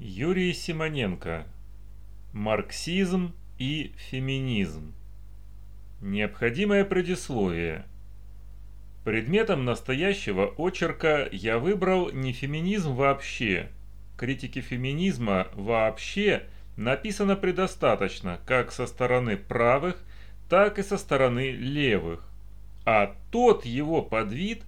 Юрий Симоненко. Марксизм и феминизм. Необходимое предисловие. Предметом настоящего очерка я выбрал не феминизм вообще. Критики феминизма вообще написано предостаточно как со стороны правых, так и со стороны левых. А тот его подвид,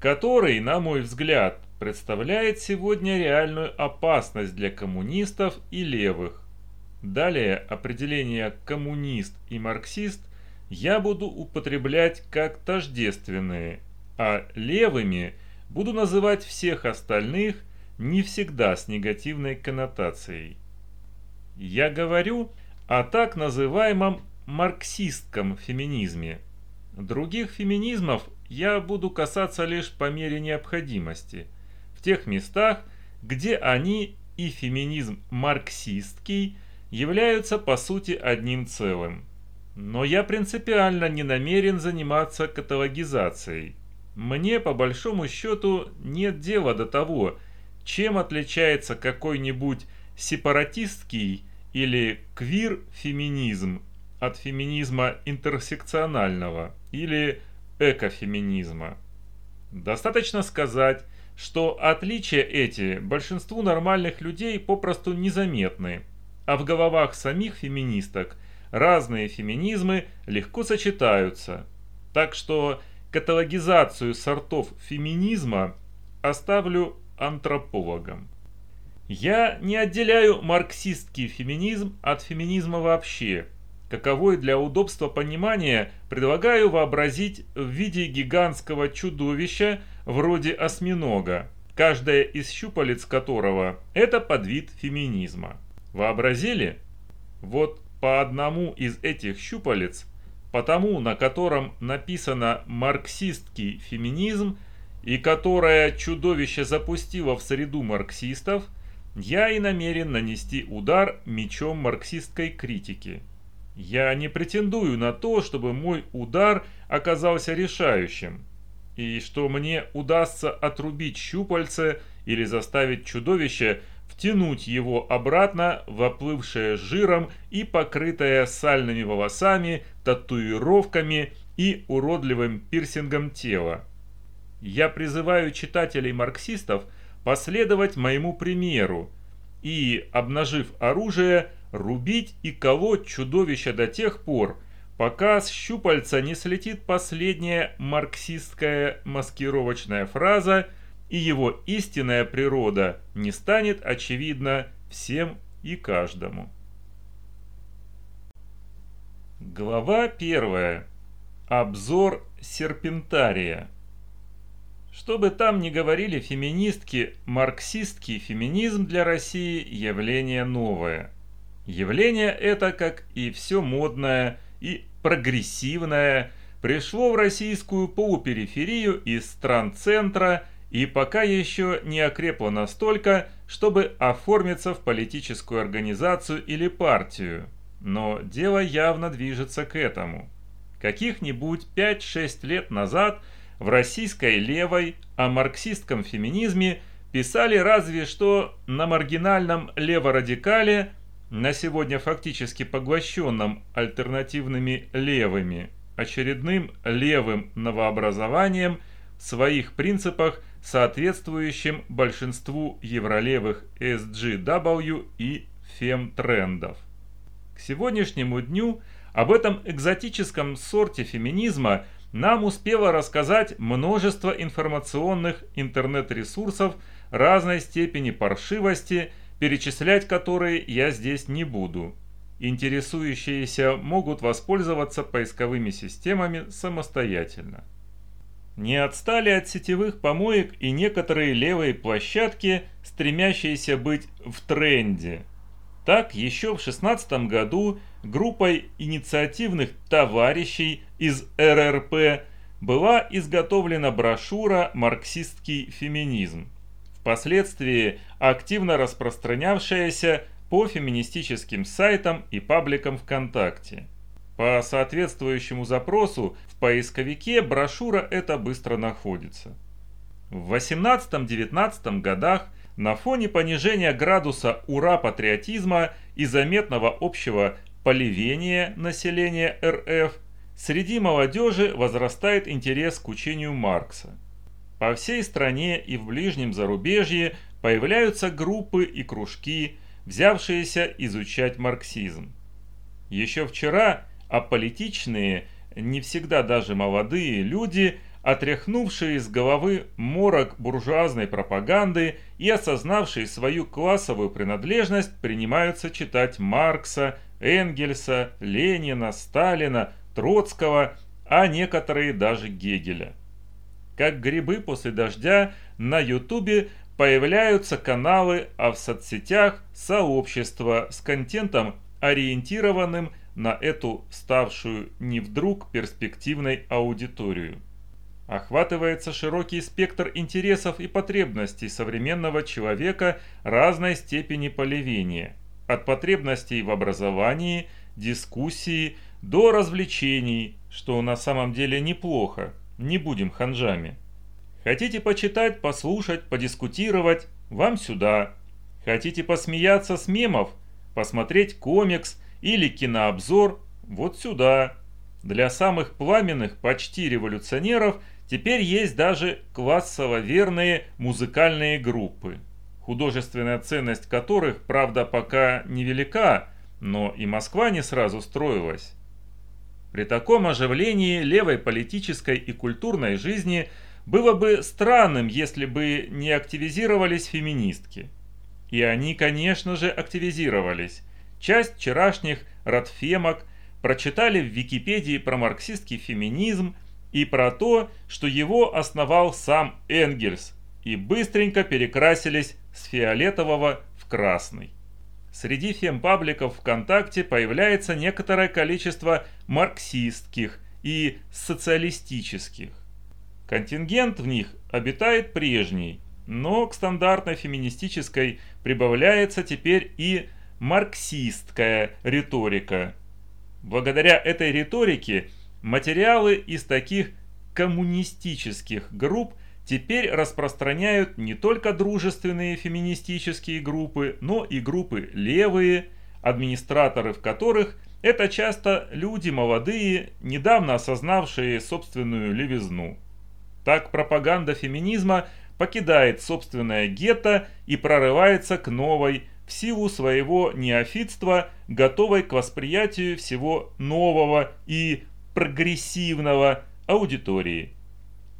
который, на мой взгляд, представляет сегодня реальную опасность для коммунистов и левых. Далее определение «коммунист» и «марксист» я буду употреблять как тождественные, а левыми буду называть всех остальных не всегда с негативной коннотацией. Я говорю о так называемом марксистском феминизме. Других феминизмов я буду касаться лишь по мере необходимости – в тех местах, где они и феминизм марксистский являются по сути одним целым. Но я принципиально не намерен заниматься каталогизацией. Мне по большому счету нет дела до того, чем отличается какой-нибудь сепаратистский или квир-феминизм от феминизма интерсекционального или экофеминизма. Достаточно сказать, что отличия эти большинству нормальных людей попросту незаметны, а в головах самих феминисток разные феминизмы легко сочетаются. Так что каталогизацию сортов феминизма оставлю антропологам. Я не отделяю марксистский феминизм от феминизма вообще, каковой для удобства понимания предлагаю вообразить в виде гигантского чудовища вроде осьминога, каждая из щупалец которого – это подвид феминизма. Вообразили? Вот по одному из этих щупалец, по тому, на котором написано «марксистский феминизм» и которое чудовище запустило в среду марксистов, я и намерен нанести удар мечом марксистской критики. Я не претендую на то, чтобы мой удар оказался решающим, и что мне удастся отрубить щупальце или заставить чудовище втянуть его обратно в оплывшее жиром и покрытое сальными волосами, татуировками и уродливым пирсингом тело. Я призываю читателей-марксистов последовать моему примеру и, обнажив оружие, рубить и колоть чудовище до тех пор, пока с щупальца не слетит последняя марксистская маскировочная фраза и его истинная природа не станет очевидна всем и каждому. Глава 1. Обзор серпентария. Что бы там ни говорили феминистки, марксистский феминизм для России явление новое. Явление это, как и все модное, и прогрессивное пришло в российскую полупериферию из стран центра и пока еще не окрепло настолько, чтобы оформиться в политическую организацию или партию. Но дело явно движется к этому. Каких-нибудь 5-6 лет назад в российской левой о марксистском феминизме писали разве что на маргинальном леворадикале на сегодня фактически поглощенном альтернативными левыми, очередным левым новообразованием в своих принципах, соответствующим большинству евролевых SGW и фем-трендов. К сегодняшнему дню об этом экзотическом сорте феминизма нам успело рассказать множество информационных интернет-ресурсов разной степени паршивости – перечислять которые я здесь не буду. Интересующиеся могут воспользоваться поисковыми системами самостоятельно. Не отстали от сетевых помоек и некоторые левые площадки, стремящиеся быть в тренде. Так, еще в 2016 году группой инициативных товарищей из РРП была изготовлена брошюра «Марксистский феминизм» впоследствии активно распространявшаяся по феминистическим сайтам и пабликам ВКонтакте. По соответствующему запросу в поисковике брошюра эта быстро находится. В 18-19 годах на фоне понижения градуса ура-патриотизма и заметного общего поливения населения РФ, среди молодежи возрастает интерес к учению Маркса. По всей стране и в ближнем зарубежье появляются группы и кружки, взявшиеся изучать марксизм. Еще вчера аполитичные, не всегда даже молодые люди, отряхнувшие из головы морок буржуазной пропаганды и осознавшие свою классовую принадлежность, принимаются читать Маркса, Энгельса, Ленина, Сталина, Троцкого, а некоторые даже Гегеля. Как грибы после дождя на ютубе появляются каналы, а в соцсетях сообщества с контентом, ориентированным на эту ставшую не вдруг перспективной аудиторию. Охватывается широкий спектр интересов и потребностей современного человека разной степени полевения, от потребностей в образовании, дискуссии до развлечений, что на самом деле неплохо, не будем ханжами. Хотите почитать, послушать, подискутировать? Вам сюда. Хотите посмеяться с мемов? Посмотреть комикс или кинообзор? Вот сюда. Для самых пламенных почти революционеров теперь есть даже классово верные музыкальные группы, художественная ценность которых, правда, пока невелика, но и Москва не сразу строилась. При таком оживлении левой политической и культурной жизни было бы странным, если бы не активизировались феминистки. И они, конечно же, активизировались. Часть вчерашних радфемок прочитали в Википедии про марксистский феминизм и про то, что его основал сам Энгельс, и быстренько перекрасились с фиолетового в красный. Среди фемпабликов ВКонтакте появляется некоторое количество марксистских и социалистических. Контингент в них обитает прежний, но к стандартной феминистической прибавляется теперь и марксистская риторика. Благодаря этой риторике материалы из таких коммунистических групп – теперь распространяют не только дружественные феминистические группы, но и группы левые, администраторы в которых это часто люди молодые, недавно осознавшие собственную левизну. Так пропаганда феминизма покидает собственное гетто и прорывается к новой, в силу своего неофитства, готовой к восприятию всего нового и прогрессивного аудитории.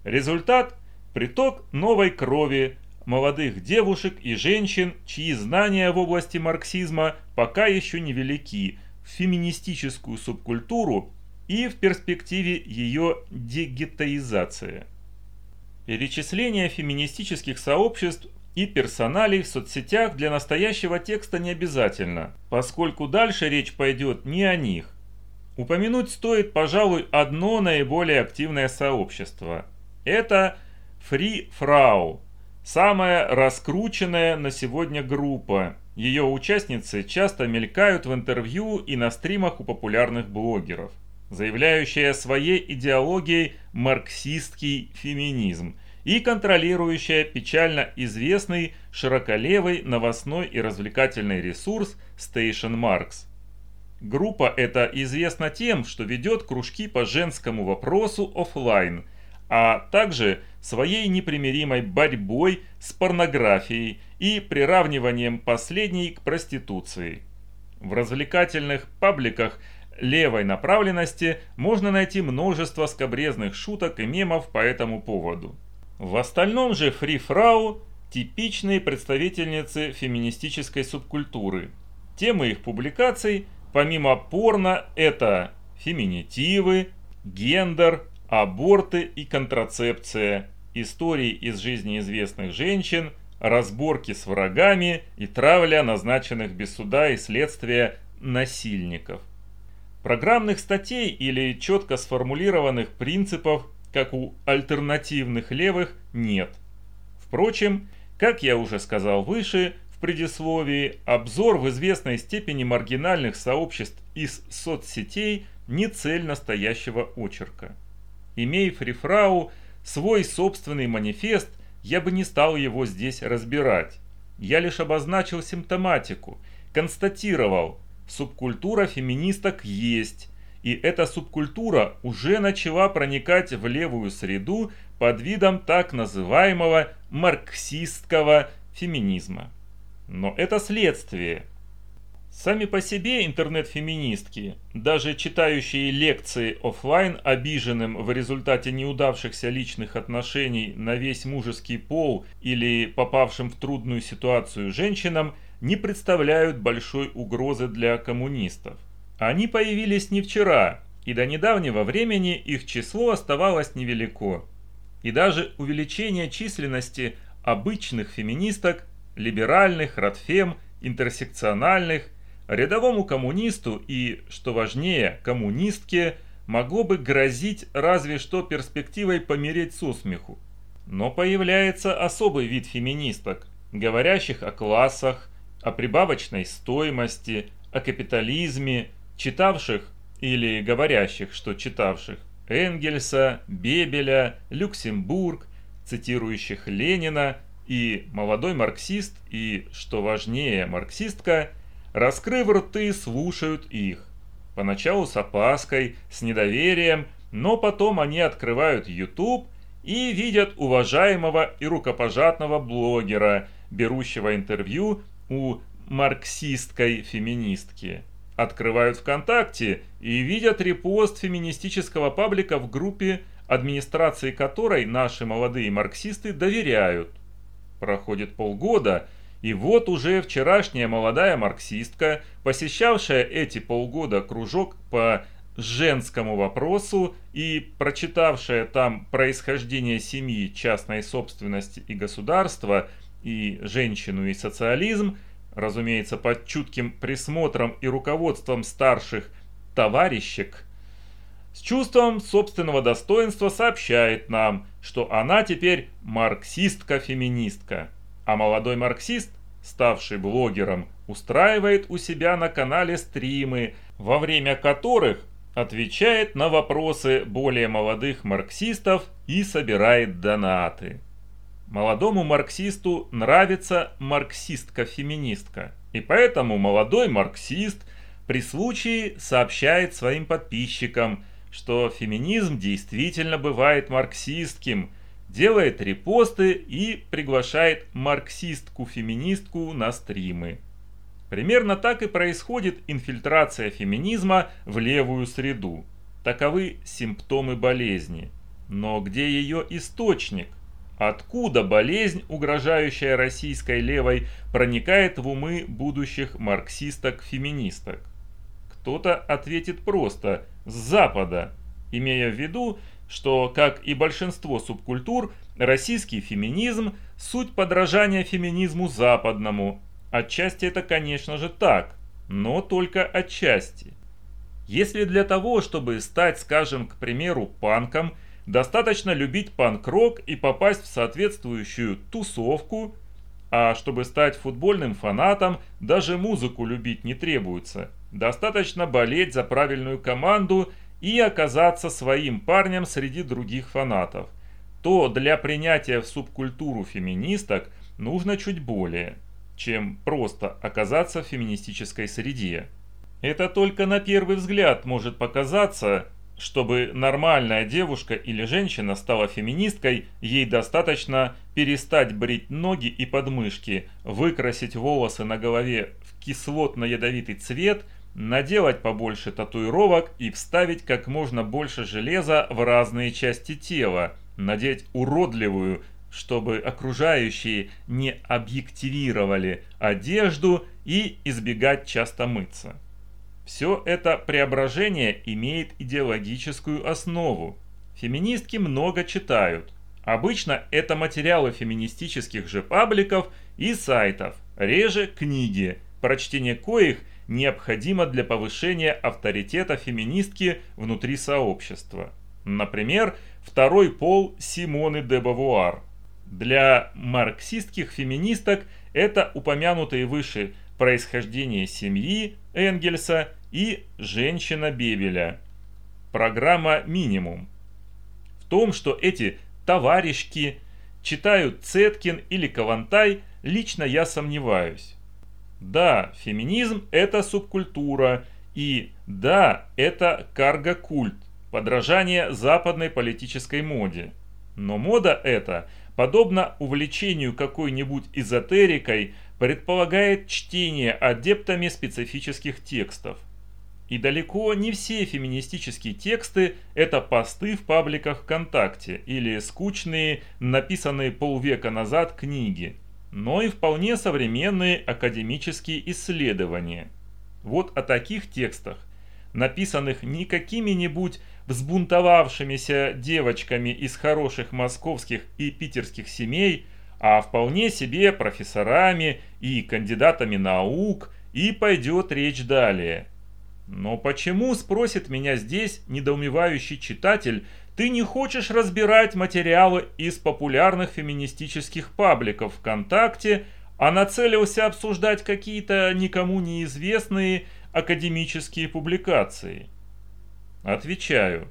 Результат – Приток новой крови, молодых девушек и женщин, чьи знания в области марксизма пока еще невелики, в феминистическую субкультуру и в перспективе ее дегетаизации. Перечисление феминистических сообществ и персоналей в соцсетях для настоящего текста не обязательно, поскольку дальше речь пойдет не о них. Упомянуть стоит, пожалуй, одно наиболее активное сообщество. Это Free Frau – самая раскрученная на сегодня группа. Ее участницы часто мелькают в интервью и на стримах у популярных блогеров, заявляющая своей идеологией марксистский феминизм и контролирующая печально известный широколевый новостной и развлекательный ресурс Station Marks. Группа эта известна тем, что ведет кружки по женскому вопросу офлайн – а также своей непримиримой борьбой с порнографией и приравниванием последней к проституции. В развлекательных пабликах левой направленности можно найти множество скобрезных шуток и мемов по этому поводу. В остальном же фрифрау – типичные представительницы феминистической субкультуры. Темы их публикаций, помимо порно, это феминитивы, гендер, аборты и контрацепция, истории из жизни известных женщин, разборки с врагами и травля назначенных без суда и следствия насильников. Программных статей или четко сформулированных принципов, как у альтернативных левых, нет. Впрочем, как я уже сказал выше, в предисловии, обзор в известной степени маргинальных сообществ из соцсетей не цель настоящего очерка. Имея Фрифрау свой собственный манифест, я бы не стал его здесь разбирать. Я лишь обозначил симптоматику, констатировал, субкультура феминисток есть, и эта субкультура уже начала проникать в левую среду под видом так называемого марксистского феминизма. Но это следствие. Сами по себе интернет-феминистки, даже читающие лекции офлайн обиженным в результате неудавшихся личных отношений на весь мужеский пол или попавшим в трудную ситуацию женщинам, не представляют большой угрозы для коммунистов. Они появились не вчера, и до недавнего времени их число оставалось невелико. И даже увеличение численности обычных феминисток, либеральных, радфем, интерсекциональных, рядовому коммунисту и, что важнее, коммунистке могло бы грозить разве что перспективой помереть со смеху. Но появляется особый вид феминисток, говорящих о классах, о прибавочной стоимости, о капитализме, читавших или говорящих, что читавших Энгельса, Бебеля, Люксембург, цитирующих Ленина и молодой марксист и, что важнее, марксистка, раскрыв рты, слушают их. Поначалу с опаской, с недоверием, но потом они открывают YouTube и видят уважаемого и рукопожатного блогера, берущего интервью у марксисткой феминистки открывают ВКонтакте и видят репост феминистического паблика в группе, администрации которой наши молодые марксисты доверяют. Проходит полгода, и вот уже вчерашняя молодая марксистка, посещавшая эти полгода кружок по женскому вопросу и прочитавшая там происхождение семьи, частной собственности и государства, и женщину и социализм, разумеется, под чутким присмотром и руководством старших товарищек, с чувством собственного достоинства сообщает нам, что она теперь марксистка-феминистка, а молодой марксист, ставший блогером, устраивает у себя на канале стримы, во время которых отвечает на вопросы более молодых марксистов и собирает донаты. Молодому марксисту нравится марксистка-феминистка, и поэтому молодой марксист при случае сообщает своим подписчикам, что феминизм действительно бывает марксистским, делает репосты и приглашает марксистку-феминистку на стримы. Примерно так и происходит инфильтрация феминизма в левую среду. Таковы симптомы болезни. Но где ее источник? Откуда болезнь, угрожающая российской левой, проникает в умы будущих марксисток-феминисток? Кто-то ответит просто «с Запада», имея в виду, что, как и большинство субкультур, российский феминизм – суть подражания феминизму западному. Отчасти это, конечно же, так, но только отчасти. Если для того, чтобы стать, скажем, к примеру, панком – Достаточно любить панк-рок и попасть в соответствующую тусовку, а чтобы стать футбольным фанатом, даже музыку любить не требуется. Достаточно болеть за правильную команду и оказаться своим парнем среди других фанатов. То для принятия в субкультуру феминисток нужно чуть более, чем просто оказаться в феминистической среде. Это только на первый взгляд может показаться, чтобы нормальная девушка или женщина стала феминисткой, ей достаточно перестать брить ноги и подмышки, выкрасить волосы на голове в кислотно-ядовитый цвет, наделать побольше татуировок и вставить как можно больше железа в разные части тела, надеть уродливую, чтобы окружающие не объективировали одежду и избегать часто мыться. Все это преображение имеет идеологическую основу. Феминистки много читают. Обычно это материалы феминистических же пабликов и сайтов, реже книги, прочтение коих необходимо для повышения авторитета феминистки внутри сообщества. Например, «Второй пол» Симоны де Бавуар. Для марксистских феминисток это упомянутые выше происхождение семьи Энгельса и «Женщина Бебеля». Программа «Минимум». В том, что эти товарищки читают Цеткин или Кавантай, лично я сомневаюсь. Да, феминизм – это субкультура, и да, это карго-культ, подражание западной политической моде. Но мода эта, подобно увлечению какой-нибудь эзотерикой, предполагает чтение адептами специфических текстов. И далеко не все феминистические тексты – это посты в пабликах ВКонтакте или скучные, написанные полвека назад книги, но и вполне современные академические исследования. Вот о таких текстах, написанных не какими-нибудь взбунтовавшимися девочками из хороших московских и питерских семей, а вполне себе профессорами и кандидатами наук, и пойдет речь далее – но почему, спросит меня здесь недоумевающий читатель, ты не хочешь разбирать материалы из популярных феминистических пабликов ВКонтакте, а нацелился обсуждать какие-то никому неизвестные академические публикации? Отвечаю.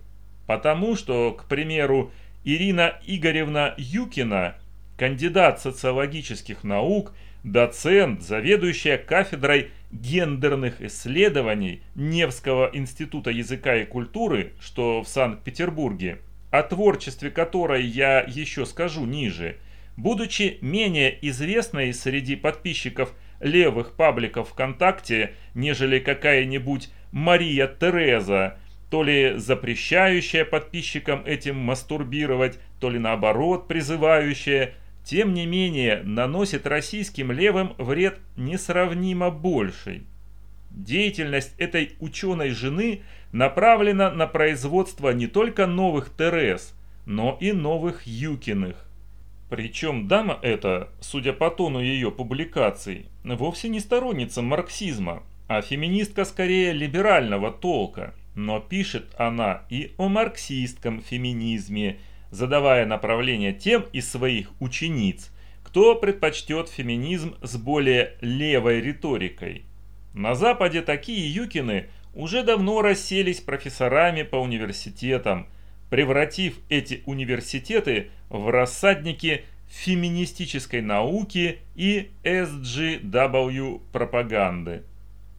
Потому что, к примеру, Ирина Игоревна Юкина, кандидат социологических наук, доцент, заведующая кафедрой гендерных исследований Невского института языка и культуры, что в Санкт-Петербурге, о творчестве которой я еще скажу ниже, будучи менее известной среди подписчиков левых пабликов ВКонтакте, нежели какая-нибудь Мария Тереза, то ли запрещающая подписчикам этим мастурбировать, то ли наоборот призывающая – тем не менее наносит российским левым вред несравнимо больший. Деятельность этой ученой жены направлена на производство не только новых Терез, но и новых Юкиных. Причем дама эта, судя по тону ее публикаций, вовсе не сторонница марксизма, а феминистка скорее либерального толка. Но пишет она и о марксистском феминизме – задавая направление тем из своих учениц, кто предпочтет феминизм с более левой риторикой. На Западе такие Юкины уже давно расселись профессорами по университетам, превратив эти университеты в рассадники феминистической науки и SGW пропаганды.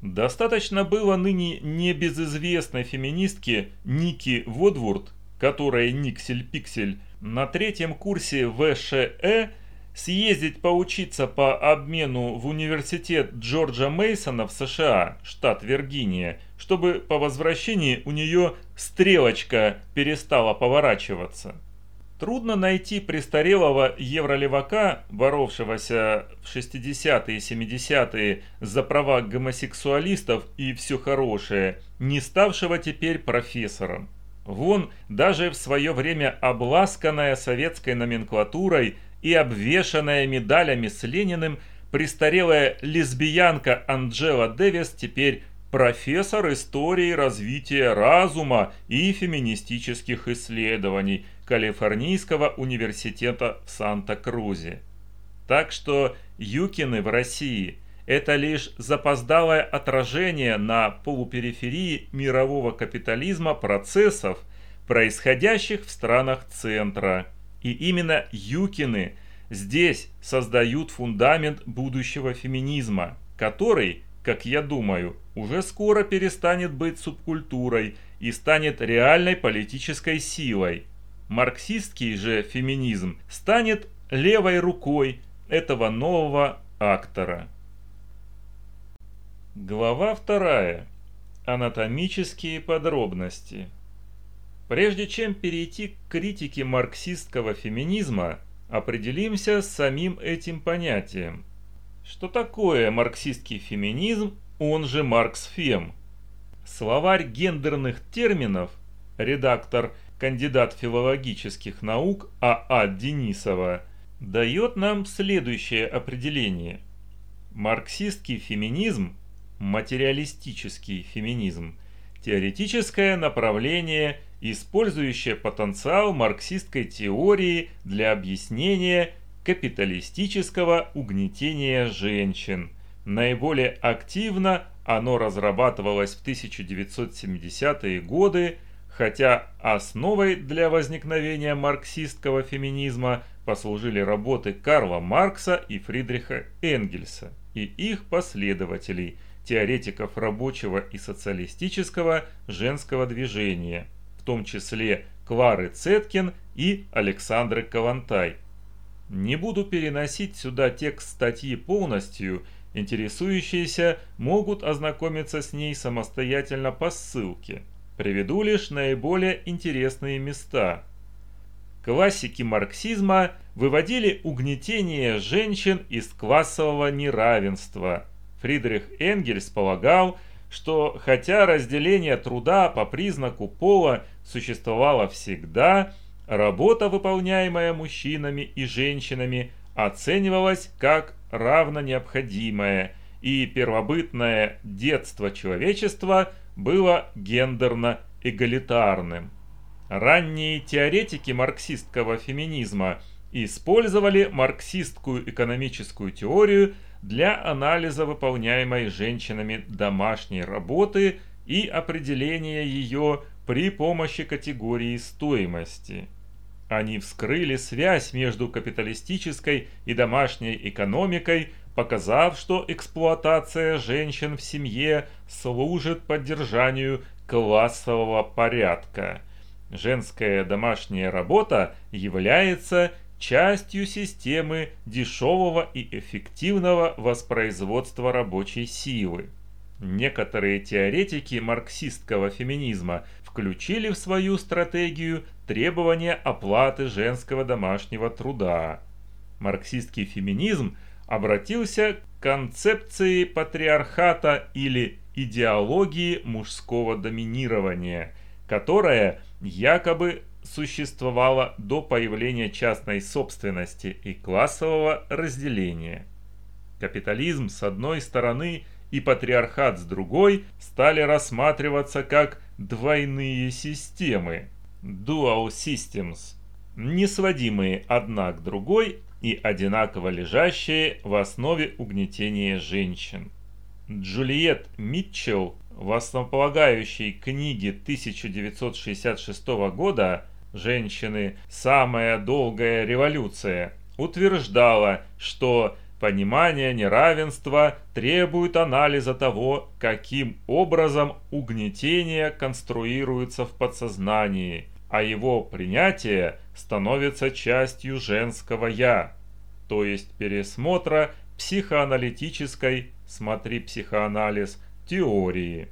Достаточно было ныне небезызвестной феминистке Ники Водворд которая Никсель-Пиксель, на третьем курсе ВШЭ съездить поучиться по обмену в университет Джорджа Мейсона в США, штат Виргиния, чтобы по возвращении у нее стрелочка перестала поворачиваться. Трудно найти престарелого евролевака, боровшегося в 60-е и 70-е за права гомосексуалистов и все хорошее, не ставшего теперь профессором. Вон, даже в свое время обласканная советской номенклатурой и обвешанная медалями с Лениным, престарелая лесбиянка Анджела Дэвис теперь профессор истории развития разума и феминистических исследований Калифорнийского университета в Санта-Крузе. Так что Юкины в России – это лишь запоздалое отражение на полупериферии мирового капитализма процессов, происходящих в странах центра. И именно Юкины здесь создают фундамент будущего феминизма, который, как я думаю, уже скоро перестанет быть субкультурой и станет реальной политической силой. Марксистский же феминизм станет левой рукой этого нового актора. Глава вторая. Анатомические подробности. Прежде чем перейти к критике марксистского феминизма, определимся с самим этим понятием. Что такое марксистский феминизм, он же Марксфем? Словарь гендерных терминов, редактор, кандидат филологических наук А.А. Денисова, дает нам следующее определение. Марксистский феминизм – материалистический феминизм, теоретическое направление, использующее потенциал марксистской теории для объяснения капиталистического угнетения женщин. Наиболее активно оно разрабатывалось в 1970-е годы хотя основой для возникновения марксистского феминизма послужили работы Карла Маркса и Фридриха Энгельса и их последователей, теоретиков рабочего и социалистического женского движения, в том числе Клары Цеткин и Александры Калантай. Не буду переносить сюда текст статьи полностью, интересующиеся могут ознакомиться с ней самостоятельно по ссылке. Приведу лишь наиболее интересные места. Классики марксизма выводили угнетение женщин из классового неравенства. Фридрих Энгельс полагал, что хотя разделение труда по признаку пола существовало всегда, работа, выполняемая мужчинами и женщинами, оценивалась как равно необходимая, и первобытное детство человечества – было гендерно-эгалитарным. Ранние теоретики марксистского феминизма использовали марксистскую экономическую теорию для анализа выполняемой женщинами домашней работы и определения ее при помощи категории стоимости. Они вскрыли связь между капиталистической и домашней экономикой показав, что эксплуатация женщин в семье служит поддержанию классового порядка. Женская домашняя работа является частью системы дешевого и эффективного воспроизводства рабочей силы. Некоторые теоретики марксистского феминизма включили в свою стратегию требования оплаты женского домашнего труда. Марксистский феминизм обратился к концепции патриархата или идеологии мужского доминирования, которая якобы существовала до появления частной собственности и классового разделения. Капитализм с одной стороны и патриархат с другой стали рассматриваться как двойные системы – dual systems, не сводимые одна к другой, и одинаково лежащие в основе угнетения женщин. Джульет Митчелл в основополагающей книге 1966 года «Женщины. Самая долгая революция» утверждала, что понимание неравенства требует анализа того, каким образом угнетение конструируется в подсознании, а его принятие становится частью женского «я», то есть пересмотра психоаналитической, смотри психоанализ, теории.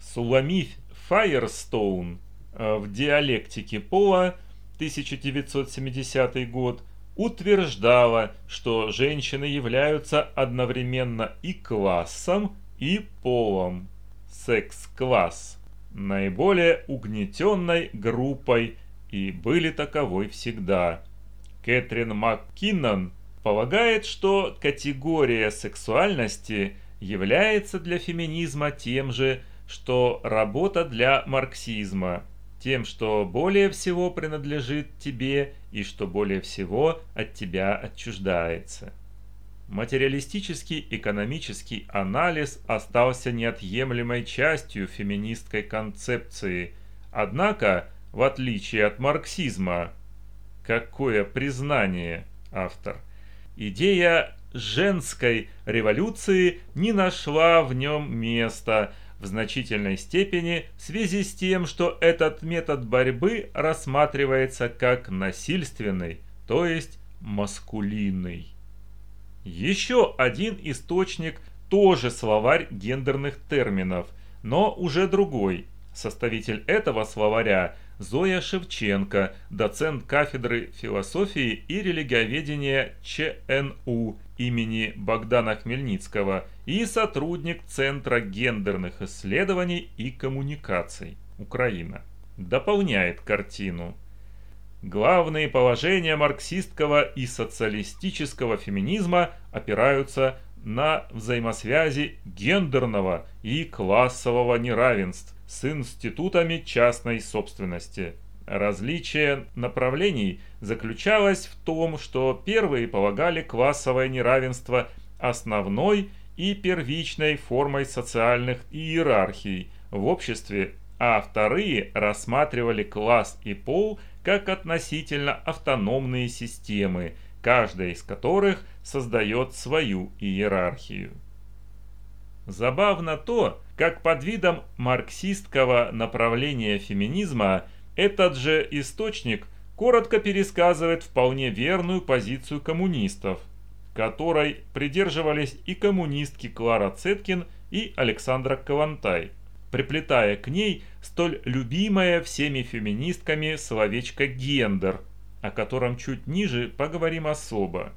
Суламиф Файерстоун в «Диалектике пола» 1970 год утверждала, что женщины являются одновременно и классом, и полом. Секс-класс. Наиболее угнетенной группой и были таковой всегда. Кэтрин МакКиннон полагает, что категория сексуальности является для феминизма тем же, что работа для марксизма, тем, что более всего принадлежит тебе и что более всего от тебя отчуждается. Материалистический экономический анализ остался неотъемлемой частью феминистской концепции, однако – в отличие от марксизма. Какое признание, автор. Идея женской революции не нашла в нем места в значительной степени в связи с тем, что этот метод борьбы рассматривается как насильственный, то есть маскулинный. Еще один источник тоже словарь гендерных терминов, но уже другой. Составитель этого словаря Зоя Шевченко, доцент кафедры философии и религиоведения ЧНУ имени Богдана Хмельницкого и сотрудник Центра гендерных исследований и коммуникаций Украина. Дополняет картину. Главные положения марксистского и социалистического феминизма опираются на взаимосвязи гендерного и классового неравенств, с институтами частной собственности. Различие направлений заключалось в том, что первые полагали классовое неравенство основной и первичной формой социальных иерархий в обществе, а вторые рассматривали класс и пол как относительно автономные системы, каждая из которых создает свою иерархию. Забавно то, как под видом марксистского направления феминизма этот же источник коротко пересказывает вполне верную позицию коммунистов, которой придерживались и коммунистки Клара Цеткин и Александра Калантай, приплетая к ней столь любимое всеми феминистками словечко «гендер», о котором чуть ниже поговорим особо.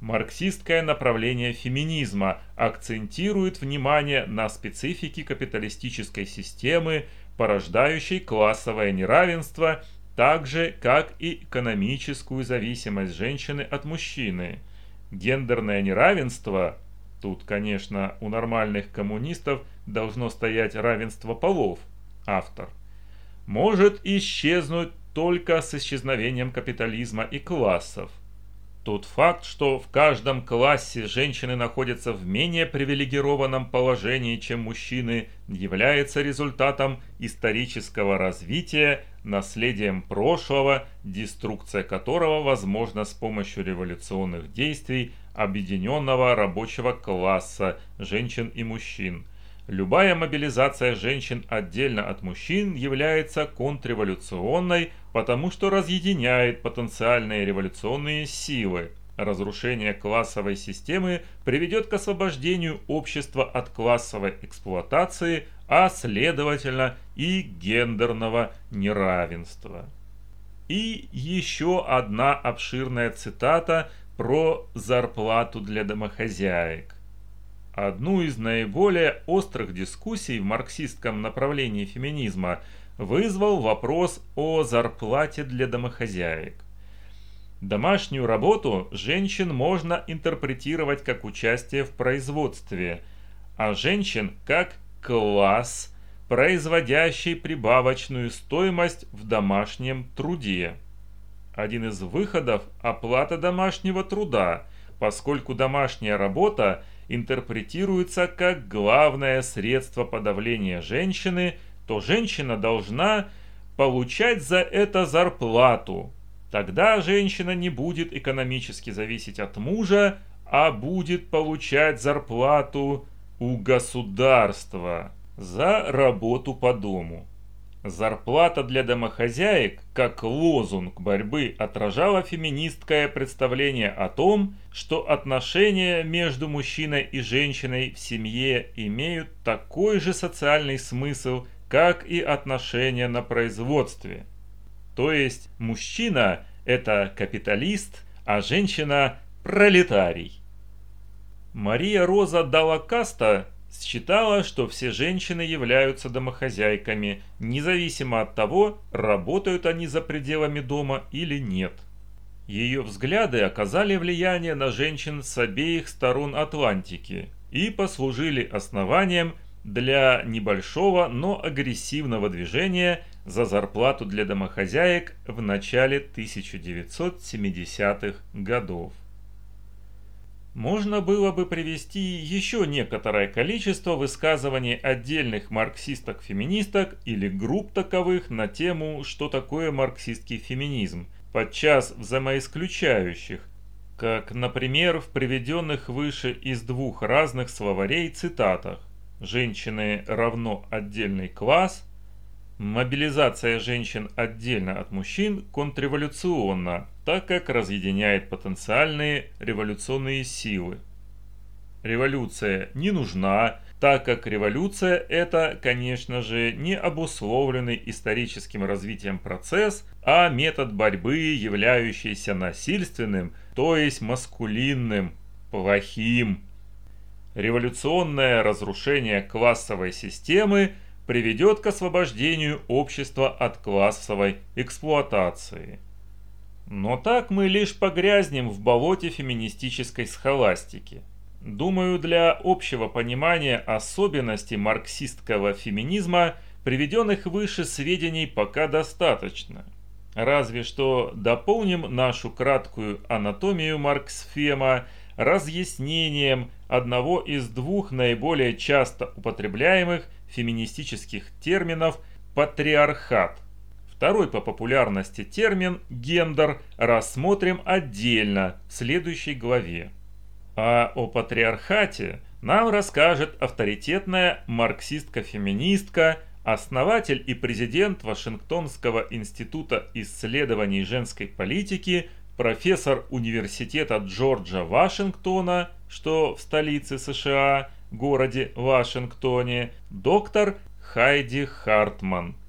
Марксистское направление феминизма акцентирует внимание на специфике капиталистической системы, порождающей классовое неравенство, так же, как и экономическую зависимость женщины от мужчины. Гендерное неравенство, тут, конечно, у нормальных коммунистов должно стоять равенство полов, автор, может исчезнуть только с исчезновением капитализма и классов. Тот факт, что в каждом классе женщины находятся в менее привилегированном положении, чем мужчины, является результатом исторического развития, наследием прошлого, деструкция которого возможна с помощью революционных действий объединенного рабочего класса женщин и мужчин. Любая мобилизация женщин отдельно от мужчин является контрреволюционной, потому что разъединяет потенциальные революционные силы. Разрушение классовой системы приведет к освобождению общества от классовой эксплуатации, а следовательно и гендерного неравенства. И еще одна обширная цитата про зарплату для домохозяек. Одну из наиболее острых дискуссий в марксистском направлении феминизма вызвал вопрос о зарплате для домохозяек. Домашнюю работу женщин можно интерпретировать как участие в производстве, а женщин как класс, производящий прибавочную стоимость в домашнем труде. Один из выходов – оплата домашнего труда, поскольку домашняя работа – интерпретируется как главное средство подавления женщины, то женщина должна получать за это зарплату. Тогда женщина не будет экономически зависеть от мужа, а будет получать зарплату у государства за работу по дому. Зарплата для домохозяек, как лозунг борьбы, отражала феминистское представление о том, что отношения между мужчиной и женщиной в семье имеют такой же социальный смысл, как и отношения на производстве. То есть мужчина – это капиталист, а женщина – пролетарий. Мария Роза Далакаста считала, что все женщины являются домохозяйками, независимо от того, работают они за пределами дома или нет. Ее взгляды оказали влияние на женщин с обеих сторон Атлантики и послужили основанием для небольшого, но агрессивного движения за зарплату для домохозяек в начале 1970-х годов. Можно было бы привести еще некоторое количество высказываний отдельных марксисток-феминисток или групп таковых на тему «Что такое марксистский феминизм», подчас взаимоисключающих, как, например, в приведенных выше из двух разных словарей цитатах «Женщины равно отдельный класс», Мобилизация женщин отдельно от мужчин контрреволюционна, так как разъединяет потенциальные революционные силы. Революция не нужна, так как революция – это, конечно же, не обусловленный историческим развитием процесс, а метод борьбы, являющийся насильственным, то есть маскулинным, плохим. Революционное разрушение классовой системы – приведет к освобождению общества от классовой эксплуатации. Но так мы лишь погрязнем в болоте феминистической схоластики. Думаю, для общего понимания особенностей марксистского феминизма приведенных выше сведений пока достаточно. Разве что дополним нашу краткую анатомию марксфема разъяснением одного из двух наиболее часто употребляемых феминистических терминов «патриархат». Второй по популярности термин «гендер» рассмотрим отдельно в следующей главе. А о патриархате нам расскажет авторитетная марксистка-феминистка, основатель и президент Вашингтонского института исследований женской политики, профессор университета Джорджа Вашингтона, что в столице США, городе Вашингтоне, доктор Хайди Хартман.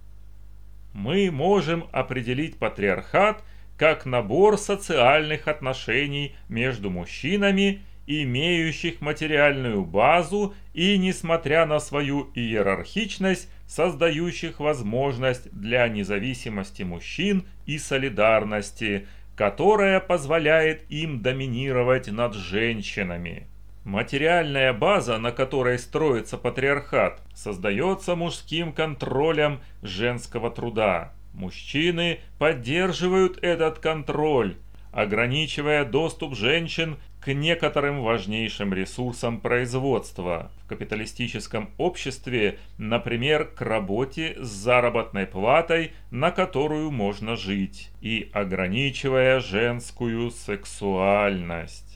Мы можем определить патриархат как набор социальных отношений между мужчинами имеющих материальную базу и, несмотря на свою иерархичность, создающих возможность для независимости мужчин и солидарности, которая позволяет им доминировать над женщинами. Материальная база, на которой строится патриархат, создается мужским контролем женского труда. Мужчины поддерживают этот контроль, ограничивая доступ женщин к некоторым важнейшим ресурсам производства в капиталистическом обществе, например, к работе с заработной платой, на которую можно жить, и ограничивая женскую сексуальность.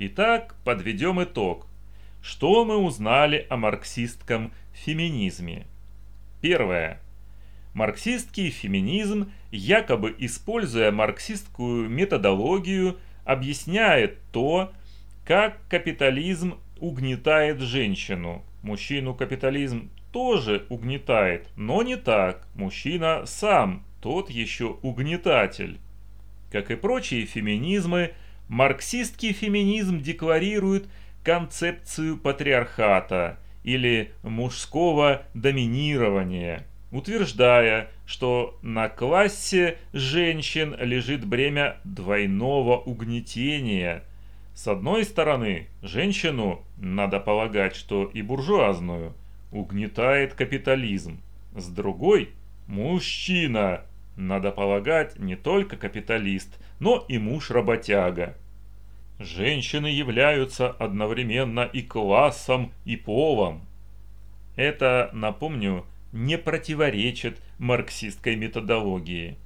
Итак, подведем итог. Что мы узнали о марксистском феминизме? Первое. Марксистский феминизм, якобы используя марксистскую методологию, объясняет то, как капитализм угнетает женщину. Мужчину капитализм тоже угнетает, но не так. Мужчина сам, тот еще угнетатель. Как и прочие феминизмы, марксистский феминизм декларирует концепцию патриархата или мужского доминирования – утверждая, что на классе женщин лежит бремя двойного угнетения. С одной стороны, женщину, надо полагать, что и буржуазную, угнетает капитализм. С другой, мужчина, надо полагать, не только капиталист, но и муж-работяга. Женщины являются одновременно и классом, и полом. Это, напомню, не противоречит марксистской методологии.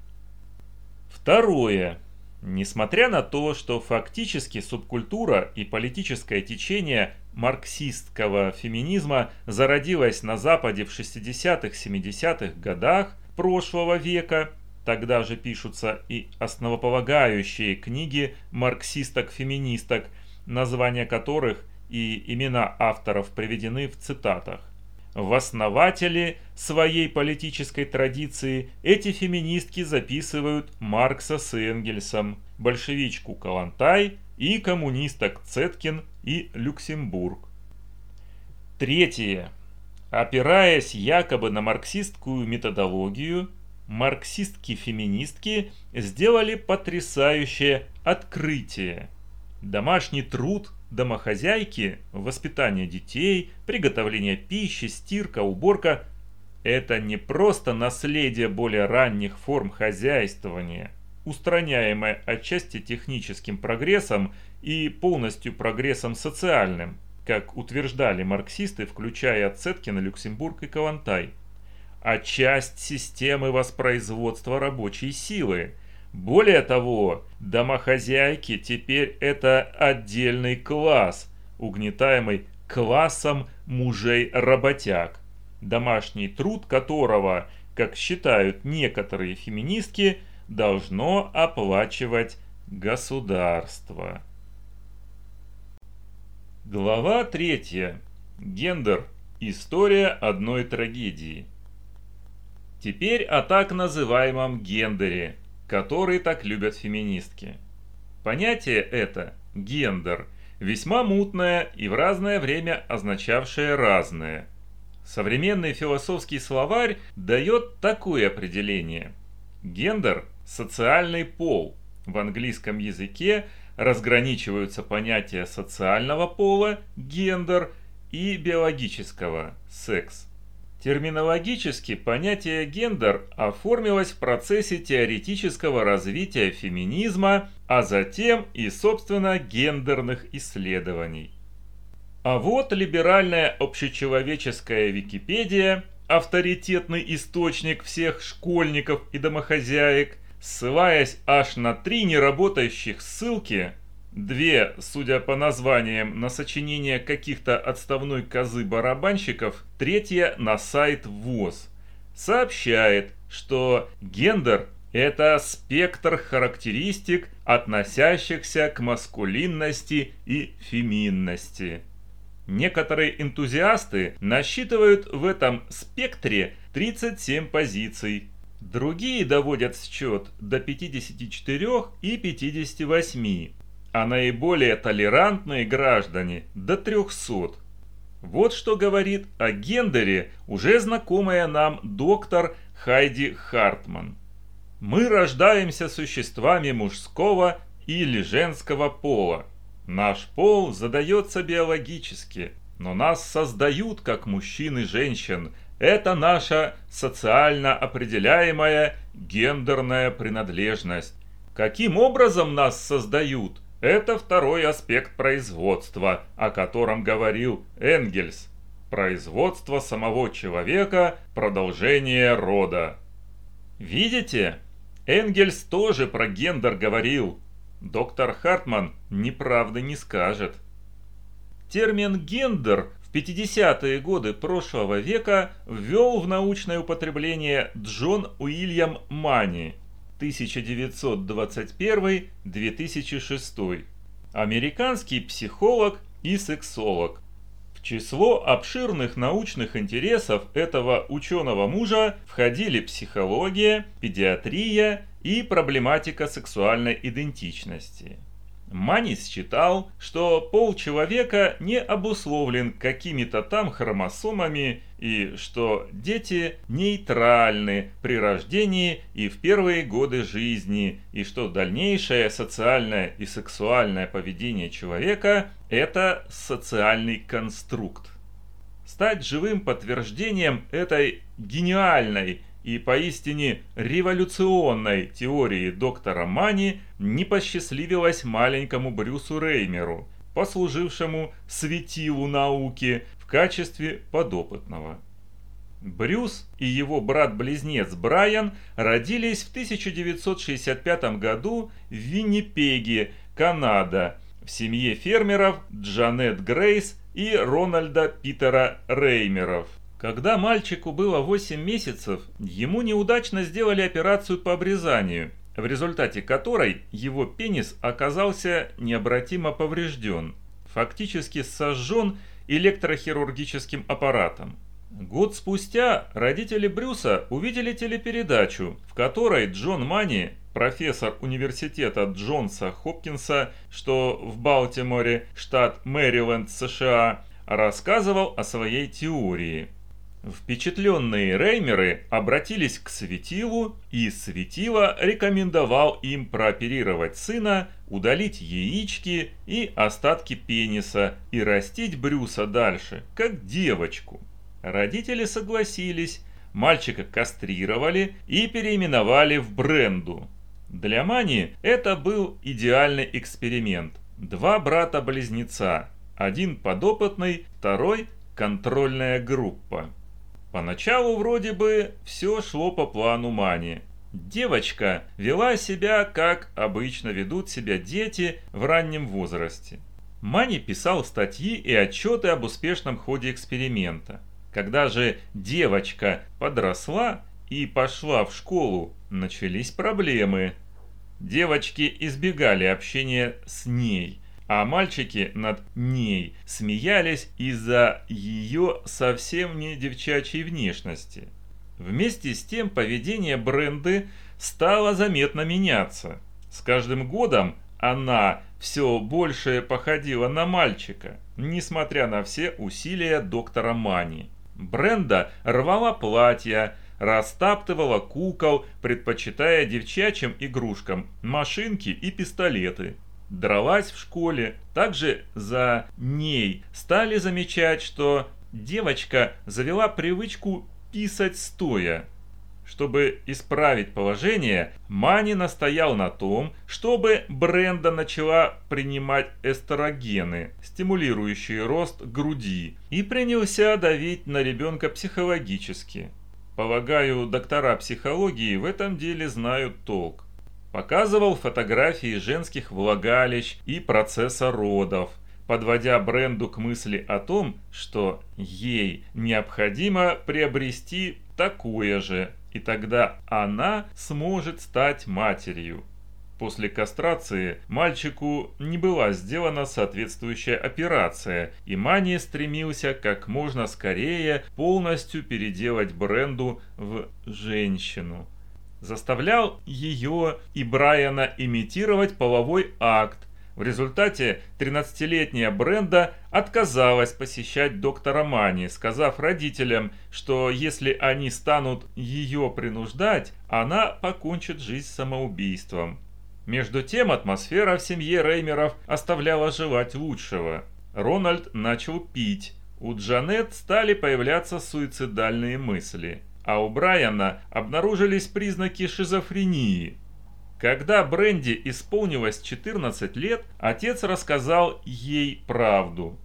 Второе. Несмотря на то, что фактически субкультура и политическое течение марксистского феминизма зародилось на Западе в 60-70-х годах прошлого века, тогда же пишутся и основополагающие книги марксисток-феминисток, названия которых и имена авторов приведены в цитатах. В основатели своей политической традиции эти феминистки записывают Маркса с Энгельсом, большевичку Калантай и коммунисток Цеткин и Люксембург. Третье. Опираясь якобы на марксистскую методологию, марксистки-феминистки сделали потрясающее открытие. Домашний труд домохозяйки, воспитание детей, приготовление пищи, стирка, уборка – это не просто наследие более ранних форм хозяйствования, устраняемое отчасти техническим прогрессом и полностью прогрессом социальным, как утверждали марксисты, включая Цеткина, Люксембург и Калантай, а часть системы воспроизводства рабочей силы – более того, домохозяйки теперь это отдельный класс, угнетаемый классом мужей-работяг, домашний труд которого, как считают некоторые феминистки, должно оплачивать государство. Глава 3. Гендер. История одной трагедии. Теперь о так называемом гендере – который так любят феминистки. Понятие это, гендер, весьма мутное и в разное время означавшее разное. Современный философский словарь дает такое определение. Гендер – социальный пол. В английском языке разграничиваются понятия социального пола – гендер и биологического – секс. Терминологически понятие «гендер» оформилось в процессе теоретического развития феминизма, а затем и, собственно, гендерных исследований. А вот либеральная общечеловеческая Википедия, авторитетный источник всех школьников и домохозяек, ссылаясь аж на три неработающих ссылки, две, судя по названиям, на сочинение каких-то отставной козы барабанщиков, третья на сайт ВОЗ, сообщает, что гендер – это спектр характеристик, относящихся к маскулинности и феминности. Некоторые энтузиасты насчитывают в этом спектре 37 позиций, Другие доводят счет до 54 и 58, а наиболее толерантные граждане до 300. Вот что говорит о гендере уже знакомая нам доктор Хайди Хартман. Мы рождаемся существами мужского или женского пола. Наш пол задается биологически, но нас создают как мужчин и женщин, это наша социально определяемая гендерная принадлежность. Каким образом нас создают? Это второй аспект производства, о котором говорил Энгельс. Производство самого человека – продолжение рода. Видите? Энгельс тоже про гендер говорил. Доктор Хартман неправды не скажет. Термин «гендер» 50-е годы прошлого века ввел в научное употребление Джон Уильям Мани 1921-2006, американский психолог и сексолог. В число обширных научных интересов этого ученого мужа входили психология, педиатрия и проблематика сексуальной идентичности. Манис считал, что пол человека не обусловлен какими-то там хромосомами и что дети нейтральны при рождении и в первые годы жизни, и что дальнейшее социальное и сексуальное поведение человека – это социальный конструкт. Стать живым подтверждением этой гениальной и поистине революционной теории доктора Мани не посчастливилось маленькому Брюсу Реймеру, послужившему светилу науки в качестве подопытного. Брюс и его брат-близнец Брайан родились в 1965 году в Виннипеге, Канада, в семье фермеров Джанет Грейс и Рональда Питера Реймеров. Когда мальчику было 8 месяцев, ему неудачно сделали операцию по обрезанию, в результате которой его пенис оказался необратимо поврежден, фактически сожжен электрохирургическим аппаратом. Год спустя родители Брюса увидели телепередачу, в которой Джон Мани, профессор университета Джонса Хопкинса, что в Балтиморе, штат Мэриленд, США, рассказывал о своей теории – Впечатленные реймеры обратились к Светилу, и Светило рекомендовал им прооперировать сына, удалить яички и остатки пениса и растить Брюса дальше, как девочку. Родители согласились, мальчика кастрировали и переименовали в Бренду. Для Мани это был идеальный эксперимент. Два брата-близнеца, один подопытный, второй контрольная группа. Поначалу вроде бы все шло по плану Мани. Девочка вела себя, как обычно ведут себя дети в раннем возрасте. Мани писал статьи и отчеты об успешном ходе эксперимента. Когда же девочка подросла и пошла в школу, начались проблемы. Девочки избегали общения с ней а мальчики над ней смеялись из-за ее совсем не девчачьей внешности. Вместе с тем поведение Бренды стало заметно меняться. С каждым годом она все больше походила на мальчика, несмотря на все усилия доктора Мани. Бренда рвала платья, растаптывала кукол, предпочитая девчачьим игрушкам машинки и пистолеты дралась в школе. Также за ней стали замечать, что девочка завела привычку писать стоя. Чтобы исправить положение, Мани настоял на том, чтобы Бренда начала принимать эстрогены, стимулирующие рост груди, и принялся давить на ребенка психологически. Полагаю, доктора психологии в этом деле знают толк. Показывал фотографии женских влагалищ и процесса родов, подводя Бренду к мысли о том, что ей необходимо приобрести такое же, и тогда она сможет стать матерью. После кастрации мальчику не была сделана соответствующая операция, и Мани стремился как можно скорее полностью переделать Бренду в женщину. Заставлял ее и Брайана имитировать половой акт, в результате 13-летняя Бренда отказалась посещать доктора Мани, сказав родителям, что если они станут ее принуждать, она покончит жизнь самоубийством. Между тем атмосфера в семье Реймеров оставляла желать лучшего. Рональд начал пить. У Джанет стали появляться суицидальные мысли. А у Брайана обнаружились признаки шизофрении. Когда Бренди исполнилось 14 лет, отец рассказал ей правду.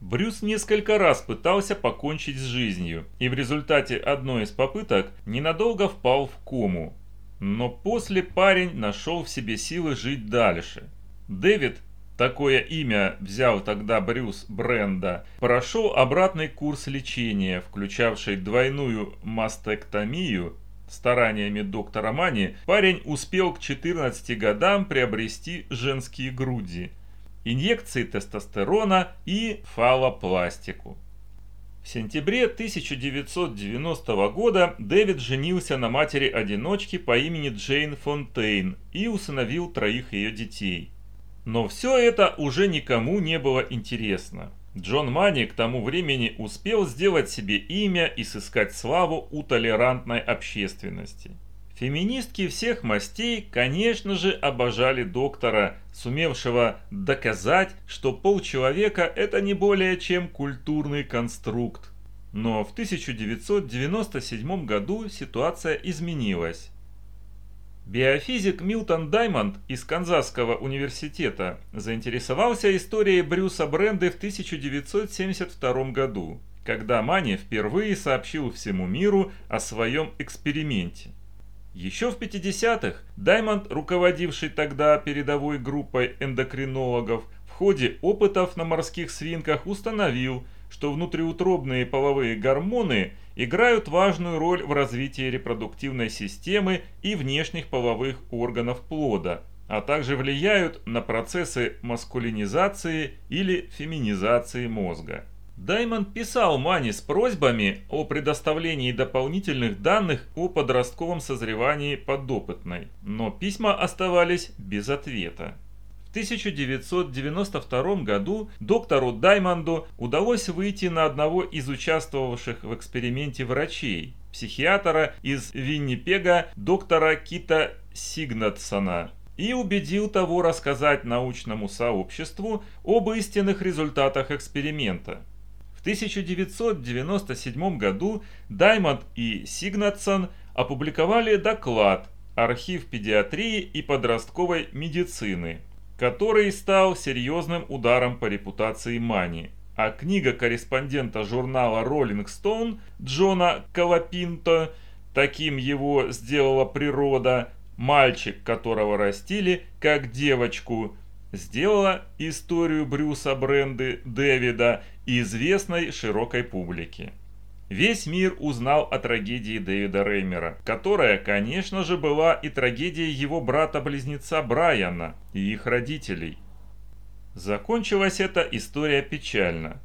Брюс несколько раз пытался покончить с жизнью, и в результате одной из попыток ненадолго впал в кому. Но после парень нашел в себе силы жить дальше. Дэвид, такое имя взял тогда Брюс Бренда, прошел обратный курс лечения, включавший двойную мастектомию Стараниями доктора Мани парень успел к 14 годам приобрести женские груди, инъекции тестостерона и фалопластику. В сентябре 1990 года Дэвид женился на матери-одиночки по имени Джейн Фонтейн и усыновил троих ее детей. Но все это уже никому не было интересно. Джон Мани к тому времени успел сделать себе имя и сыскать славу у толерантной общественности. Феминистки всех мастей, конечно же, обожали доктора, сумевшего доказать, что полчеловека – это не более чем культурный конструкт. Но в 1997 году ситуация изменилась. Биофизик Милтон Даймонд из Канзасского университета заинтересовался историей Брюса Бренды в 1972 году, когда Мани впервые сообщил всему миру о своем эксперименте. Еще в 50-х Даймонд, руководивший тогда передовой группой эндокринологов, в ходе опытов на морских свинках установил, что внутриутробные половые гормоны играют важную роль в развитии репродуктивной системы и внешних половых органов плода, а также влияют на процессы маскулинизации или феминизации мозга. Даймонд писал Мани с просьбами о предоставлении дополнительных данных о подростковом созревании подопытной, но письма оставались без ответа. В 1992 году доктору Даймонду удалось выйти на одного из участвовавших в эксперименте врачей, психиатра из Виннипега доктора Кита Сигнатсона, и убедил того рассказать научному сообществу об истинных результатах эксперимента. В 1997 году Даймонд и Сигнатсон опубликовали доклад «Архив педиатрии и подростковой медицины», который стал серьезным ударом по репутации Мани. А книга корреспондента журнала Rolling Stone Джона Калапинто «Таким его сделала природа», мальчик, которого растили как девочку, сделала историю Брюса Бренды Дэвида известной широкой публике. Весь мир узнал о трагедии Дэвида Реймера, которая, конечно же, была и трагедией его брата-близнеца Брайана и их родителей. Закончилась эта история печально.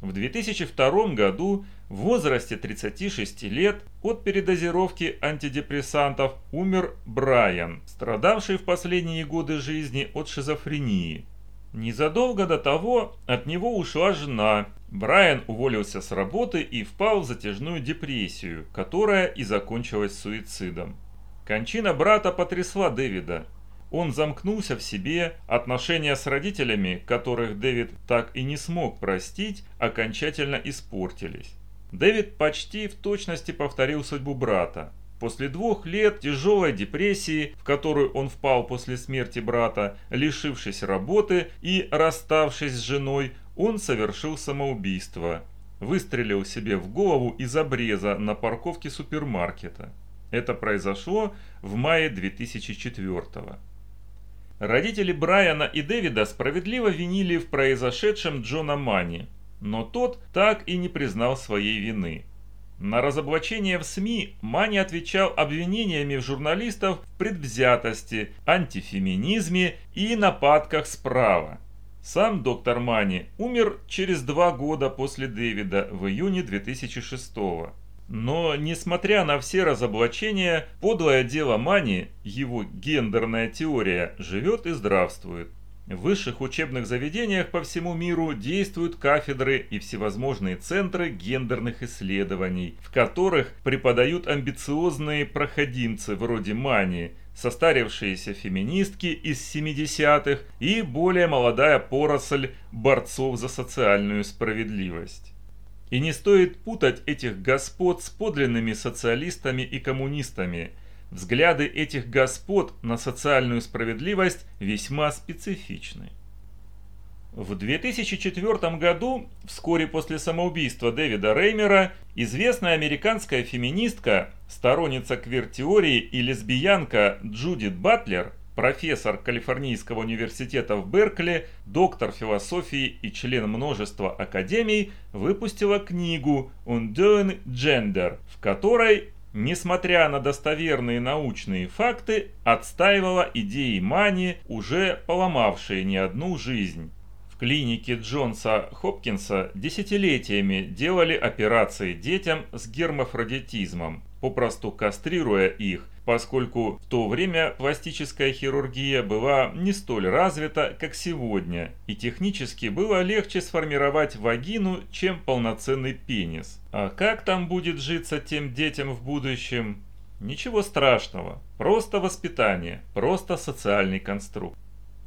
В 2002 году в возрасте 36 лет от передозировки антидепрессантов умер Брайан, страдавший в последние годы жизни от шизофрении. Незадолго до того от него ушла жена. Брайан уволился с работы и впал в затяжную депрессию, которая и закончилась суицидом. Кончина брата потрясла Дэвида. Он замкнулся в себе, отношения с родителями, которых Дэвид так и не смог простить, окончательно испортились. Дэвид почти в точности повторил судьбу брата. После двух лет тяжелой депрессии, в которую он впал после смерти брата, лишившись работы и расставшись с женой, он совершил самоубийство. Выстрелил себе в голову из обреза на парковке супермаркета. Это произошло в мае 2004 года. Родители Брайана и Дэвида справедливо винили в произошедшем Джона Мани, но тот так и не признал своей вины. На разоблачение в СМИ Мани отвечал обвинениями журналистов в предвзятости, антифеминизме и нападках справа. Сам доктор Мани умер через два года после Дэвида в июне 2006 года. Но, несмотря на все разоблачения, подлое дело Мани, его гендерная теория, живет и здравствует. В высших учебных заведениях по всему миру действуют кафедры и всевозможные центры гендерных исследований, в которых преподают амбициозные проходимцы вроде Мани, состарившиеся феминистки из 70-х и более молодая поросль борцов за социальную справедливость. И не стоит путать этих господ с подлинными социалистами и коммунистами. Взгляды этих господ на социальную справедливость весьма специфичны. В 2004 году, вскоре после самоубийства Дэвида Реймера, известная американская феминистка, сторонница квир-теории и лесбиянка Джудит Батлер профессор Калифорнийского университета в Беркли, доктор философии и член множества академий, выпустила книгу «Undoing Gender», в которой, несмотря на достоверные научные факты, отстаивала идеи Мани, уже поломавшие не одну жизнь. Клинике Джонса Хопкинса десятилетиями делали операции детям с гермафродитизмом, попросту кастрируя их – поскольку в то время пластическая хирургия была не столь развита, как сегодня, и технически было легче сформировать вагину, чем полноценный пенис. А как там будет житься тем детям в будущем? Ничего страшного, просто воспитание, просто социальный конструкт.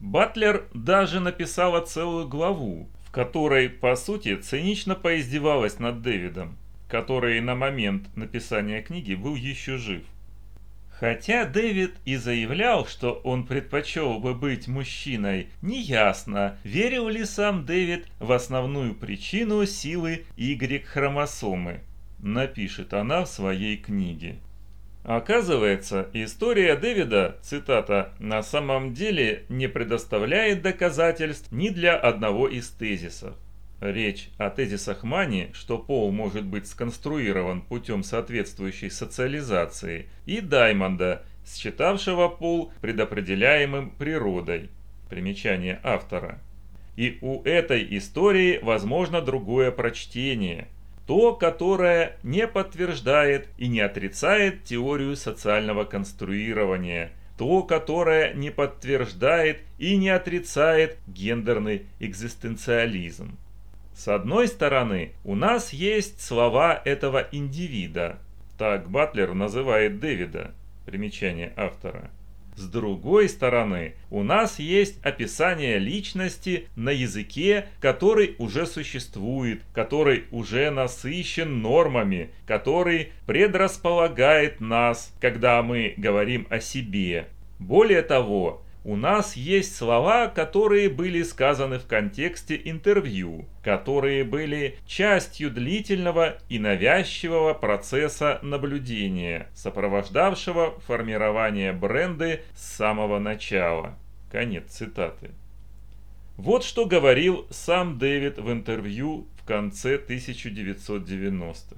Батлер даже написала целую главу, в которой, по сути, цинично поиздевалась над Дэвидом, который на момент написания книги был еще жив. Хотя Дэвид и заявлял, что он предпочел бы быть мужчиной, неясно, верил ли сам Дэвид в основную причину силы Y-хромосомы, напишет она в своей книге. Оказывается, история Дэвида, цитата, на самом деле не предоставляет доказательств ни для одного из тезисов. Речь о тезисах Мани, что пол может быть сконструирован путем соответствующей социализации, и Даймонда, считавшего пол предопределяемым природой. Примечание автора. И у этой истории возможно другое прочтение. То, которое не подтверждает и не отрицает теорию социального конструирования. То, которое не подтверждает и не отрицает гендерный экзистенциализм. С одной стороны, у нас есть слова этого индивида. Так Батлер называет Дэвида. Примечание автора. С другой стороны, у нас есть описание личности на языке, который уже существует, который уже насыщен нормами, который предрасполагает нас, когда мы говорим о себе. Более того, у нас есть слова, которые были сказаны в контексте интервью, которые были частью длительного и навязчивого процесса наблюдения, сопровождавшего формирование бренды с самого начала. Конец цитаты. Вот что говорил сам Дэвид в интервью в конце 1990-х.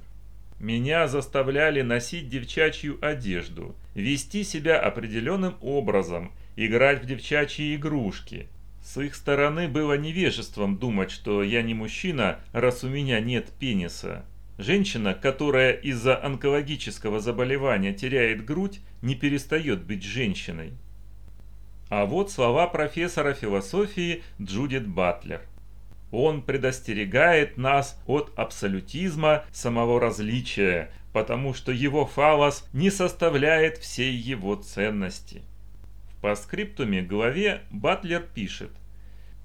Меня заставляли носить девчачью одежду, вести себя определенным образом – играть в девчачьи игрушки. С их стороны было невежеством думать, что я не мужчина, раз у меня нет пениса. Женщина, которая из-за онкологического заболевания теряет грудь, не перестает быть женщиной. А вот слова профессора философии Джудит Батлер. Он предостерегает нас от абсолютизма самого различия, потому что его фалос не составляет всей его ценности. По скриптуме главе Батлер пишет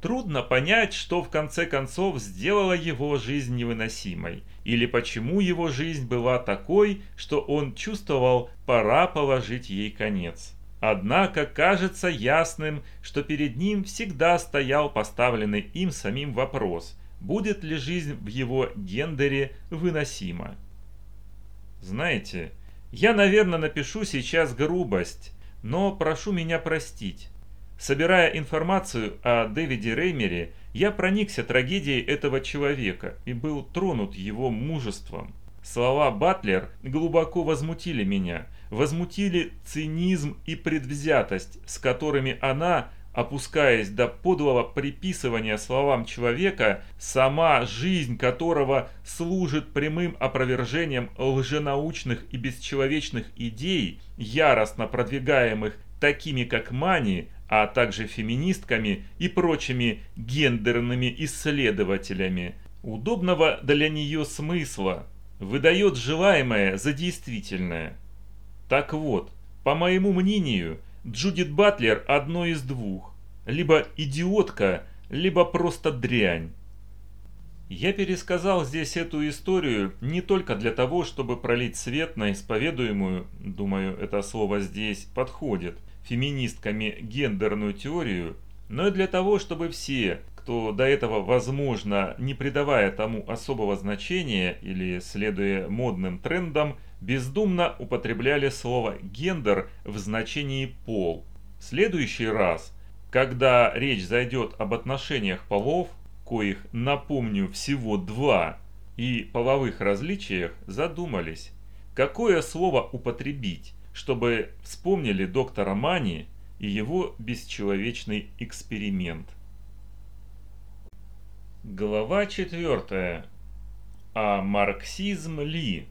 Трудно понять, что в конце концов сделало его жизнь невыносимой, или почему его жизнь была такой, что он чувствовал, пора положить ей конец. Однако кажется ясным, что перед ним всегда стоял поставленный им самим вопрос, будет ли жизнь в его гендере выносима. Знаете, я, наверное, напишу сейчас грубость, но прошу меня простить. Собирая информацию о Дэвиде Реймере, я проникся трагедией этого человека и был тронут его мужеством. Слова Батлер глубоко возмутили меня, возмутили цинизм и предвзятость, с которыми она, опускаясь до подлого приписывания словам человека, сама жизнь которого служит прямым опровержением лженаучных и бесчеловечных идей, яростно продвигаемых такими как Мани, а также феминистками и прочими гендерными исследователями, удобного для нее смысла, выдает желаемое за действительное. Так вот, по моему мнению, Джудит Батлер одно из двух. Либо идиотка, либо просто дрянь. Я пересказал здесь эту историю не только для того, чтобы пролить свет на исповедуемую, думаю, это слово здесь подходит, феминистками гендерную теорию, но и для того, чтобы все, кто до этого, возможно, не придавая тому особого значения или следуя модным трендам, бездумно употребляли слово «гендер» в значении «пол». В следующий раз, когда речь зайдет об отношениях полов, коих, напомню, всего два, и половых различиях, задумались, какое слово употребить, чтобы вспомнили доктора Мани и его бесчеловечный эксперимент. Глава 4. А марксизм ли?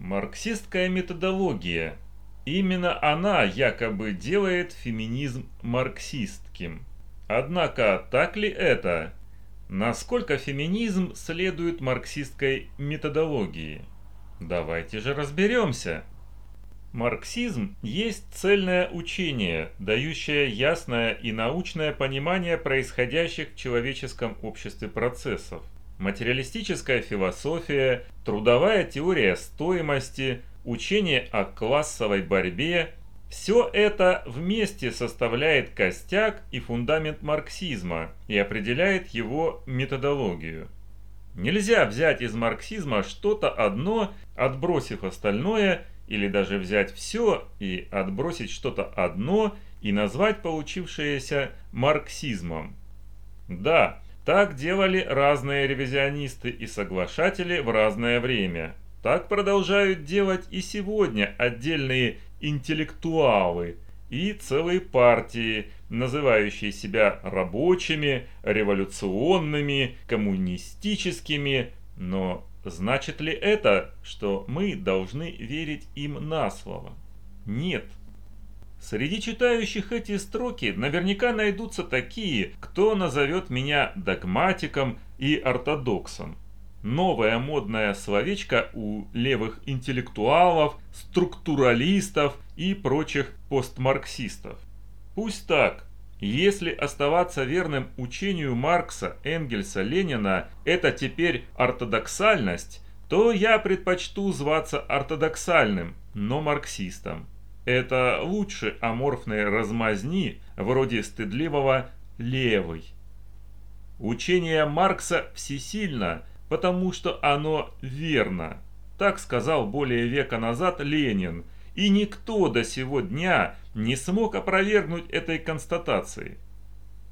Марксистская методология. Именно она якобы делает феминизм марксистским. Однако, так ли это? Насколько феминизм следует марксистской методологии? Давайте же разберемся. Марксизм есть цельное учение, дающее ясное и научное понимание происходящих в человеческом обществе процессов. Материалистическая философия, трудовая теория стоимости, учение о классовой борьбе – все это вместе составляет костяк и фундамент марксизма и определяет его методологию. Нельзя взять из марксизма что-то одно, отбросив остальное – или даже взять все и отбросить что-то одно и назвать получившееся марксизмом. Да, так делали разные ревизионисты и соглашатели в разное время. Так продолжают делать и сегодня отдельные интеллектуалы и целые партии, называющие себя рабочими, революционными, коммунистическими, но Значит ли это, что мы должны верить им на слово? Нет. Среди читающих эти строки наверняка найдутся такие, кто назовет меня догматиком и ортодоксом. Новая модная словечко у левых интеллектуалов, структуралистов и прочих постмарксистов. Пусть так, если оставаться верным учению Маркса, Энгельса, Ленина – это теперь ортодоксальность, то я предпочту зваться ортодоксальным, но марксистом. Это лучше аморфной размазни, вроде стыдливого «левый». Учение Маркса всесильно, потому что оно верно. Так сказал более века назад Ленин – и никто до сего дня не смог опровергнуть этой констатации.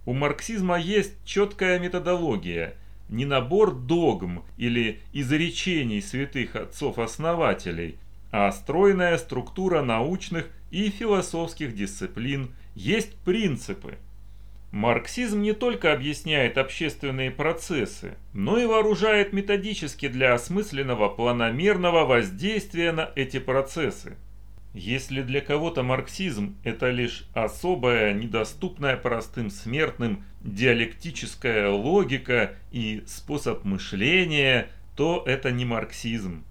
У марксизма есть четкая методология, не набор догм или изречений святых отцов-основателей, а стройная структура научных и философских дисциплин, есть принципы. Марксизм не только объясняет общественные процессы, но и вооружает методически для осмысленного планомерного воздействия на эти процессы. Если для кого-то марксизм – это лишь особая, недоступная простым смертным диалектическая логика и способ мышления, то это не марксизм.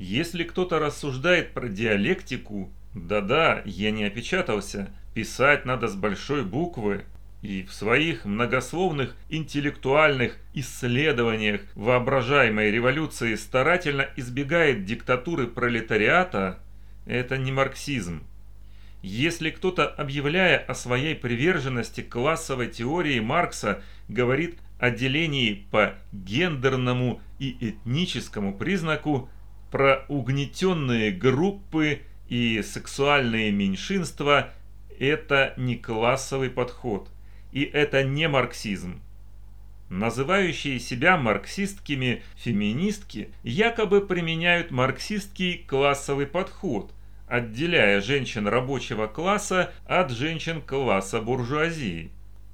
Если кто-то рассуждает про диалектику, да-да, я не опечатался, писать надо с большой буквы, и в своих многословных интеллектуальных исследованиях воображаемой революции старательно избегает диктатуры пролетариата, это не марксизм. Если кто-то, объявляя о своей приверженности классовой теории Маркса, говорит о делении по гендерному и этническому признаку, про угнетенные группы и сексуальные меньшинства, это не классовый подход – и это не марксизм. Называющие себя марксистскими феминистки якобы применяют марксистский классовый подход, отделяя женщин рабочего класса от женщин класса буржуазии.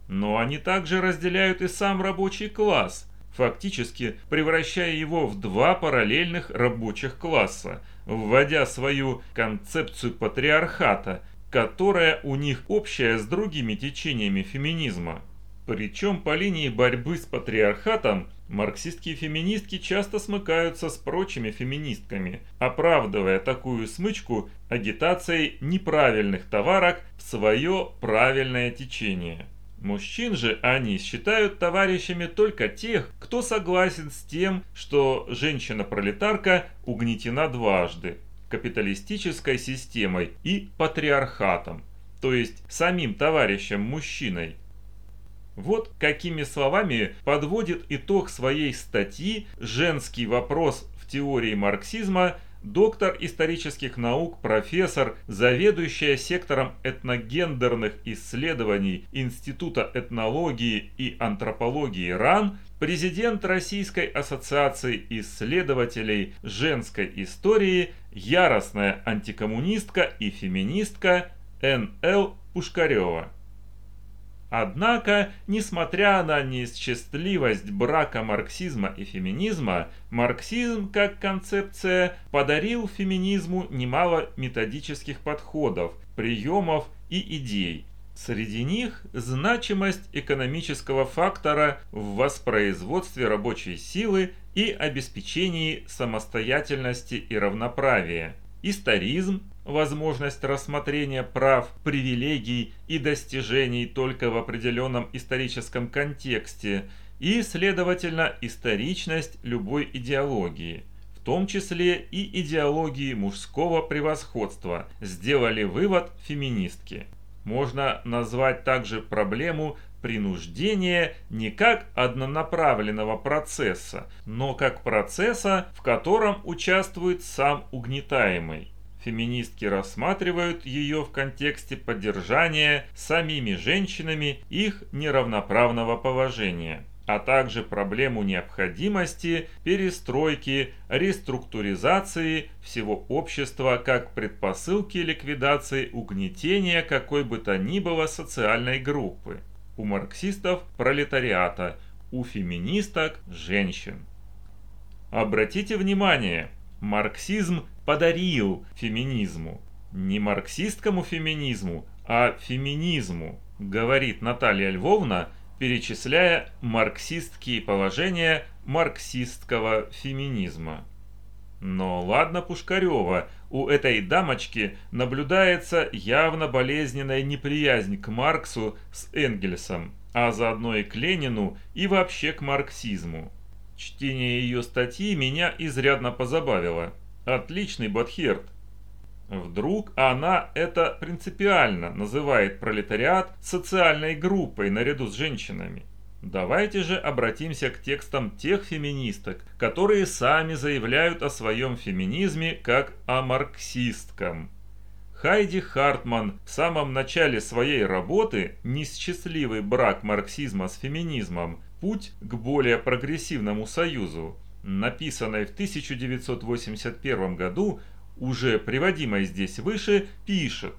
Но они также разделяют и сам рабочий класс, фактически превращая его в два параллельных рабочих класса, вводя свою концепцию патриархата, которая у них общая с другими течениями феминизма. Причем по линии борьбы с патриархатом марксистские феминистки часто смыкаются с прочими феминистками, оправдывая такую смычку агитацией неправильных товарок в свое правильное течение. Мужчин же они считают товарищами только тех, кто согласен с тем, что женщина-пролетарка угнетена дважды капиталистической системой и патриархатом, то есть самим товарищем-мужчиной. Вот какими словами подводит итог своей статьи «Женский вопрос в теории марксизма» доктор исторических наук, профессор, заведующая сектором этногендерных исследований Института этнологии и антропологии РАН, президент Российской ассоциации исследователей женской истории, яростная антикоммунистка и феминистка Н.Л. Пушкарева. Однако, несмотря на неисчастливость брака марксизма и феминизма, марксизм как концепция подарил феминизму немало методических подходов, приемов и идей. Среди них значимость экономического фактора в воспроизводстве рабочей силы и обеспечении самостоятельности и равноправия, историзм, возможность рассмотрения прав, привилегий и достижений только в определенном историческом контексте и, следовательно, историчность любой идеологии, в том числе и идеологии мужского превосходства, сделали вывод феминистки. Можно назвать также проблему принуждения не как однонаправленного процесса, но как процесса, в котором участвует сам угнетаемый. Феминистки рассматривают ее в контексте поддержания самими женщинами их неравноправного положения а также проблему необходимости перестройки, реструктуризации всего общества как предпосылки ликвидации угнетения какой бы то ни было социальной группы. У марксистов – пролетариата, у феминисток – женщин. Обратите внимание, марксизм подарил феминизму. Не марксистскому феминизму, а феминизму, говорит Наталья Львовна, перечисляя марксистские положения марксистского феминизма. Но ладно Пушкарева, у этой дамочки наблюдается явно болезненная неприязнь к Марксу с Энгельсом, а заодно и к Ленину и вообще к марксизму. Чтение ее статьи меня изрядно позабавило. Отличный Батхерт. Вдруг она это принципиально называет пролетариат социальной группой наряду с женщинами. Давайте же обратимся к текстам тех феминисток, которые сами заявляют о своем феминизме как о марксистком. Хайди Хартман в самом начале своей работы «Несчастливый брак марксизма с феминизмом. Путь к более прогрессивному союзу», написанной в 1981 году, уже приводимой здесь выше, пишет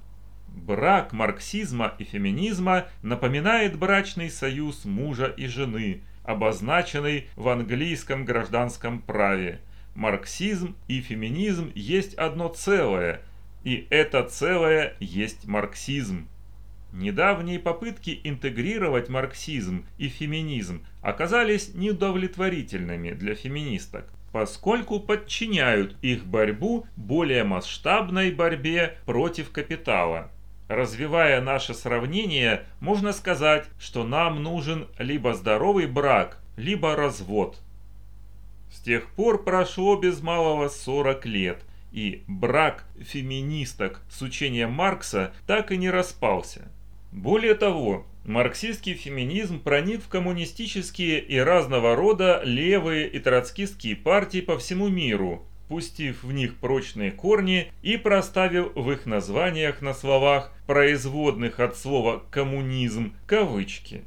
Брак марксизма и феминизма напоминает брачный союз мужа и жены, обозначенный в английском гражданском праве. Марксизм и феминизм есть одно целое, и это целое есть марксизм. Недавние попытки интегрировать марксизм и феминизм оказались неудовлетворительными для феминисток поскольку подчиняют их борьбу более масштабной борьбе против капитала. Развивая наше сравнение, можно сказать, что нам нужен либо здоровый брак, либо развод. С тех пор прошло без малого 40 лет, и брак феминисток с учением Маркса так и не распался. Более того, марксистский феминизм проник в коммунистические и разного рода левые и троцкистские партии по всему миру, пустив в них прочные корни и проставив в их названиях на словах, производных от слова «коммунизм» кавычки.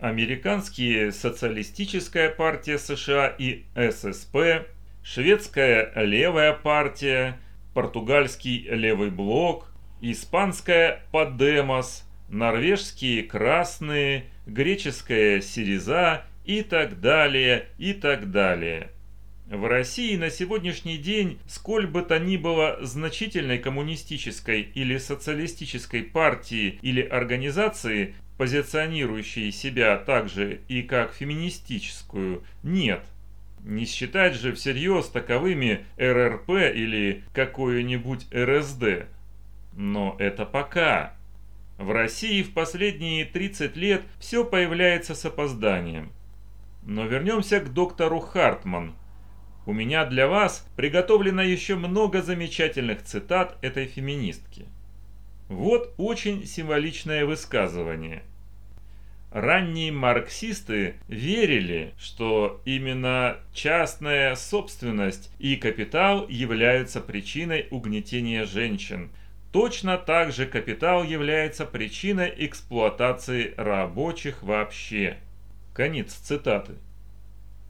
Американские социалистическая партия США и ССП, шведская левая партия, португальский левый блок, испанская Подемос, норвежские красные, греческая Сириза и так далее, и так далее. В России на сегодняшний день, сколь бы то ни было значительной коммунистической или социалистической партии или организации, позиционирующей себя также и как феминистическую, нет. Не считать же всерьез таковыми РРП или какое-нибудь РСД. Но это пока. В России в последние 30 лет все появляется с опозданием. Но вернемся к доктору Хартман. У меня для вас приготовлено еще много замечательных цитат этой феминистки. Вот очень символичное высказывание. Ранние марксисты верили, что именно частная собственность и капитал являются причиной угнетения женщин – Точно так же капитал является причиной эксплуатации рабочих вообще. Конец цитаты.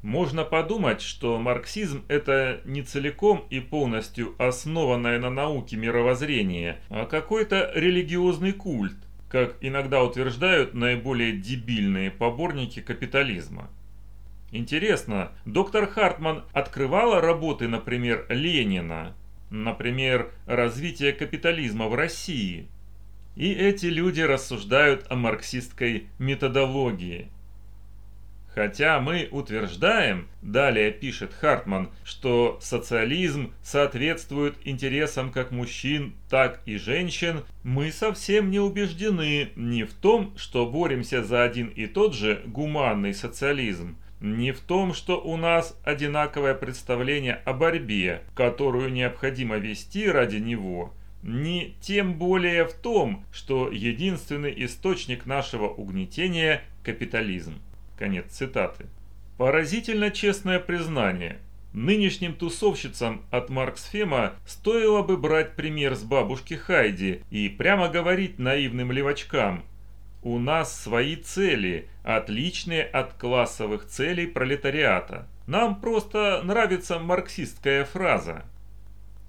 Можно подумать, что марксизм – это не целиком и полностью основанное на науке мировоззрение, а какой-то религиозный культ, как иногда утверждают наиболее дебильные поборники капитализма. Интересно, доктор Хартман открывала работы, например, Ленина, Например, развитие капитализма в России. И эти люди рассуждают о марксистской методологии. Хотя мы утверждаем, далее пишет Хартман, что социализм соответствует интересам как мужчин, так и женщин, мы совсем не убеждены ни в том, что боремся за один и тот же гуманный социализм, не в том, что у нас одинаковое представление о борьбе, которую необходимо вести ради него, не тем более в том, что единственный источник нашего угнетения – капитализм. Конец цитаты. Поразительно честное признание. Нынешним тусовщицам от Марксфема стоило бы брать пример с бабушки Хайди и прямо говорить наивным левачкам – у нас свои цели, отличные от классовых целей пролетариата. Нам просто нравится марксистская фраза.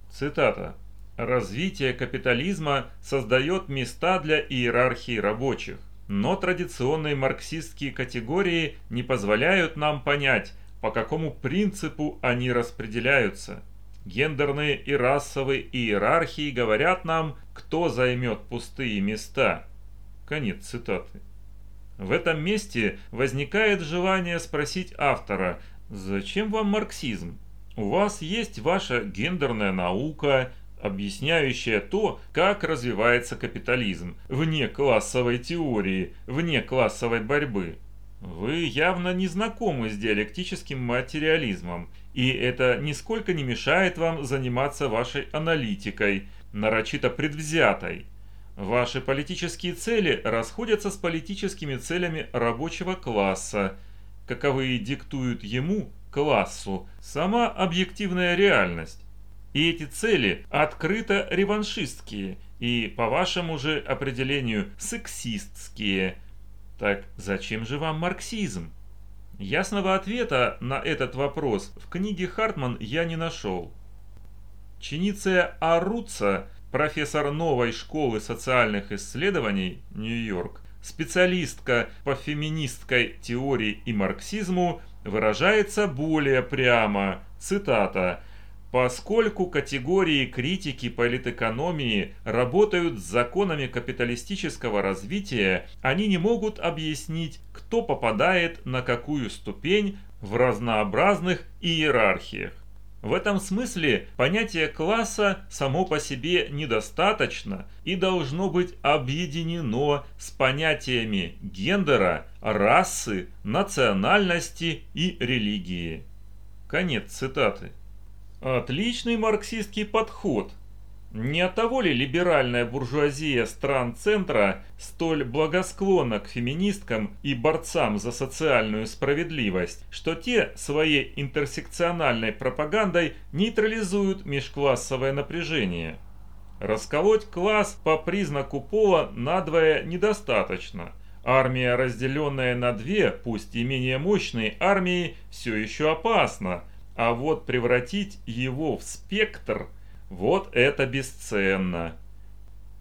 Цитата. Развитие капитализма создает места для иерархии рабочих, но традиционные марксистские категории не позволяют нам понять, по какому принципу они распределяются. Гендерные и расовые иерархии говорят нам, кто займет пустые места – Конец цитаты. В этом месте возникает желание спросить автора, зачем вам марксизм? У вас есть ваша гендерная наука, объясняющая то, как развивается капитализм, вне классовой теории, вне классовой борьбы. Вы явно не знакомы с диалектическим материализмом, и это нисколько не мешает вам заниматься вашей аналитикой, нарочито предвзятой, Ваши политические цели расходятся с политическими целями рабочего класса, каковые диктуют ему, классу, сама объективная реальность. И эти цели открыто реваншистские и, по вашему же определению, сексистские. Так зачем же вам марксизм? Ясного ответа на этот вопрос в книге Хартман я не нашел. Чиниция Аруца профессор новой школы социальных исследований Нью-Йорк, специалистка по феминистской теории и марксизму, выражается более прямо, цитата, Поскольку категории критики политэкономии работают с законами капиталистического развития, они не могут объяснить, кто попадает на какую ступень в разнообразных иерархиях. В этом смысле понятие класса само по себе недостаточно и должно быть объединено с понятиями гендера, расы, национальности и религии. Конец цитаты. Отличный марксистский подход – не от того ли либеральная буржуазия стран центра столь благосклонна к феминисткам и борцам за социальную справедливость, что те своей интерсекциональной пропагандой нейтрализуют межклассовое напряжение? Расколоть класс по признаку пола надвое недостаточно. Армия, разделенная на две, пусть и менее мощные армии, все еще опасна, а вот превратить его в спектр – вот это бесценно.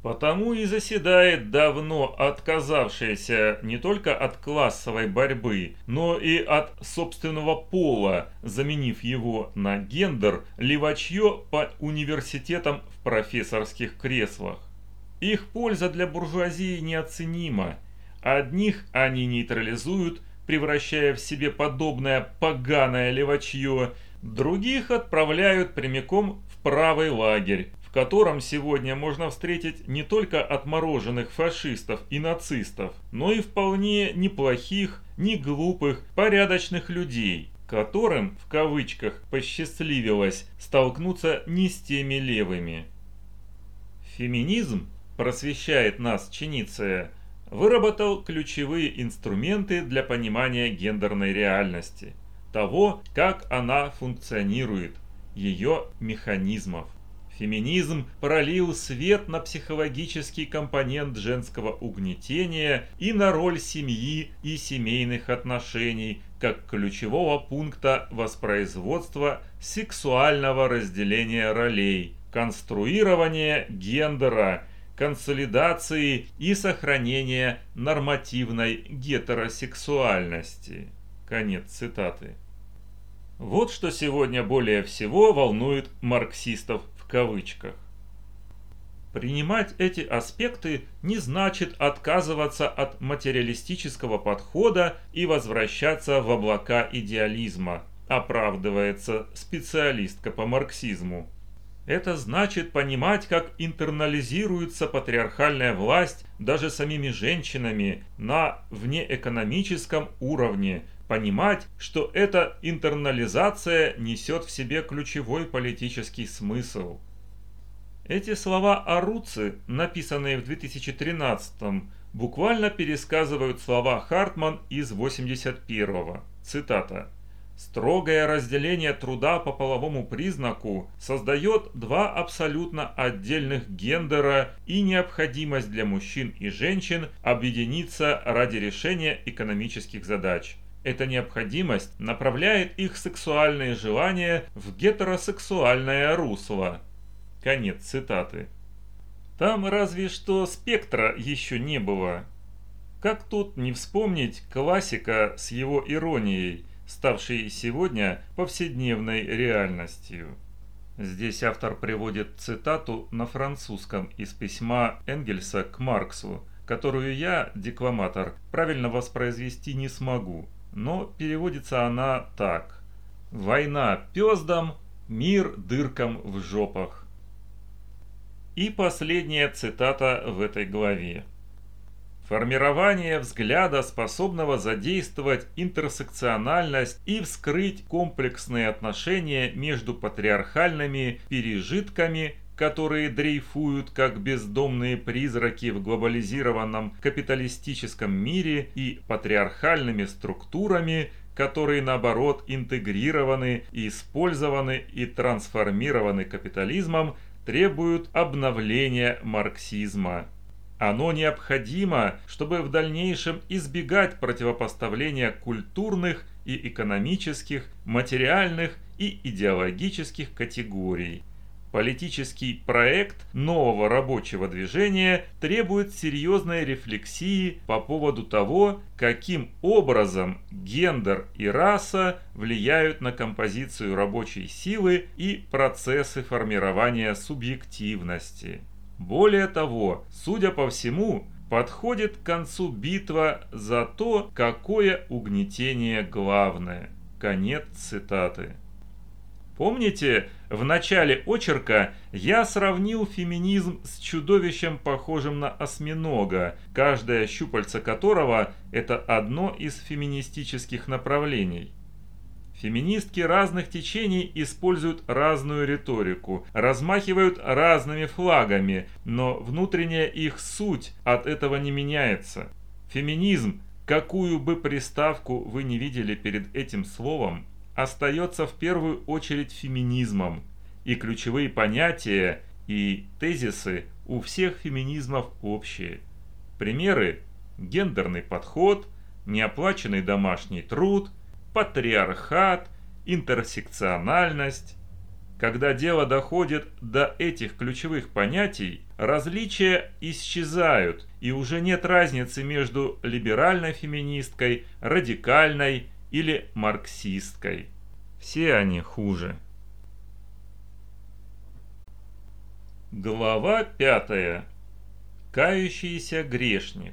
Потому и заседает давно отказавшаяся не только от классовой борьбы, но и от собственного пола, заменив его на гендер, левачье по университетам в профессорских креслах. Их польза для буржуазии неоценима. Одних они нейтрализуют, превращая в себе подобное поганое левачье, других отправляют прямиком правый лагерь, в котором сегодня можно встретить не только отмороженных фашистов и нацистов, но и вполне неплохих, не глупых, порядочных людей, которым, в кавычках, посчастливилось столкнуться не с теми левыми. Феминизм, просвещает нас Чениция, выработал ключевые инструменты для понимания гендерной реальности, того, как она функционирует, ее механизмов. Феминизм пролил свет на психологический компонент женского угнетения и на роль семьи и семейных отношений как ключевого пункта воспроизводства сексуального разделения ролей, конструирования гендера, консолидации и сохранения нормативной гетеросексуальности. Конец цитаты. Вот что сегодня более всего волнует марксистов в кавычках. Принимать эти аспекты не значит отказываться от материалистического подхода и возвращаться в облака идеализма, оправдывается специалистка по марксизму. Это значит понимать, как интернализируется патриархальная власть даже самими женщинами на внеэкономическом уровне, понимать, что эта интернализация несет в себе ключевой политический смысл. Эти слова Аруци, написанные в 2013 буквально пересказывают слова Хартман из 81-го. Цитата. Строгое разделение труда по половому признаку создает два абсолютно отдельных гендера и необходимость для мужчин и женщин объединиться ради решения экономических задач. Эта необходимость направляет их сексуальные желания в гетеросексуальное русло. Конец цитаты. Там разве что спектра еще не было. Как тут не вспомнить классика с его иронией, ставшей сегодня повседневной реальностью. Здесь автор приводит цитату на французском из письма Энгельса к Марксу, которую я, декламатор, правильно воспроизвести не смогу но переводится она так. «Война пездам, мир дыркам в жопах». И последняя цитата в этой главе. Формирование взгляда, способного задействовать интерсекциональность и вскрыть комплексные отношения между патриархальными пережитками которые дрейфуют как бездомные призраки в глобализированном капиталистическом мире и патриархальными структурами, которые наоборот интегрированы и использованы и трансформированы капитализмом, требуют обновления марксизма. Оно необходимо, чтобы в дальнейшем избегать противопоставления культурных и экономических, материальных и идеологических категорий. Политический проект нового рабочего движения требует серьезной рефлексии по поводу того, каким образом гендер и раса влияют на композицию рабочей силы и процессы формирования субъективности. Более того, судя по всему, подходит к концу битва за то, какое угнетение главное. Конец цитаты. Помните, в начале очерка я сравнил феминизм с чудовищем, похожим на осьминога, каждое щупальце которого – это одно из феминистических направлений. Феминистки разных течений используют разную риторику, размахивают разными флагами, но внутренняя их суть от этого не меняется. Феминизм, какую бы приставку вы не видели перед этим словом, остается в первую очередь феминизмом, и ключевые понятия и тезисы у всех феминизмов общие. Примеры – гендерный подход, неоплаченный домашний труд, патриархат, интерсекциональность. Когда дело доходит до этих ключевых понятий, различия исчезают, и уже нет разницы между либеральной феминисткой, радикальной или марксисткой. Все они хуже. Глава пятая. Кающийся грешник.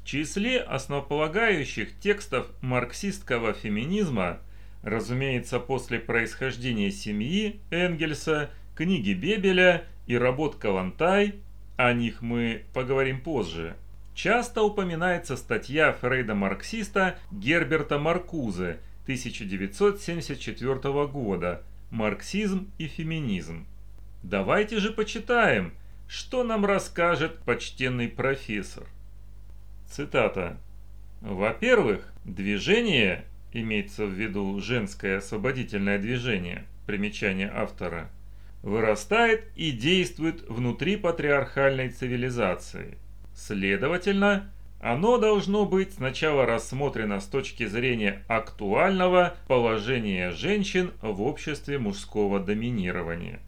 В числе основополагающих текстов марксистского феминизма, разумеется, после происхождения семьи Энгельса, книги Бебеля и работ Калантай, о них мы поговорим позже – часто упоминается статья Фрейда-марксиста Герберта Маркузе 1974 года «Марксизм и феминизм». Давайте же почитаем, что нам расскажет почтенный профессор. Цитата. Во-первых, движение, имеется в виду женское освободительное движение, примечание автора, вырастает и действует внутри патриархальной цивилизации – Следовательно, оно должно быть сначала рассмотрено с точки зрения актуального положения женщин в обществе мужского доминирования.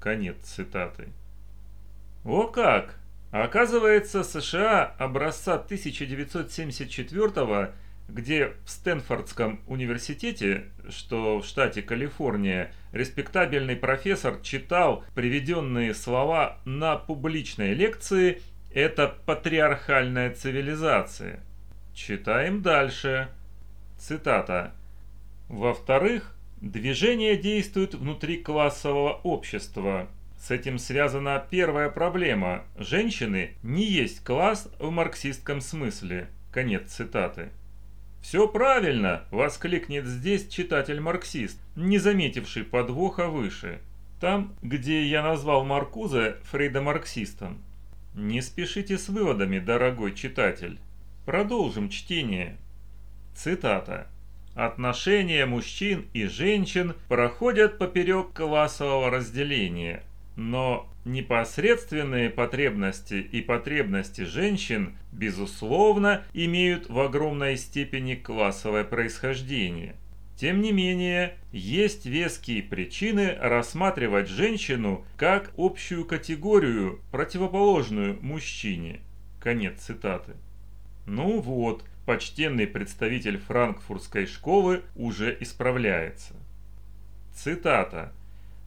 Конец цитаты. О как! Оказывается, США образца 1974 где в Стэнфордском университете, что в штате Калифорния, респектабельный профессор читал приведенные слова на публичной лекции это патриархальная цивилизация. Читаем дальше. Цитата. Во-вторых, движение действует внутри классового общества. С этим связана первая проблема. Женщины не есть класс в марксистском смысле. Конец цитаты. «Все правильно!» – воскликнет здесь читатель-марксист, не заметивший подвоха выше. Там, где я назвал Маркузе Фрейда-марксистом. Не спешите с выводами, дорогой читатель. Продолжим чтение. Цитата. Отношения мужчин и женщин проходят поперек классового разделения, но непосредственные потребности и потребности женщин, безусловно, имеют в огромной степени классовое происхождение – тем не менее, есть веские причины рассматривать женщину как общую категорию, противоположную мужчине. Конец цитаты. Ну вот, почтенный представитель франкфуртской школы уже исправляется. Цитата.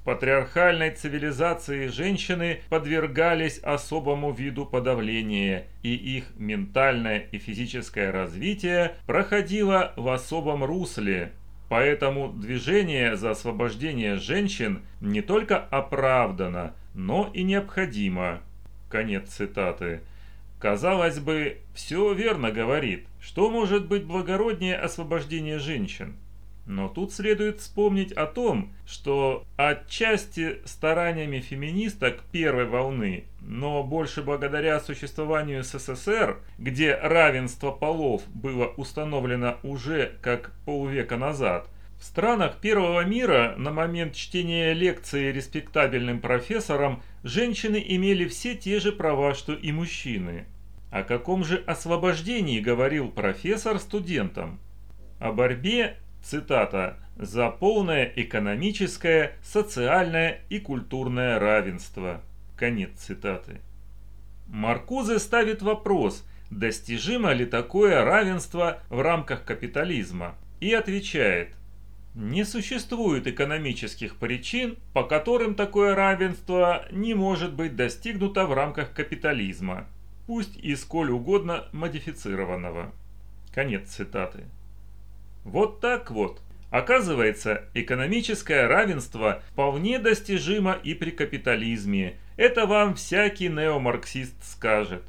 Патриархальной цивилизации женщины подвергались особому виду подавления, и их ментальное и физическое развитие проходило в особом русле, Поэтому движение за освобождение женщин не только оправдано, но и необходимо. Конец цитаты. Казалось бы, все верно говорит. Что может быть благороднее освобождения женщин? Но тут следует вспомнить о том, что отчасти стараниями феминисток первой волны, но больше благодаря существованию СССР, где равенство полов было установлено уже как полвека назад, в странах первого мира на момент чтения лекции респектабельным профессорам женщины имели все те же права, что и мужчины. О каком же освобождении говорил профессор студентам? О борьбе Цитата «за полное экономическое, социальное и культурное равенство». Конец цитаты. Маркузе ставит вопрос, достижимо ли такое равенство в рамках капитализма, и отвечает, не существует экономических причин, по которым такое равенство не может быть достигнуто в рамках капитализма, пусть и сколь угодно модифицированного. Конец цитаты. Вот так вот. Оказывается, экономическое равенство вполне достижимо и при капитализме. Это вам всякий неомарксист скажет.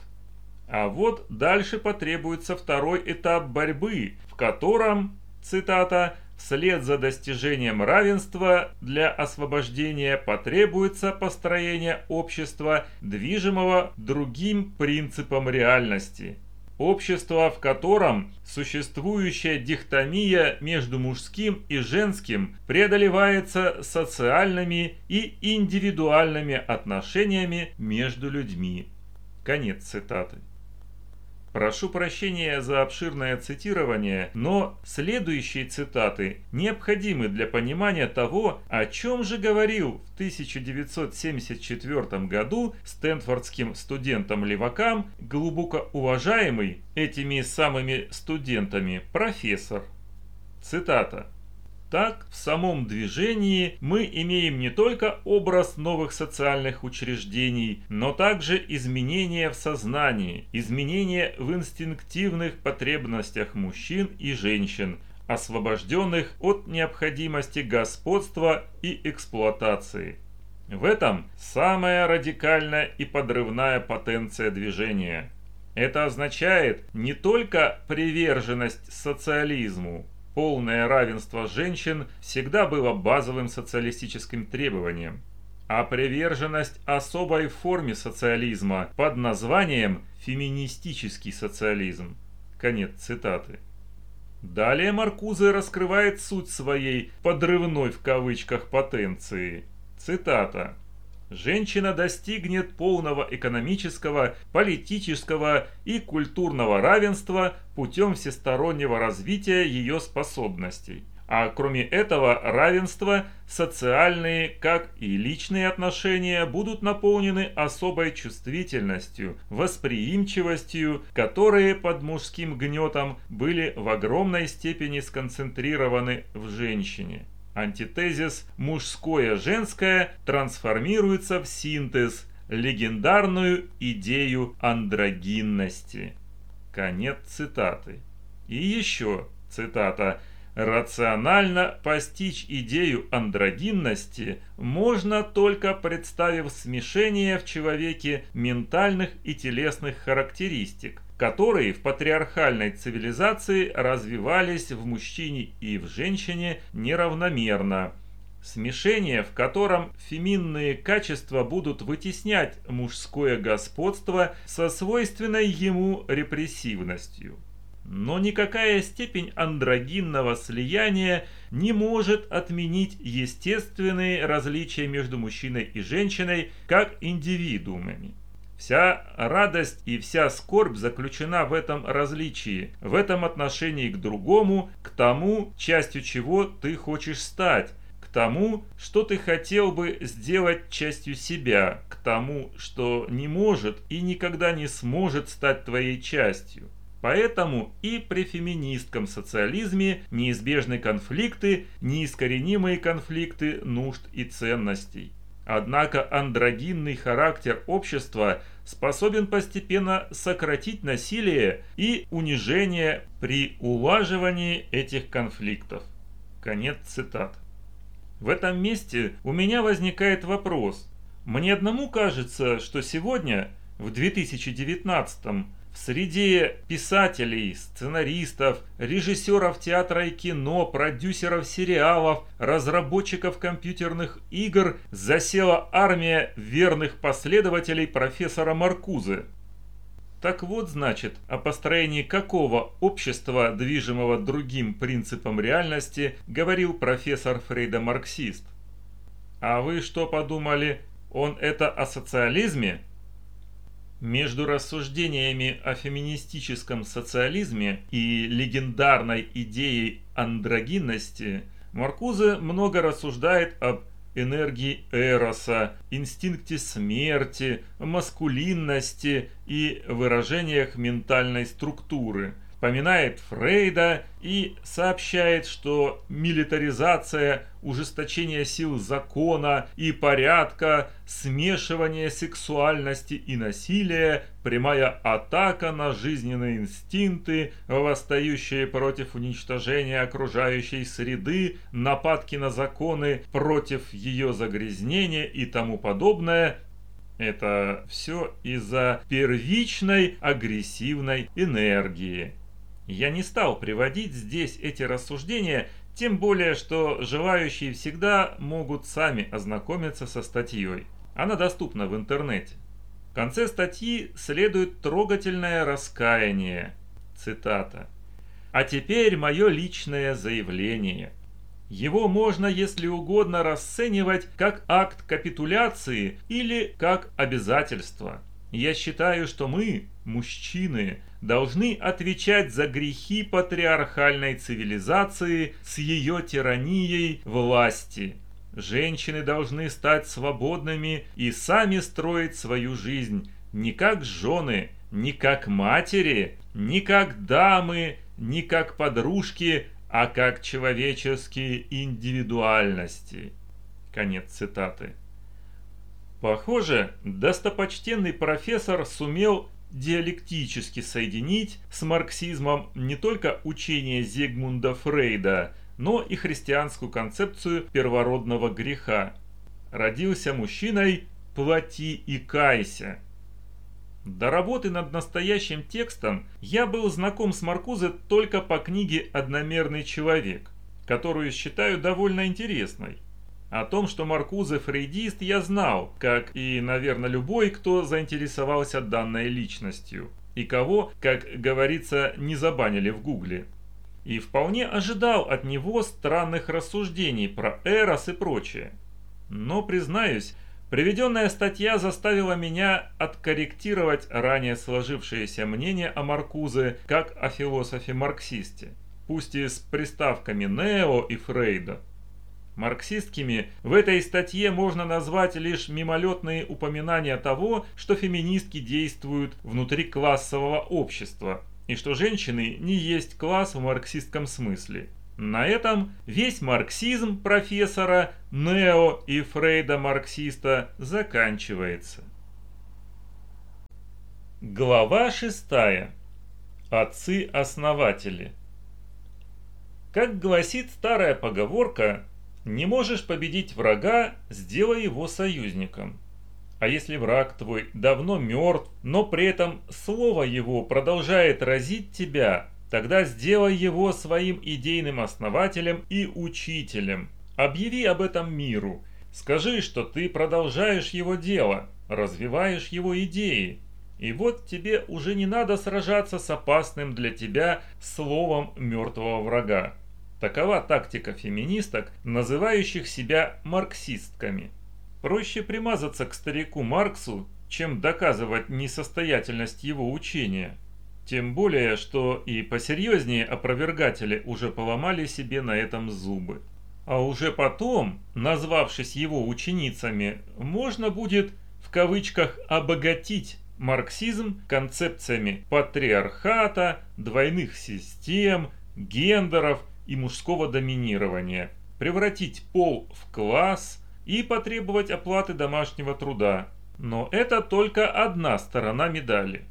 А вот дальше потребуется второй этап борьбы, в котором, цитата, Вслед за достижением равенства для освобождения потребуется построение общества, движимого другим принципом реальности. Общество, в котором существующая дихтомия между мужским и женским преодолевается социальными и индивидуальными отношениями между людьми. Конец цитаты. Прошу прощения за обширное цитирование, но следующие цитаты необходимы для понимания того, о чем же говорил в 1974 году стэнфордским студентом-левакам глубоко уважаемый этими самыми студентами профессор. Цитата. Так, в самом движении мы имеем не только образ новых социальных учреждений, но также изменения в сознании, изменения в инстинктивных потребностях мужчин и женщин, освобожденных от необходимости господства и эксплуатации. В этом самая радикальная и подрывная потенция движения. Это означает не только приверженность социализму, Полное равенство женщин всегда было базовым социалистическим требованием, а приверженность особой форме социализма под названием «феминистический социализм». Конец цитаты. Далее Маркузе раскрывает суть своей «подрывной» в кавычках потенции. Цитата женщина достигнет полного экономического, политического и культурного равенства путем всестороннего развития ее способностей. А кроме этого равенства, социальные, как и личные отношения будут наполнены особой чувствительностью, восприимчивостью, которые под мужским гнетом были в огромной степени сконцентрированы в женщине. Антитезис «мужское-женское» трансформируется в синтез, легендарную идею андрогинности. Конец цитаты. И еще цитата Рационально постичь идею андрогинности можно только представив смешение в человеке ментальных и телесных характеристик, которые в патриархальной цивилизации развивались в мужчине и в женщине неравномерно. Смешение, в котором феминные качества будут вытеснять мужское господство со свойственной ему репрессивностью. Но никакая степень андрогинного слияния не может отменить естественные различия между мужчиной и женщиной как индивидуумами. Вся радость и вся скорбь заключена в этом различии, в этом отношении к другому, к тому, частью чего ты хочешь стать, к тому, что ты хотел бы сделать частью себя, к тому, что не может и никогда не сможет стать твоей частью. Поэтому и при феминистком социализме неизбежны конфликты, неискоренимые конфликты нужд и ценностей. Однако андрогинный характер общества способен постепенно сократить насилие и унижение при улаживании этих конфликтов. Конец цитат. В этом месте у меня возникает вопрос. Мне одному кажется, что сегодня, в 2019 в среде писателей, сценаристов, режиссеров театра и кино, продюсеров сериалов, разработчиков компьютерных игр засела армия верных последователей профессора Маркузы. Так вот, значит, о построении какого общества, движимого другим принципом реальности, говорил профессор Фрейда марксист. А вы что подумали, он это о социализме? Между рассуждениями о феминистическом социализме и легендарной идеей андрогинности Маркузе много рассуждает об энергии эроса, инстинкте смерти, маскулинности и выражениях ментальной структуры. Поминает Фрейда и сообщает, что милитаризация, ужесточение сил закона и порядка, смешивание сексуальности и насилия, прямая атака на жизненные инстинкты, восстающие против уничтожения окружающей среды, нападки на законы против ее загрязнения и тому подобное – это все из-за первичной агрессивной энергии. Я не стал приводить здесь эти рассуждения, тем более, что желающие всегда могут сами ознакомиться со статьей. Она доступна в интернете. В конце статьи следует трогательное раскаяние. Цитата. «А теперь мое личное заявление. Его можно, если угодно, расценивать как акт капитуляции или как обязательство. Я считаю, что мы, мужчины, должны отвечать за грехи патриархальной цивилизации с ее тиранией власти. Женщины должны стать свободными и сами строить свою жизнь не как жены, не как матери, не как дамы, не как подружки, а как человеческие индивидуальности. Конец цитаты. Похоже, достопочтенный профессор сумел диалектически соединить с марксизмом не только учение Зигмунда Фрейда, но и христианскую концепцию первородного греха. Родился мужчиной «плати и кайся». До работы над настоящим текстом я был знаком с Маркузе только по книге «Одномерный человек», которую считаю довольно интересной. О том, что Маркузе фрейдист, я знал, как и, наверное, любой, кто заинтересовался данной личностью, и кого, как говорится, не забанили в гугле. И вполне ожидал от него странных рассуждений про Эрос и прочее. Но, признаюсь, приведенная статья заставила меня откорректировать ранее сложившееся мнение о Маркузе как о философе-марксисте, пусть и с приставками Нео и Фрейда. Марксистскими в этой статье можно назвать лишь мимолетные упоминания того, что феминистки действуют внутри классового общества, и что женщины не есть класс в марксистском смысле. На этом весь марксизм профессора Нео и Фрейда марксиста заканчивается. Глава 6. Отцы-основатели. Как гласит старая поговорка, не можешь победить врага, сделай его союзником. А если враг твой давно мертв, но при этом слово его продолжает разить тебя, тогда сделай его своим идейным основателем и учителем. Объяви об этом миру. Скажи, что ты продолжаешь его дело, развиваешь его идеи. И вот тебе уже не надо сражаться с опасным для тебя словом мертвого врага. Такова тактика феминисток, называющих себя марксистками. Проще примазаться к старику Марксу, чем доказывать несостоятельность его учения. Тем более, что и посерьезнее опровергатели уже поломали себе на этом зубы. А уже потом, назвавшись его ученицами, можно будет в кавычках «обогатить» марксизм концепциями патриархата, двойных систем, гендеров – и мужского доминирования, превратить пол в класс и потребовать оплаты домашнего труда. Но это только одна сторона медали.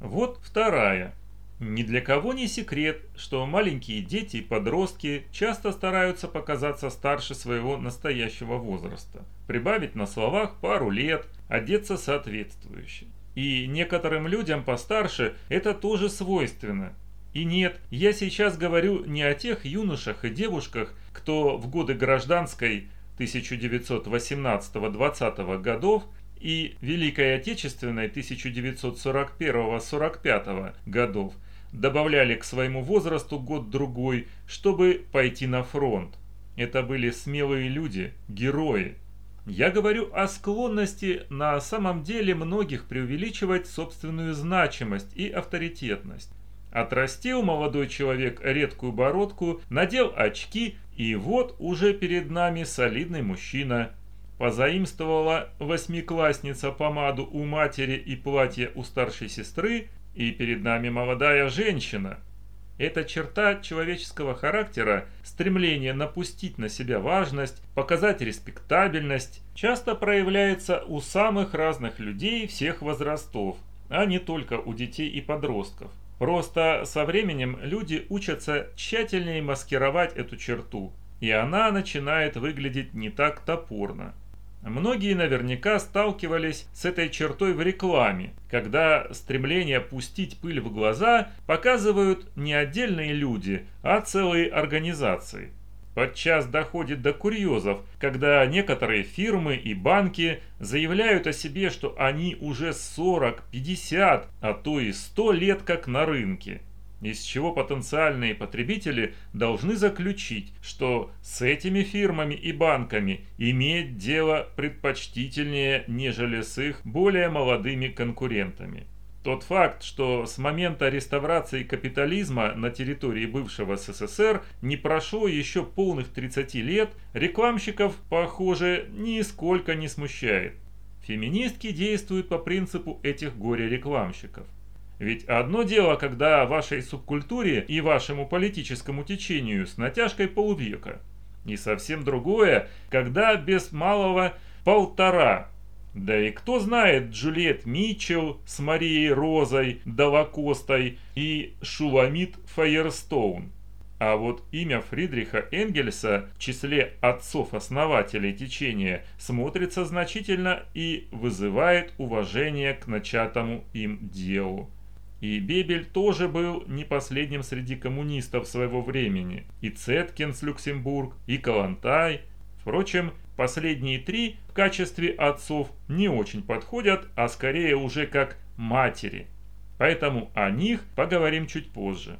Вот вторая. Ни для кого не секрет, что маленькие дети и подростки часто стараются показаться старше своего настоящего возраста, прибавить на словах пару лет, одеться соответствующе. И некоторым людям постарше это тоже свойственно, и нет, я сейчас говорю не о тех юношах и девушках, кто в годы гражданской 1918-20 годов и Великой Отечественной 1941-45 годов добавляли к своему возрасту год-другой, чтобы пойти на фронт. Это были смелые люди, герои. Я говорю о склонности на самом деле многих преувеличивать собственную значимость и авторитетность. Отрастил молодой человек редкую бородку, надел очки, и вот уже перед нами солидный мужчина. Позаимствовала восьмиклассница помаду у матери и платье у старшей сестры, и перед нами молодая женщина. Эта черта человеческого характера, стремление напустить на себя важность, показать респектабельность, часто проявляется у самых разных людей всех возрастов, а не только у детей и подростков. Просто со временем люди учатся тщательнее маскировать эту черту, и она начинает выглядеть не так топорно. Многие наверняка сталкивались с этой чертой в рекламе, когда стремление пустить пыль в глаза показывают не отдельные люди, а целые организации. Подчас доходит до курьезов, когда некоторые фирмы и банки заявляют о себе, что они уже 40, 50, а то и 100 лет как на рынке из чего потенциальные потребители должны заключить, что с этими фирмами и банками иметь дело предпочтительнее, нежели с их более молодыми конкурентами. Тот факт, что с момента реставрации капитализма на территории бывшего СССР не прошло еще полных 30 лет, рекламщиков, похоже, нисколько не смущает. Феминистки действуют по принципу этих горе-рекламщиков. Ведь одно дело, когда вашей субкультуре и вашему политическому течению с натяжкой полвека. И совсем другое, когда без малого полтора. Да и кто знает Джульет Митчелл с Марией Розой, Далакостой и Шуламит Фаерстоун. А вот имя Фридриха Энгельса в числе отцов-основателей течения смотрится значительно и вызывает уважение к начатому им делу. И Бебель тоже был не последним среди коммунистов своего времени. И Цеткинс Люксембург, и Калантай. Впрочем, последние три в качестве отцов не очень подходят, а скорее уже как матери. Поэтому о них поговорим чуть позже.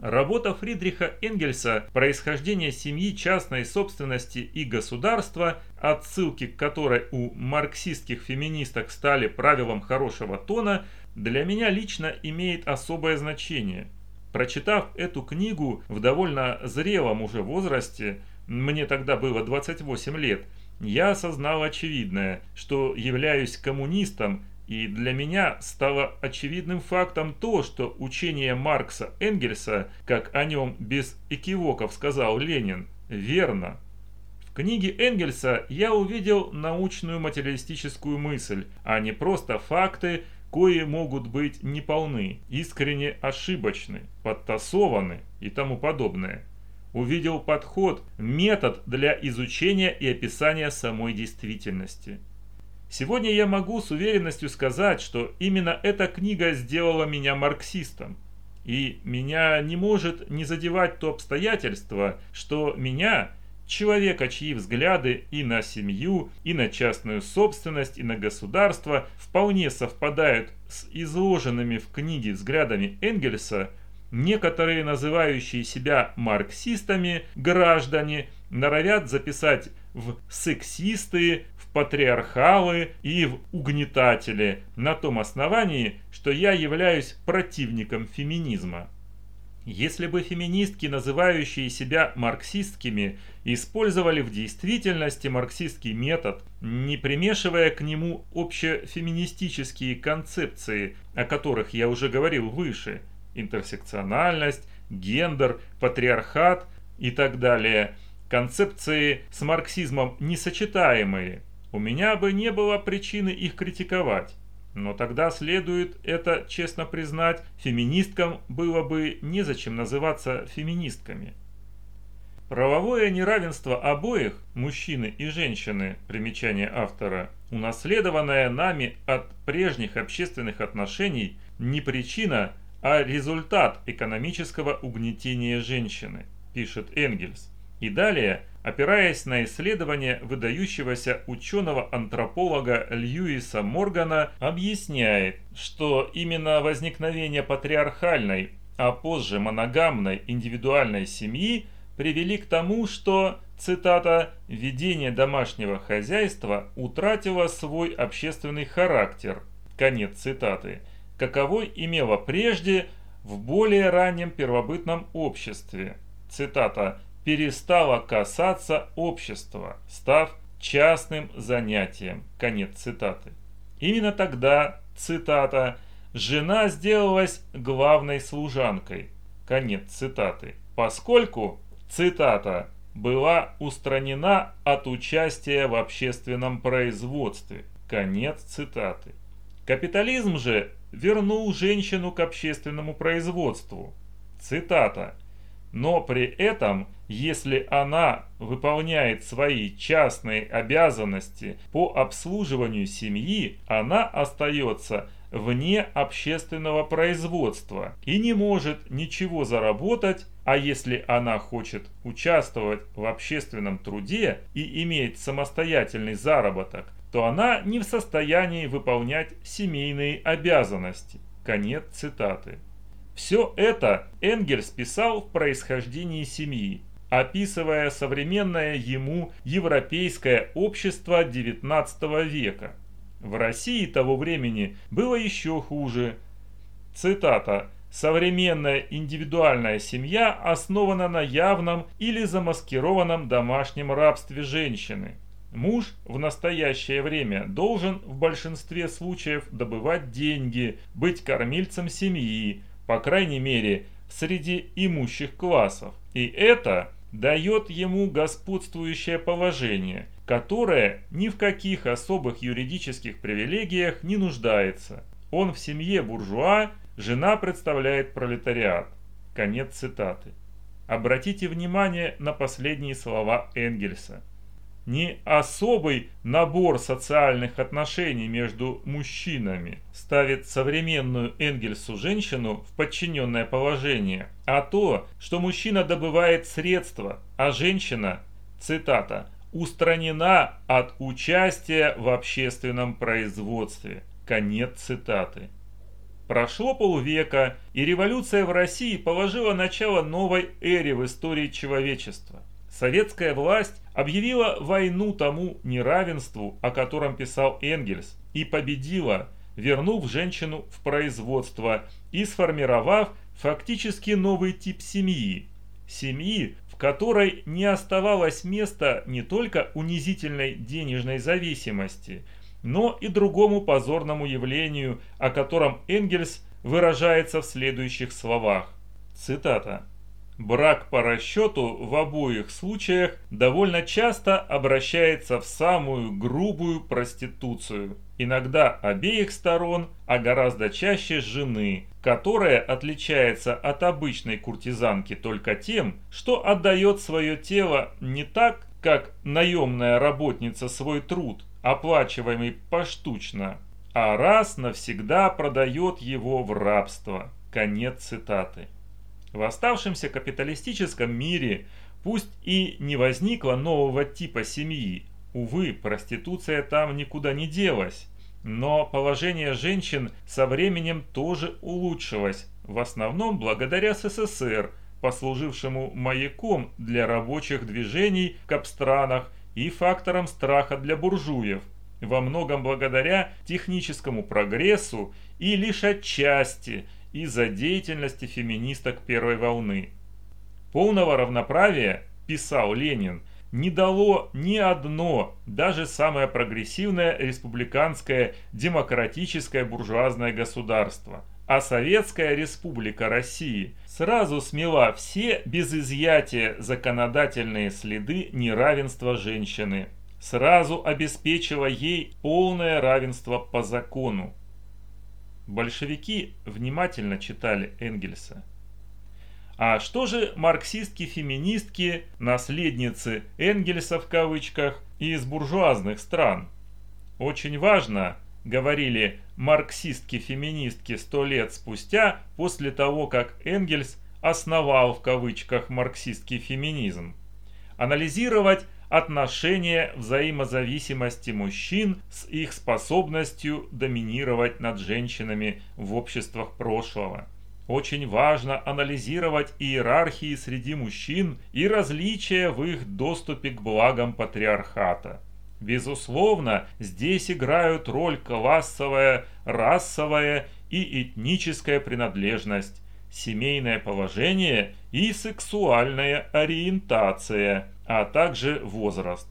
Работа Фридриха Энгельса «Происхождение семьи, частной собственности и государства», отсылки к которой у марксистских феминисток стали правилом хорошего тона, для меня лично имеет особое значение. Прочитав эту книгу в довольно зрелом уже возрасте, мне тогда было 28 лет, я осознал очевидное, что являюсь коммунистом, и для меня стало очевидным фактом то, что учение Маркса Энгельса, как о нем без экивоков сказал Ленин, верно. В книге Энгельса я увидел научную материалистическую мысль, а не просто факты, кои могут быть неполны, искренне ошибочны, подтасованы и тому подобное. Увидел подход, метод для изучения и описания самой действительности. Сегодня я могу с уверенностью сказать, что именно эта книга сделала меня марксистом. И меня не может не задевать то обстоятельство, что меня, человека, чьи взгляды и на семью, и на частную собственность, и на государство вполне совпадают с изложенными в книге взглядами Энгельса, некоторые называющие себя марксистами граждане норовят записать в сексисты, в патриархалы и в угнетатели на том основании, что я являюсь противником феминизма. Если бы феминистки, называющие себя марксистскими, использовали в действительности марксистский метод, не примешивая к нему общефеминистические концепции, о которых я уже говорил выше, интерсекциональность, гендер, патриархат и так далее, концепции с марксизмом несочетаемые, у меня бы не было причины их критиковать. Но тогда следует это честно признать, феминисткам было бы незачем называться феминистками. Правовое неравенство обоих, мужчины и женщины, примечание автора, унаследованное нами от прежних общественных отношений, не причина, а результат экономического угнетения женщины, пишет Энгельс. И далее опираясь на исследования выдающегося ученого-антрополога Льюиса Моргана, объясняет, что именно возникновение патриархальной, а позже моногамной индивидуальной семьи привели к тому, что, цитата, «ведение домашнего хозяйства утратило свой общественный характер», конец цитаты, каковой имело прежде в более раннем первобытном обществе. Цитата перестала касаться общества, став частным занятием. Конец цитаты. Именно тогда, цитата, «жена сделалась главной служанкой». Конец цитаты. Поскольку, цитата, была устранена от участия в общественном производстве. Конец цитаты. Капитализм же вернул женщину к общественному производству. Цитата. Но при этом, если она выполняет свои частные обязанности по обслуживанию семьи, она остается вне общественного производства и не может ничего заработать, а если она хочет участвовать в общественном труде и иметь самостоятельный заработок, то она не в состоянии выполнять семейные обязанности. Конец цитаты. Все это Энгельс писал в происхождении семьи, описывая современное ему европейское общество XIX века. В России того времени было еще хуже. Цитата. Современная индивидуальная семья основана на явном или замаскированном домашнем рабстве женщины. Муж в настоящее время должен в большинстве случаев добывать деньги, быть кормильцем семьи, по крайней мере, среди имущих классов. И это дает ему господствующее положение, которое ни в каких особых юридических привилегиях не нуждается. Он в семье буржуа, жена представляет пролетариат. Конец цитаты. Обратите внимание на последние слова Энгельса не особый набор социальных отношений между мужчинами ставит современную Энгельсу женщину в подчиненное положение, а то, что мужчина добывает средства, а женщина, цитата, устранена от участия в общественном производстве. Конец цитаты. Прошло полвека, и революция в России положила начало новой эре в истории человечества. Советская власть объявила войну тому неравенству, о котором писал Энгельс, и победила, вернув женщину в производство и сформировав фактически новый тип семьи. Семьи, в которой не оставалось места не только унизительной денежной зависимости, но и другому позорному явлению, о котором Энгельс выражается в следующих словах. Цитата. Брак по расчету в обоих случаях довольно часто обращается в самую грубую проституцию. Иногда обеих сторон, а гораздо чаще жены, которая отличается от обычной куртизанки только тем, что отдает свое тело не так, как наемная работница свой труд, оплачиваемый поштучно, а раз навсегда продает его в рабство. Конец цитаты. В оставшемся капиталистическом мире пусть и не возникло нового типа семьи, увы, проституция там никуда не делась, но положение женщин со временем тоже улучшилось, в основном благодаря СССР, послужившему маяком для рабочих движений в капстранах и фактором страха для буржуев, во многом благодаря техническому прогрессу и лишь отчасти – из-за деятельности феминисток первой волны. Полного равноправия, писал Ленин, не дало ни одно, даже самое прогрессивное республиканское демократическое буржуазное государство. А Советская Республика России сразу смела все без изъятия законодательные следы неравенства женщины. Сразу обеспечила ей полное равенство по закону. Большевики внимательно читали Энгельса. А что же марксистки-феминистки, наследницы Энгельса в кавычках, из буржуазных стран? Очень важно, говорили марксистки-феминистки сто лет спустя после того, как Энгельс основал в кавычках марксистский феминизм. Анализировать отношение взаимозависимости мужчин с их способностью доминировать над женщинами в обществах прошлого. Очень важно анализировать иерархии среди мужчин и различия в их доступе к благам патриархата. Безусловно, здесь играют роль классовая, расовая и этническая принадлежность, семейное положение и сексуальная ориентация – а также возраст.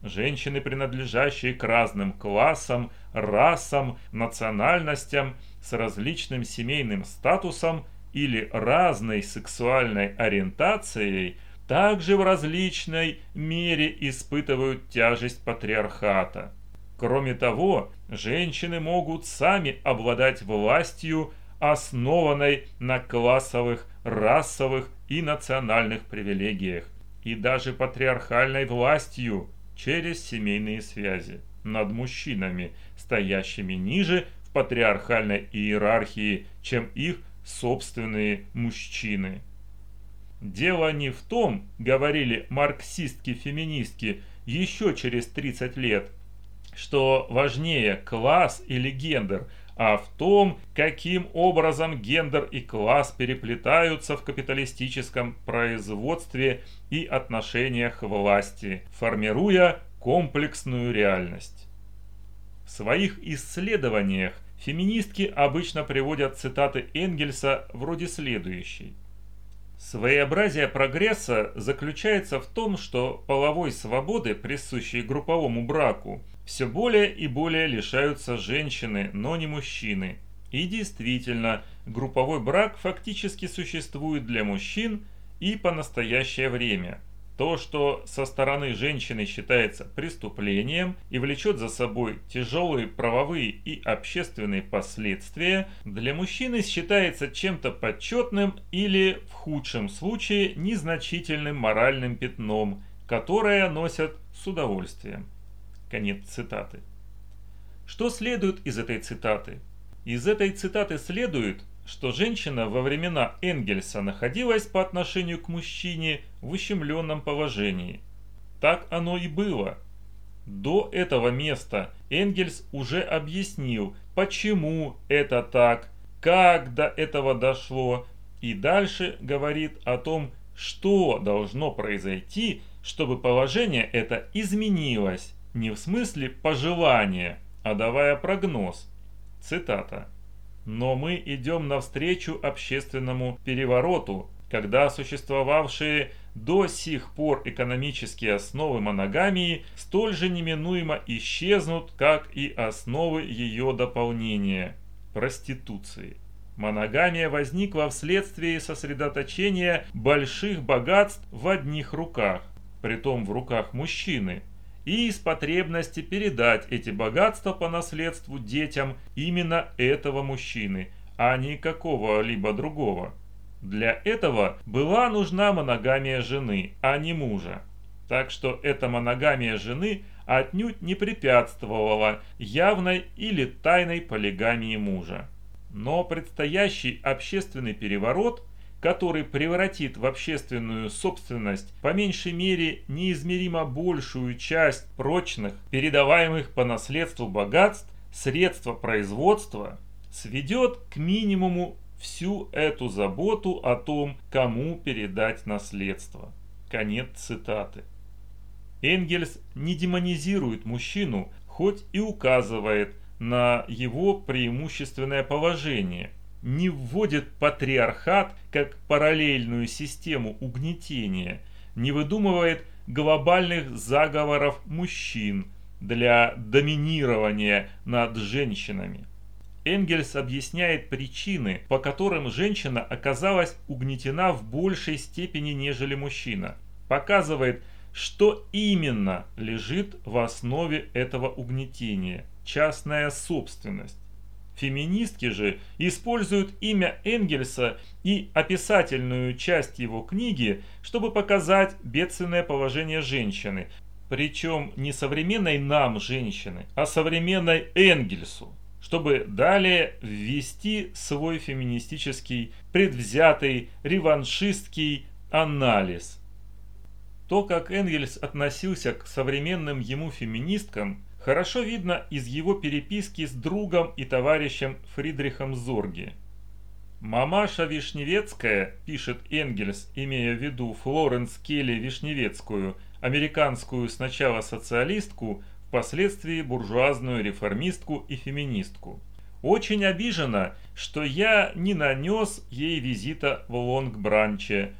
Женщины, принадлежащие к разным классам, расам, национальностям, с различным семейным статусом, или разной сексуальной ориентацией также в различной мере испытывают тяжесть патриархата. Кроме того, женщины могут сами обладать властью, основанной на классовых, расовых и национальных привилегиях, и даже патриархальной властью через семейные связи над мужчинами, стоящими ниже в патриархальной иерархии, чем их собственные мужчины. Дело не в том, говорили марксистки-феминистки еще через 30 лет, что важнее класс или гендер, а в том, каким образом гендер и класс переплетаются в капиталистическом производстве и отношениях власти, формируя комплексную реальность. В своих исследованиях феминистки обычно приводят цитаты Энгельса вроде следующей. Своеобразие прогресса заключается в том, что половой свободы, присущей групповому браку, все более и более лишаются женщины, но не мужчины. И действительно, групповой брак фактически существует для мужчин и по настоящее время – то, что со стороны женщины считается преступлением и влечет за собой тяжелые правовые и общественные последствия, для мужчины считается чем-то почетным или, в худшем случае, незначительным моральным пятном, которое носят с удовольствием. Конец цитаты. Что следует из этой цитаты? Из этой цитаты следует, что женщина во времена Энгельса находилась по отношению к мужчине в ущемленном положении. Так оно и было. До этого места Энгельс уже объяснил, почему это так, как до этого дошло, и дальше говорит о том, что должно произойти, чтобы положение это изменилось, не в смысле пожелания, а давая прогноз. Цитата. Но мы идем навстречу общественному перевороту, когда существовавшие до сих пор экономические основы моногамии столь же неминуемо исчезнут, как и основы ее дополнения – проституции. Моногамия возникла вследствие сосредоточения больших богатств в одних руках, притом в руках мужчины – и из потребности передать эти богатства по наследству детям именно этого мужчины, а не какого-либо другого. Для этого была нужна моногамия жены, а не мужа. Так что эта моногамия жены отнюдь не препятствовала явной или тайной полигамии мужа. Но предстоящий общественный переворот – который превратит в общественную собственность по меньшей мере неизмеримо большую часть прочных, передаваемых по наследству богатств, средства производства, сведет к минимуму всю эту заботу о том, кому передать наследство. Конец цитаты. Энгельс не демонизирует мужчину, хоть и указывает на его преимущественное положение – не вводит патриархат как параллельную систему угнетения, не выдумывает глобальных заговоров мужчин для доминирования над женщинами. Энгельс объясняет причины, по которым женщина оказалась угнетена в большей степени, нежели мужчина. Показывает, что именно лежит в основе этого угнетения – частная собственность. Феминистки же используют имя Энгельса и описательную часть его книги, чтобы показать бедственное положение женщины, причем не современной нам женщины, а современной Энгельсу, чтобы далее ввести свой феминистический, предвзятый, реваншистский анализ. То, как Энгельс относился к современным ему феминисткам, хорошо видно из его переписки с другом и товарищем Фридрихом Зорги. «Мамаша Вишневецкая», пишет Энгельс, имея в виду Флоренс Келли Вишневецкую, американскую сначала социалистку, впоследствии буржуазную реформистку и феминистку. Очень обижена, что я не нанес ей визита в Лонг-Бранче,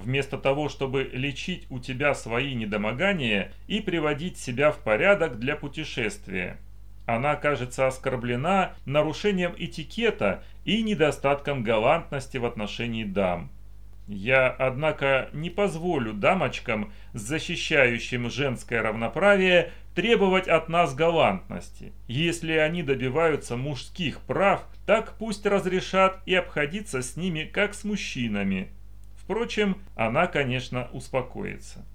вместо того, чтобы лечить у тебя свои недомогания и приводить себя в порядок для путешествия. она кажется оскорблена нарушением этикета и недостатком галантности в отношении дам. Я, однако, не позволю дамочкам, защищающим женское равноправие, требовать от нас галантности. Если они добиваются мужских прав, так пусть разрешат и обходиться с ними, как с мужчинами. Впрочем, она, конечно, успокоится.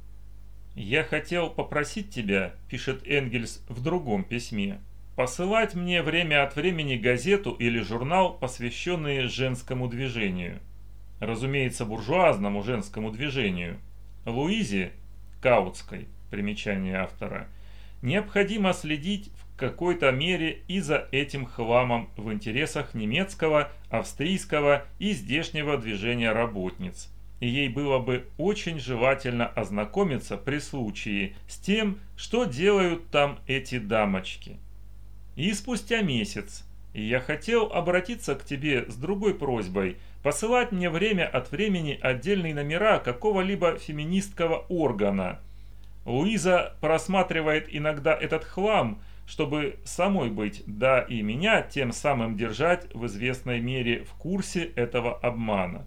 «Я хотел попросить тебя», – пишет Энгельс в другом письме, «посылать мне время от времени газету или журнал, посвященные женскому движению» разумеется, буржуазному женскому движению, Луизе Каутской, примечание автора, необходимо следить в какой-то мере и за этим хламом в интересах немецкого, австрийского и здешнего движения работниц. И ей было бы очень желательно ознакомиться при случае с тем, что делают там эти дамочки. И спустя месяц я хотел обратиться к тебе с другой просьбой – посылать мне время от времени отдельные номера какого-либо феминистского органа. Луиза просматривает иногда этот хлам, чтобы самой быть, да и меня тем самым держать в известной мере в курсе этого обмана.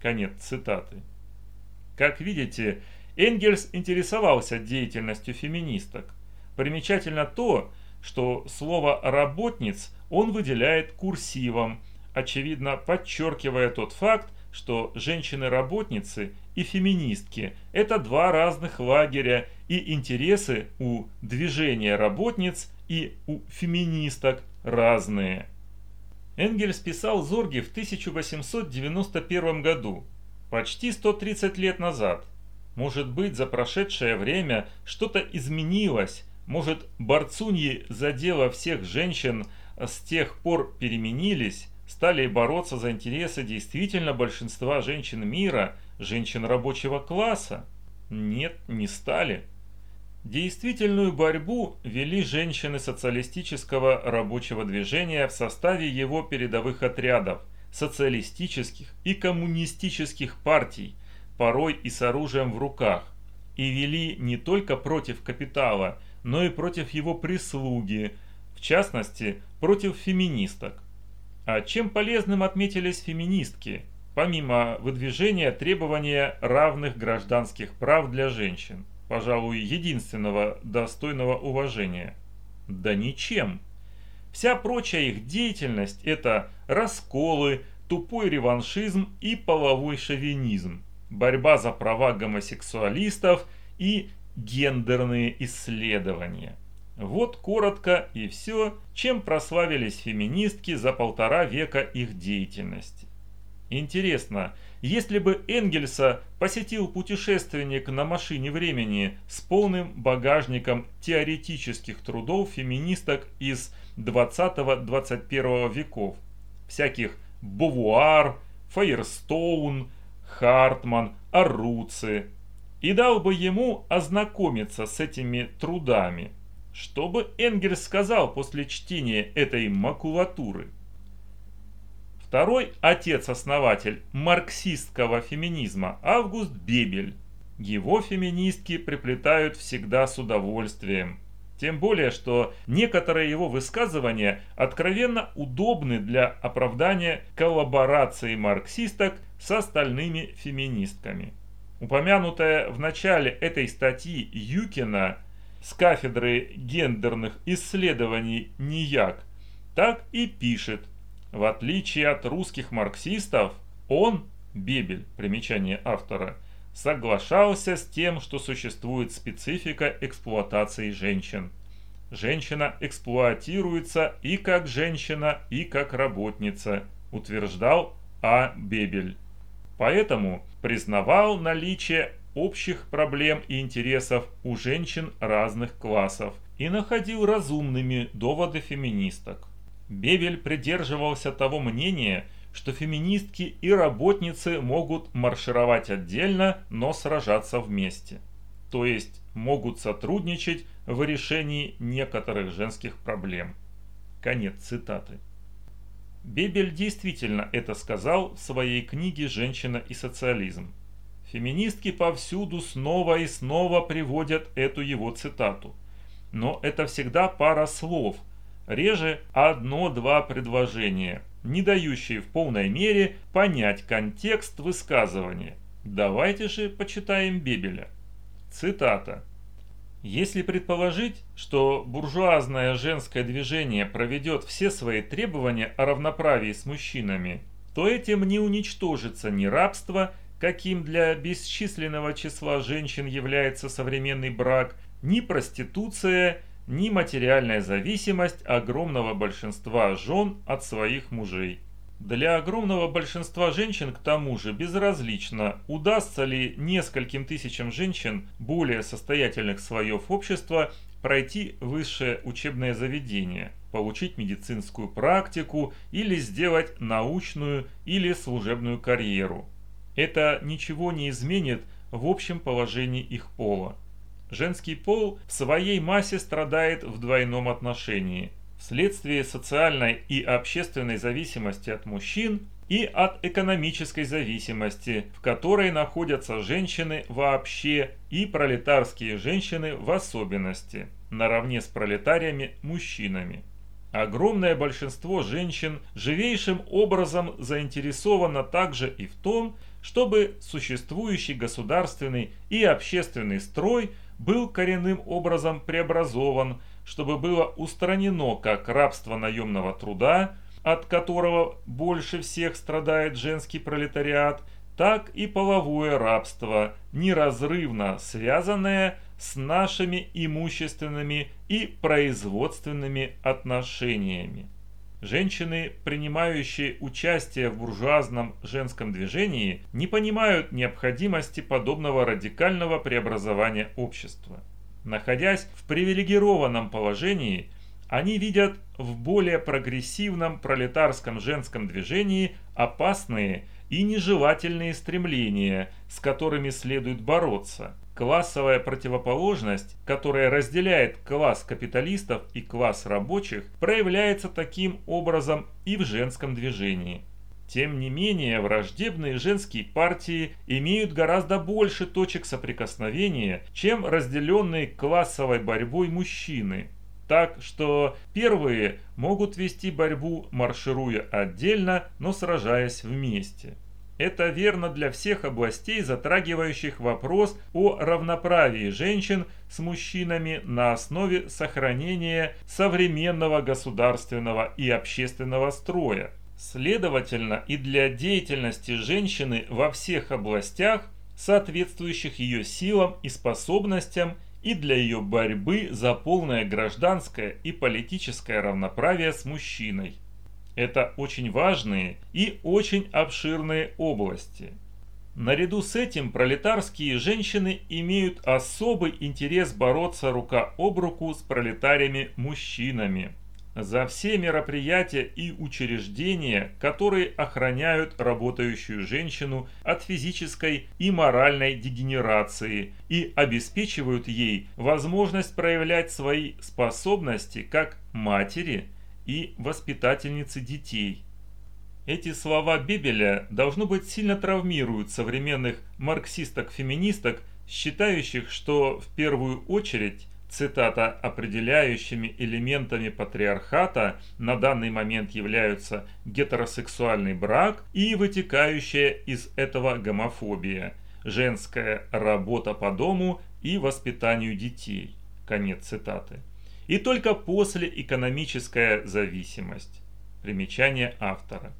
Конец цитаты. Как видите, Энгельс интересовался деятельностью феминисток. Примечательно то, что слово «работниц» он выделяет курсивом, очевидно подчеркивая тот факт, что женщины-работницы и феминистки – это два разных лагеря, и интересы у движения работниц и у феминисток разные. Энгельс писал Зорге в 1891 году, почти 130 лет назад. Может быть, за прошедшее время что-то изменилось, может, борцуньи за дело всех женщин с тех пор переменились, стали бороться за интересы действительно большинства женщин мира, женщин рабочего класса? Нет, не стали. Действительную борьбу вели женщины социалистического рабочего движения в составе его передовых отрядов, социалистических и коммунистических партий, порой и с оружием в руках, и вели не только против капитала, но и против его прислуги, в частности, против феминисток. А чем полезным отметились феминистки, помимо выдвижения требования равных гражданских прав для женщин, пожалуй, единственного достойного уважения? Да ничем. Вся прочая их деятельность – это расколы, тупой реваншизм и половой шовинизм, борьба за права гомосексуалистов и гендерные исследования – вот коротко и все, чем прославились феминистки за полтора века их деятельности. Интересно, если бы Энгельса посетил путешественник на машине времени с полным багажником теоретических трудов феминисток из 20-21 веков, всяких Бувуар, Фаерстоун, Хартман, Аруци, и дал бы ему ознакомиться с этими трудами – что бы Энгельс сказал после чтения этой макулатуры? Второй отец-основатель марксистского феминизма Август Бебель. Его феминистки приплетают всегда с удовольствием. Тем более, что некоторые его высказывания откровенно удобны для оправдания коллаборации марксисток с остальными феминистками. Упомянутая в начале этой статьи Юкина с кафедры гендерных исследований НИЯК, так и пишет. В отличие от русских марксистов, он, Бебель, примечание автора, соглашался с тем, что существует специфика эксплуатации женщин. Женщина эксплуатируется и как женщина, и как работница, утверждал А. Бебель. Поэтому признавал наличие общих проблем и интересов у женщин разных классов и находил разумными доводы феминисток. Бевель придерживался того мнения, что феминистки и работницы могут маршировать отдельно, но сражаться вместе. То есть могут сотрудничать в решении некоторых женских проблем. Конец цитаты. Бебель действительно это сказал в своей книге «Женщина и социализм». Феминистки повсюду снова и снова приводят эту его цитату. Но это всегда пара слов, реже одно-два предложения, не дающие в полной мере понять контекст высказывания. Давайте же почитаем Бебеля. Цитата. Если предположить, что буржуазное женское движение проведет все свои требования о равноправии с мужчинами, то этим не уничтожится ни рабство, каким для бесчисленного числа женщин является современный брак, ни проституция, ни материальная зависимость огромного большинства жен от своих мужей. Для огромного большинства женщин к тому же безразлично, удастся ли нескольким тысячам женщин, более состоятельных слоев общества, пройти высшее учебное заведение, получить медицинскую практику или сделать научную или служебную карьеру. Это ничего не изменит в общем положении их пола. Женский пол в своей массе страдает в двойном отношении – вследствие социальной и общественной зависимости от мужчин и от экономической зависимости, в которой находятся женщины вообще и пролетарские женщины в особенности, наравне с пролетариями мужчинами. Огромное большинство женщин живейшим образом заинтересовано также и в том, чтобы существующий государственный и общественный строй был коренным образом преобразован чтобы было устранено как рабство наемного труда, от которого больше всех страдает женский пролетариат, так и половое рабство, неразрывно связанное с нашими имущественными и производственными отношениями. Женщины, принимающие участие в буржуазном женском движении, не понимают необходимости подобного радикального преобразования общества. Находясь в привилегированном положении, они видят в более прогрессивном пролетарском женском движении опасные и нежелательные стремления, с которыми следует бороться. Классовая противоположность, которая разделяет класс капиталистов и класс рабочих, проявляется таким образом и в женском движении. Тем не менее, враждебные женские партии имеют гораздо больше точек соприкосновения, чем разделенные классовой борьбой мужчины. Так что первые могут вести борьбу, маршируя отдельно, но сражаясь вместе. Это верно для всех областей, затрагивающих вопрос о равноправии женщин с мужчинами на основе сохранения современного государственного и общественного строя. Следовательно, и для деятельности женщины во всех областях, соответствующих ее силам и способностям, и для ее борьбы за полное гражданское и политическое равноправие с мужчиной. Это очень важные и очень обширные области. Наряду с этим пролетарские женщины имеют особый интерес бороться рука об руку с пролетариями-мужчинами за все мероприятия и учреждения, которые охраняют работающую женщину от физической и моральной дегенерации и обеспечивают ей возможность проявлять свои способности как матери и воспитательницы детей. Эти слова Бебеля должно быть сильно травмируют современных марксисток-феминисток, считающих, что в первую очередь цитата, определяющими элементами патриархата на данный момент являются гетеросексуальный брак и вытекающая из этого гомофобия, женская работа по дому и воспитанию детей. Конец цитаты. И только после экономическая зависимость. Примечание автора.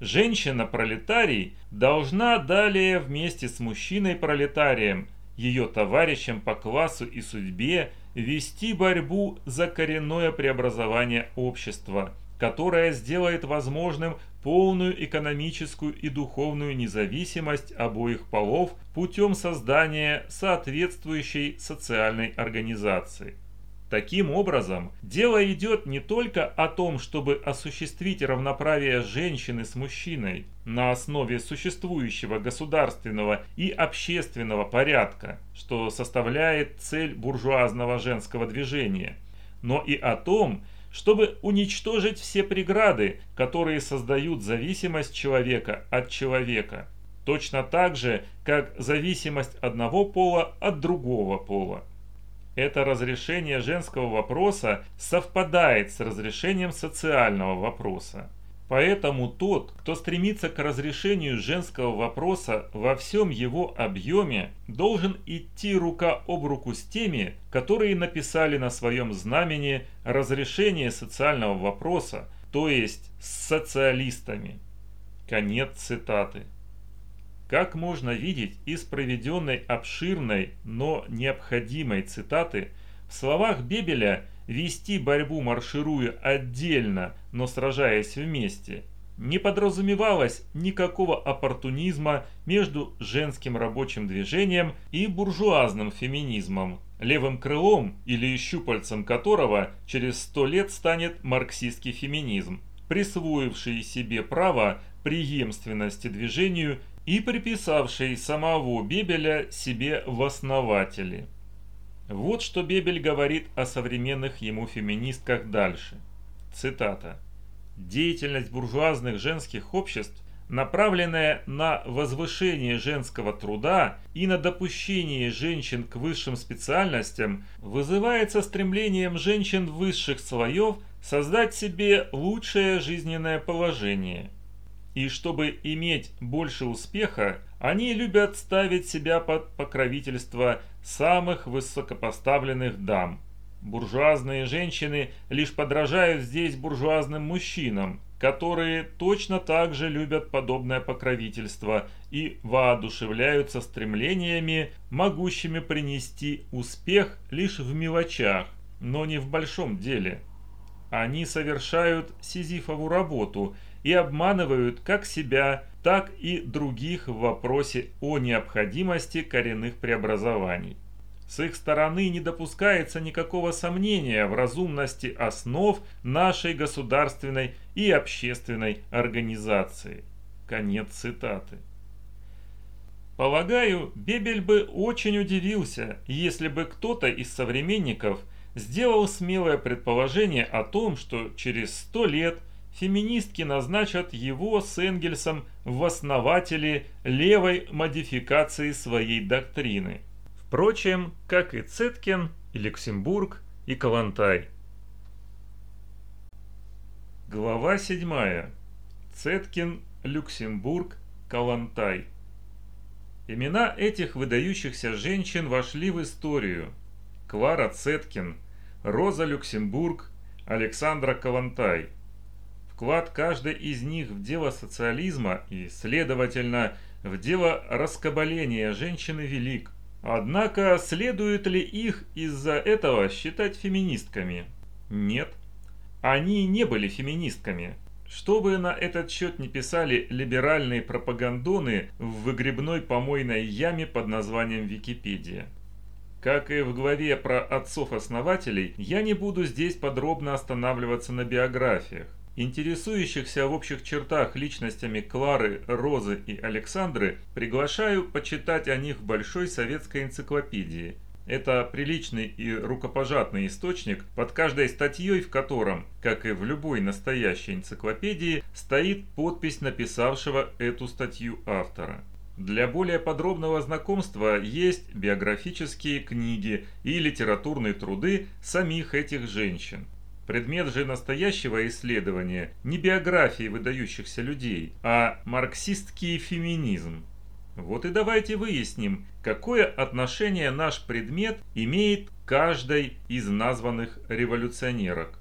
Женщина-пролетарий должна далее вместе с мужчиной-пролетарием ее товарищам по классу и судьбе вести борьбу за коренное преобразование общества, которое сделает возможным полную экономическую и духовную независимость обоих полов путем создания соответствующей социальной организации. Таким образом, дело идет не только о том, чтобы осуществить равноправие женщины с мужчиной на основе существующего государственного и общественного порядка, что составляет цель буржуазного женского движения, но и о том, чтобы уничтожить все преграды, которые создают зависимость человека от человека, точно так же, как зависимость одного пола от другого пола. Это разрешение женского вопроса совпадает с разрешением социального вопроса. Поэтому тот, кто стремится к разрешению женского вопроса во всем его объеме, должен идти рука об руку с теми, которые написали на своем знамени разрешение социального вопроса, то есть с социалистами. Конец цитаты. Как можно видеть из проведенной обширной, но необходимой цитаты, в словах Бебеля вести борьбу маршируя отдельно, но сражаясь вместе, не подразумевалось никакого оппортунизма между женским рабочим движением и буржуазным феминизмом, левым крылом или щупальцем которого через сто лет станет марксистский феминизм, присвоивший себе право преемственности движению и приписавший самого Бебеля себе в основатели. Вот что Бебель говорит о современных ему феминистках дальше. Цитата. «Деятельность буржуазных женских обществ, направленная на возвышение женского труда и на допущение женщин к высшим специальностям, вызывается стремлением женщин высших слоев создать себе лучшее жизненное положение. И чтобы иметь больше успеха, они любят ставить себя под покровительство самых высокопоставленных дам. Буржуазные женщины лишь подражают здесь буржуазным мужчинам, которые точно так же любят подобное покровительство и воодушевляются стремлениями, могущими принести успех лишь в мелочах, но не в большом деле. Они совершают сизифову работу и обманывают как себя, так и других в вопросе о необходимости коренных преобразований. С их стороны не допускается никакого сомнения в разумности основ нашей государственной и общественной организации. Конец цитаты. Полагаю, Бебель бы очень удивился, если бы кто-то из современников сделал смелое предположение о том, что через сто лет – феминистки назначат его с Энгельсом в основатели левой модификации своей доктрины. Впрочем, как и Цеткин, и Люксембург, и Калантай. Глава 7. Цеткин, Люксембург, Калантай. Имена этих выдающихся женщин вошли в историю. Клара Цеткин, Роза Люксембург, Александра Калантай – Вклад каждой из них в дело социализма и, следовательно, в дело раскабаления женщины велик. Однако, следует ли их из-за этого считать феминистками? Нет. Они не были феминистками. Что бы на этот счет не писали либеральные пропагандоны в выгребной помойной яме под названием Википедия. Как и в главе про отцов-основателей, я не буду здесь подробно останавливаться на биографиях. Интересующихся в общих чертах личностями Клары, Розы и Александры приглашаю почитать о них в Большой советской энциклопедии. Это приличный и рукопожатный источник, под каждой статьей в котором, как и в любой настоящей энциклопедии, стоит подпись написавшего эту статью автора. Для более подробного знакомства есть биографические книги и литературные труды самих этих женщин. Предмет же настоящего исследования не биографии выдающихся людей, а марксистский феминизм. Вот и давайте выясним, какое отношение наш предмет имеет к каждой из названных революционерок.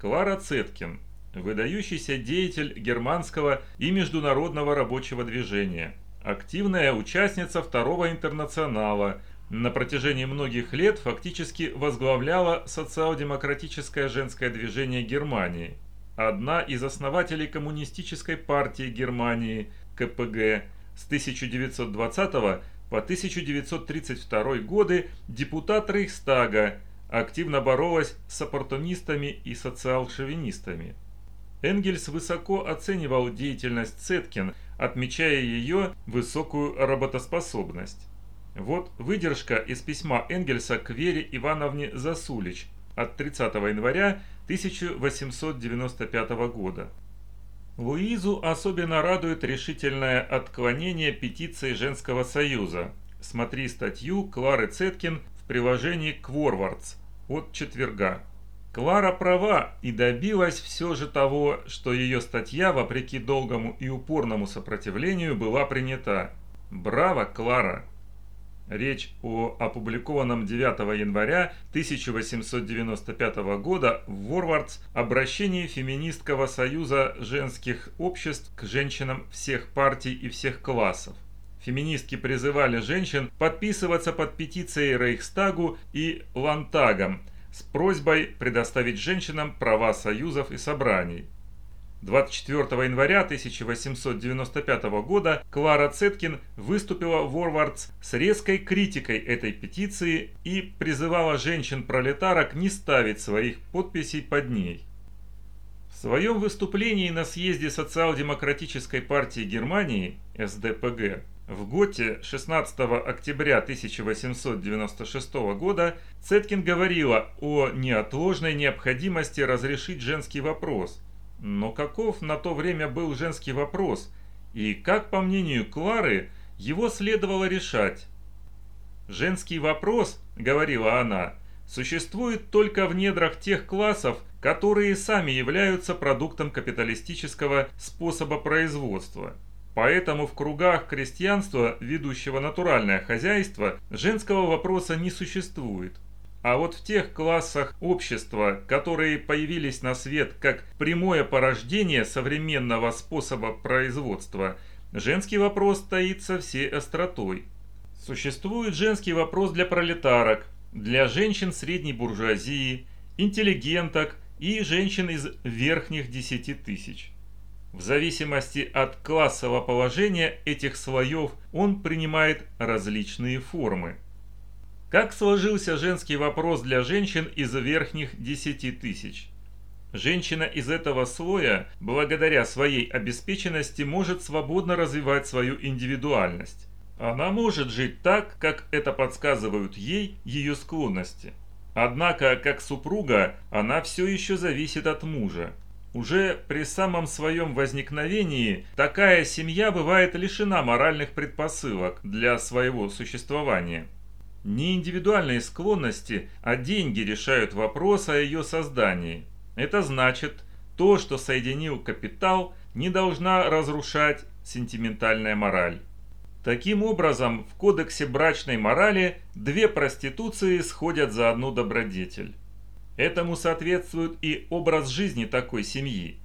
Клара Цеткин, выдающийся деятель германского и международного рабочего движения, активная участница Второго интернационала, на протяжении многих лет фактически возглавляла социал-демократическое женское движение Германии, одна из основателей Коммунистической партии Германии КПГ с 1920 по 1932 годы депутат Рейхстага, активно боролась с оппортунистами и социал-шовинистами. Энгельс высоко оценивал деятельность Цеткин, отмечая ее высокую работоспособность. Вот выдержка из письма Энгельса к Вере Ивановне Засулич от 30 января 1895 года. Луизу особенно радует решительное отклонение петиции Женского союза. Смотри статью Клары Цеткин в приложении к Ворвардс от четверга. Клара права и добилась все же того, что ее статья, вопреки долгому и упорному сопротивлению, была принята. Браво, Клара! Речь о опубликованном 9 января 1895 года в Ворвардс обращении Феминистского союза женских обществ к женщинам всех партий и всех классов. Феминистки призывали женщин подписываться под петицией Рейхстагу и Лантагом с просьбой предоставить женщинам права союзов и собраний. 24 января 1895 года Клара Цеткин выступила в Ворвардс с резкой критикой этой петиции и призывала женщин-пролетарок не ставить своих подписей под ней. В своем выступлении на съезде Социал-демократической партии Германии СДПГ в Готе 16 октября 1896 года Цеткин говорила о неотложной необходимости разрешить женский вопрос – но каков на то время был женский вопрос, и как, по мнению Клары, его следовало решать? «Женский вопрос, — говорила она, — существует только в недрах тех классов, которые сами являются продуктом капиталистического способа производства. Поэтому в кругах крестьянства, ведущего натуральное хозяйство, женского вопроса не существует. А вот в тех классах общества, которые появились на свет как прямое порождение современного способа производства, женский вопрос стоит со всей остротой. Существует женский вопрос для пролетарок, для женщин средней буржуазии, интеллигенток и женщин из верхних десяти тысяч. В зависимости от классового положения этих слоев он принимает различные формы. Как сложился женский вопрос для женщин из верхних 10 тысяч? Женщина из этого слоя, благодаря своей обеспеченности, может свободно развивать свою индивидуальность. Она может жить так, как это подсказывают ей ее склонности. Однако, как супруга, она все еще зависит от мужа. Уже при самом своем возникновении такая семья бывает лишена моральных предпосылок для своего существования. Не индивидуальные склонности, а деньги решают вопрос о ее создании. Это значит, то, что соединил капитал, не должна разрушать сентиментальная мораль. Таким образом, в кодексе брачной морали две проституции сходят за одну добродетель. Этому соответствует и образ жизни такой семьи.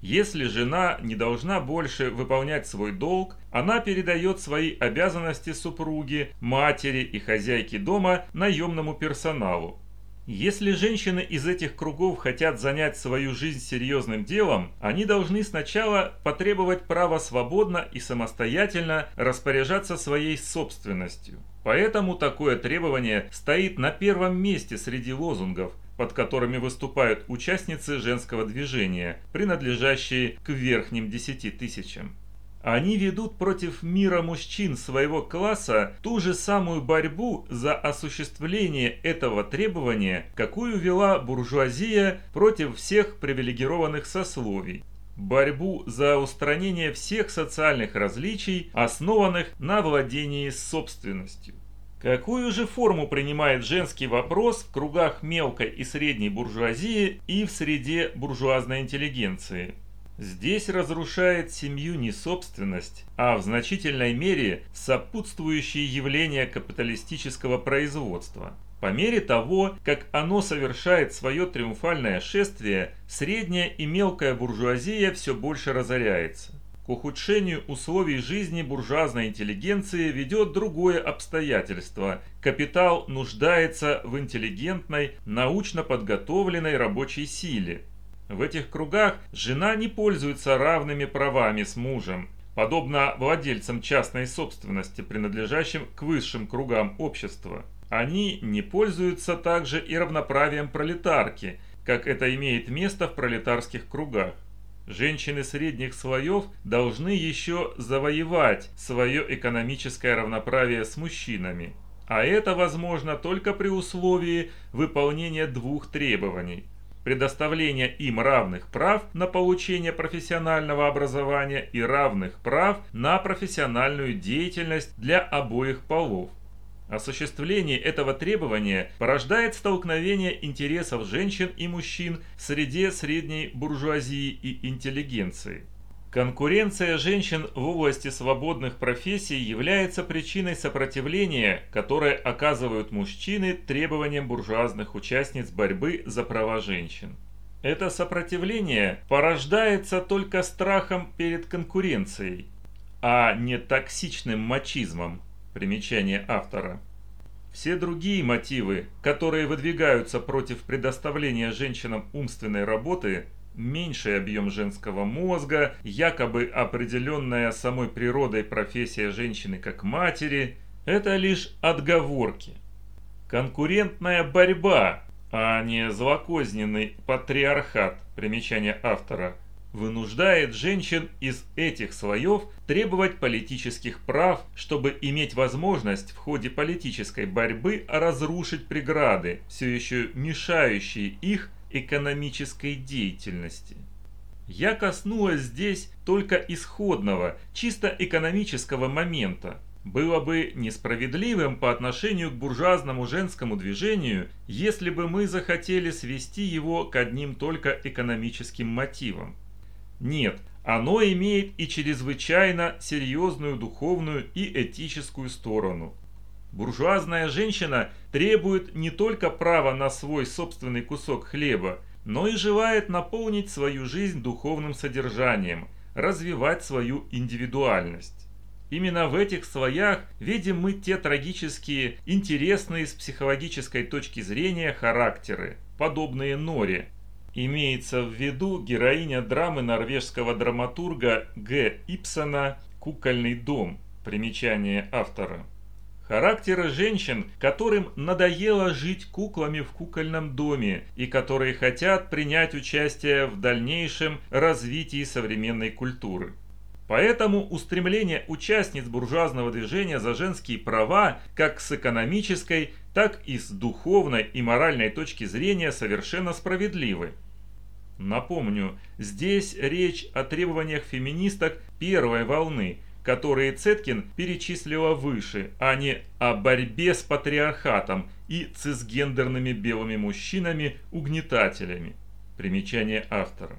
Если жена не должна больше выполнять свой долг, она передает свои обязанности супруге, матери и хозяйке дома наемному персоналу. Если женщины из этих кругов хотят занять свою жизнь серьезным делом, они должны сначала потребовать права свободно и самостоятельно распоряжаться своей собственностью. Поэтому такое требование стоит на первом месте среди лозунгов, под которыми выступают участницы женского движения, принадлежащие к верхним десяти тысячам. Они ведут против мира мужчин своего класса ту же самую борьбу за осуществление этого требования, какую вела буржуазия против всех привилегированных сословий. Борьбу за устранение всех социальных различий, основанных на владении собственностью. Какую же форму принимает женский вопрос в кругах мелкой и средней буржуазии и в среде буржуазной интеллигенции? Здесь разрушает семью не собственность, а в значительной мере сопутствующие явления капиталистического производства. По мере того, как оно совершает свое триумфальное шествие, средняя и мелкая буржуазия все больше разоряется. К ухудшению условий жизни буржуазной интеллигенции ведет другое обстоятельство. Капитал нуждается в интеллигентной, научно подготовленной рабочей силе. В этих кругах жена не пользуется равными правами с мужем, подобно владельцам частной собственности, принадлежащим к высшим кругам общества. Они не пользуются также и равноправием пролетарки, как это имеет место в пролетарских кругах. Женщины средних слоев должны еще завоевать свое экономическое равноправие с мужчинами. А это возможно только при условии выполнения двух требований. Предоставления им равных прав на получение профессионального образования и равных прав на профессиональную деятельность для обоих полов. Осуществление этого требования порождает столкновение интересов женщин и мужчин в среде средней буржуазии и интеллигенции. Конкуренция женщин в области свободных профессий является причиной сопротивления, которое оказывают мужчины требованиям буржуазных участниц борьбы за права женщин. Это сопротивление порождается только страхом перед конкуренцией, а не токсичным мачизмом. Примечание автора. Все другие мотивы, которые выдвигаются против предоставления женщинам умственной работы, меньший объем женского мозга, якобы определенная самой природой профессия женщины как матери, это лишь отговорки. Конкурентная борьба, а не злокозненный патриархат, примечание автора, вынуждает женщин из этих слоев требовать политических прав, чтобы иметь возможность в ходе политической борьбы разрушить преграды, все еще мешающие их экономической деятельности. Я коснулась здесь только исходного, чисто экономического момента. Было бы несправедливым по отношению к буржуазному женскому движению, если бы мы захотели свести его к одним только экономическим мотивам. Нет, оно имеет и чрезвычайно серьезную духовную и этическую сторону. Буржуазная женщина требует не только права на свой собственный кусок хлеба, но и желает наполнить свою жизнь духовным содержанием, развивать свою индивидуальность. Именно в этих слоях видим мы те трагические, интересные с психологической точки зрения характеры, подобные Норе. Имеется в виду героиня драмы норвежского драматурга Г. Ипсона «Кукольный дом», примечание автора. Характеры женщин, которым надоело жить куклами в кукольном доме и которые хотят принять участие в дальнейшем развитии современной культуры. Поэтому устремления участниц буржуазного движения за женские права как с экономической, так и с духовной и моральной точки зрения совершенно справедливы. Напомню, здесь речь о требованиях феминисток первой волны – которые Цеткин перечислила выше, а не о борьбе с патриархатом и цисгендерными белыми мужчинами-угнетателями. Примечание автора.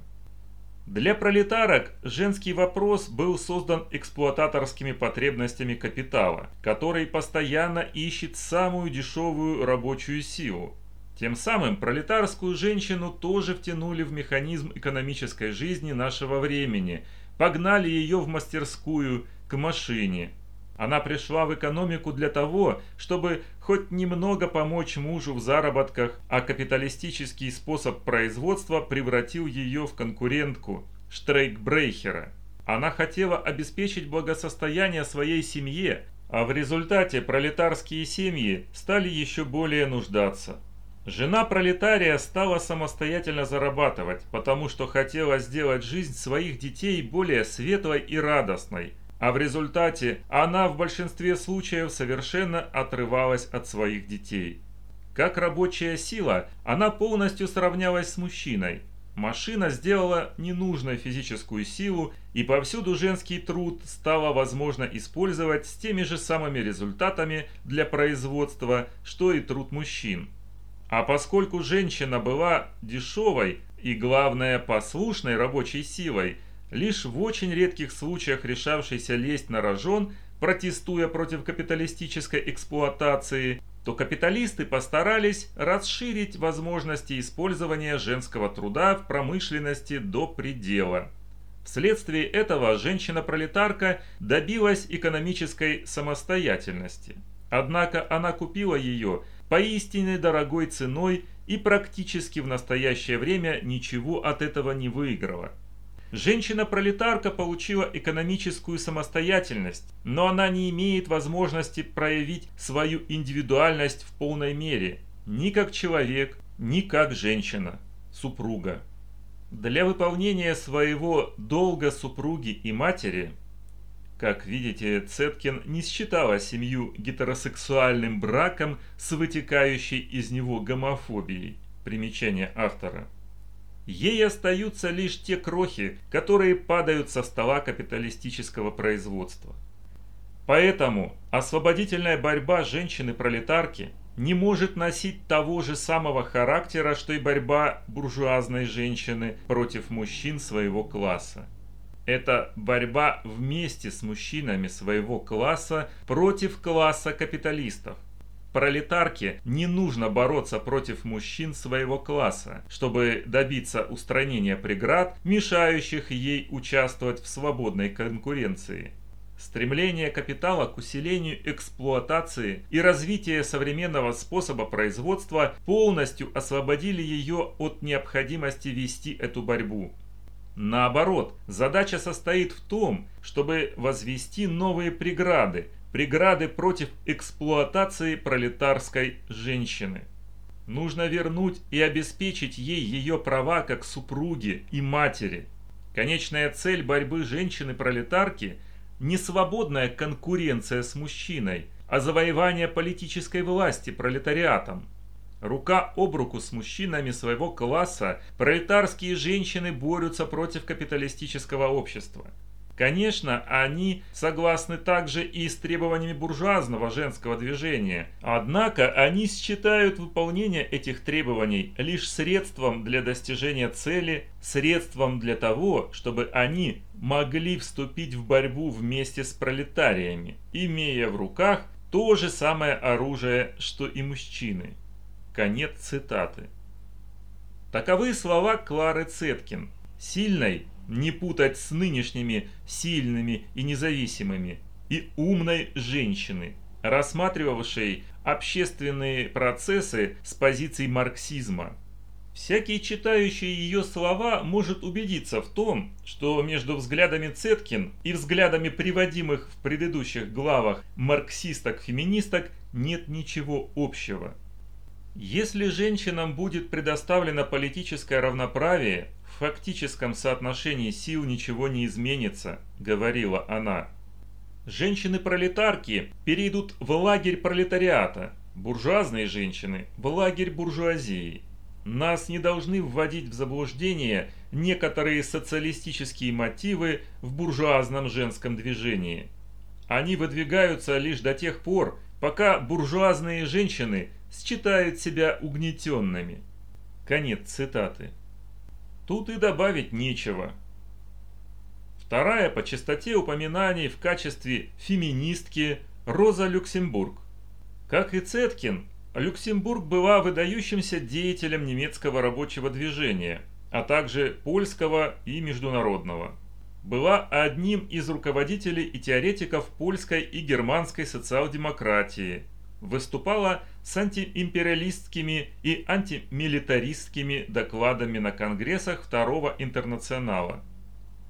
Для пролетарок женский вопрос был создан эксплуататорскими потребностями капитала, который постоянно ищет самую дешевую рабочую силу. Тем самым пролетарскую женщину тоже втянули в механизм экономической жизни нашего времени – погнали ее в мастерскую к машине. Она пришла в экономику для того, чтобы хоть немного помочь мужу в заработках, а капиталистический способ производства превратил ее в конкурентку, штрейкбрейхера. Она хотела обеспечить благосостояние своей семье, а в результате пролетарские семьи стали еще более нуждаться. Жена пролетария стала самостоятельно зарабатывать, потому что хотела сделать жизнь своих детей более светлой и радостной, а в результате она в большинстве случаев совершенно отрывалась от своих детей. Как рабочая сила, она полностью сравнялась с мужчиной. Машина сделала ненужную физическую силу, и повсюду женский труд стало возможно использовать с теми же самыми результатами для производства, что и труд мужчин. А поскольку женщина была дешевой и, главное, послушной рабочей силой, лишь в очень редких случаях решавшейся лезть на рожон, протестуя против капиталистической эксплуатации, то капиталисты постарались расширить возможности использования женского труда в промышленности до предела. Вследствие этого женщина-пролетарка добилась экономической самостоятельности. Однако она купила ее поистине дорогой ценой и практически в настоящее время ничего от этого не выиграла. Женщина-пролетарка получила экономическую самостоятельность, но она не имеет возможности проявить свою индивидуальность в полной мере, ни как человек, ни как женщина, супруга. Для выполнения своего долга супруги и матери как видите, Цеткин не считала семью гетеросексуальным браком с вытекающей из него гомофобией. Примечание автора. Ей остаются лишь те крохи, которые падают со стола капиталистического производства. Поэтому освободительная борьба женщины-пролетарки не может носить того же самого характера, что и борьба буржуазной женщины против мужчин своего класса. Это борьба вместе с мужчинами своего класса против класса капиталистов. Пролетарке не нужно бороться против мужчин своего класса, чтобы добиться устранения преград, мешающих ей участвовать в свободной конкуренции. Стремление капитала к усилению эксплуатации и развитие современного способа производства полностью освободили ее от необходимости вести эту борьбу. Наоборот, задача состоит в том, чтобы возвести новые преграды, преграды против эксплуатации пролетарской женщины. Нужно вернуть и обеспечить ей ее права как супруги и матери. Конечная цель борьбы женщины-пролетарки – не свободная конкуренция с мужчиной, а завоевание политической власти пролетариатом. Рука об руку с мужчинами своего класса пролетарские женщины борются против капиталистического общества. Конечно, они согласны также и с требованиями буржуазного женского движения, однако они считают выполнение этих требований лишь средством для достижения цели, средством для того, чтобы они могли вступить в борьбу вместе с пролетариями, имея в руках то же самое оружие, что и мужчины. Конец цитаты. Таковы слова Клары Цеткин, сильной не путать с нынешними сильными и независимыми, и умной женщины, рассматривавшей общественные процессы с позиций марксизма. Всякий читающий ее слова может убедиться в том, что между взглядами Цеткин и взглядами приводимых в предыдущих главах марксисток-феминисток нет ничего общего. Если женщинам будет предоставлено политическое равноправие, фактическом соотношении сил ничего не изменится», – говорила она. Женщины-пролетарки перейдут в лагерь пролетариата, буржуазные женщины – в лагерь буржуазии. Нас не должны вводить в заблуждение некоторые социалистические мотивы в буржуазном женском движении. Они выдвигаются лишь до тех пор, пока буржуазные женщины считают себя угнетенными. Конец цитаты. Тут и добавить нечего. Вторая по частоте упоминаний в качестве феминистки Роза Люксембург. Как и Цеткин, Люксембург была выдающимся деятелем немецкого рабочего движения, а также польского и международного. Была одним из руководителей и теоретиков польской и германской социал-демократии, выступала с антиимпериалистскими и антимилитаристскими докладами на конгрессах Второго интернационала.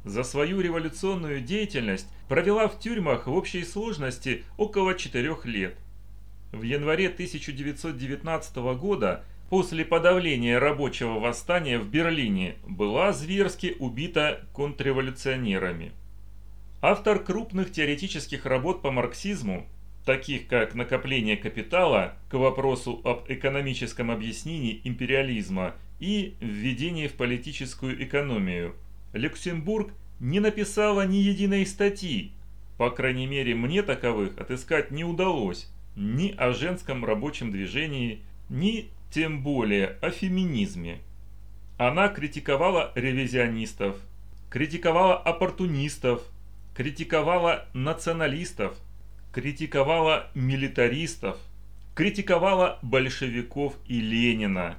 За свою революционную деятельность провела в тюрьмах в общей сложности около четырех лет. В январе 1919 года, после подавления рабочего восстания в Берлине, была зверски убита контрреволюционерами. Автор крупных теоретических работ по марксизму, таких как накопление капитала, к вопросу об экономическом объяснении империализма и введение в политическую экономию, Люксембург не написала ни единой статьи, по крайней мере мне таковых отыскать не удалось, ни о женском рабочем движении, ни тем более о феминизме. Она критиковала ревизионистов, критиковала оппортунистов, критиковала националистов – критиковала милитаристов, критиковала большевиков и Ленина.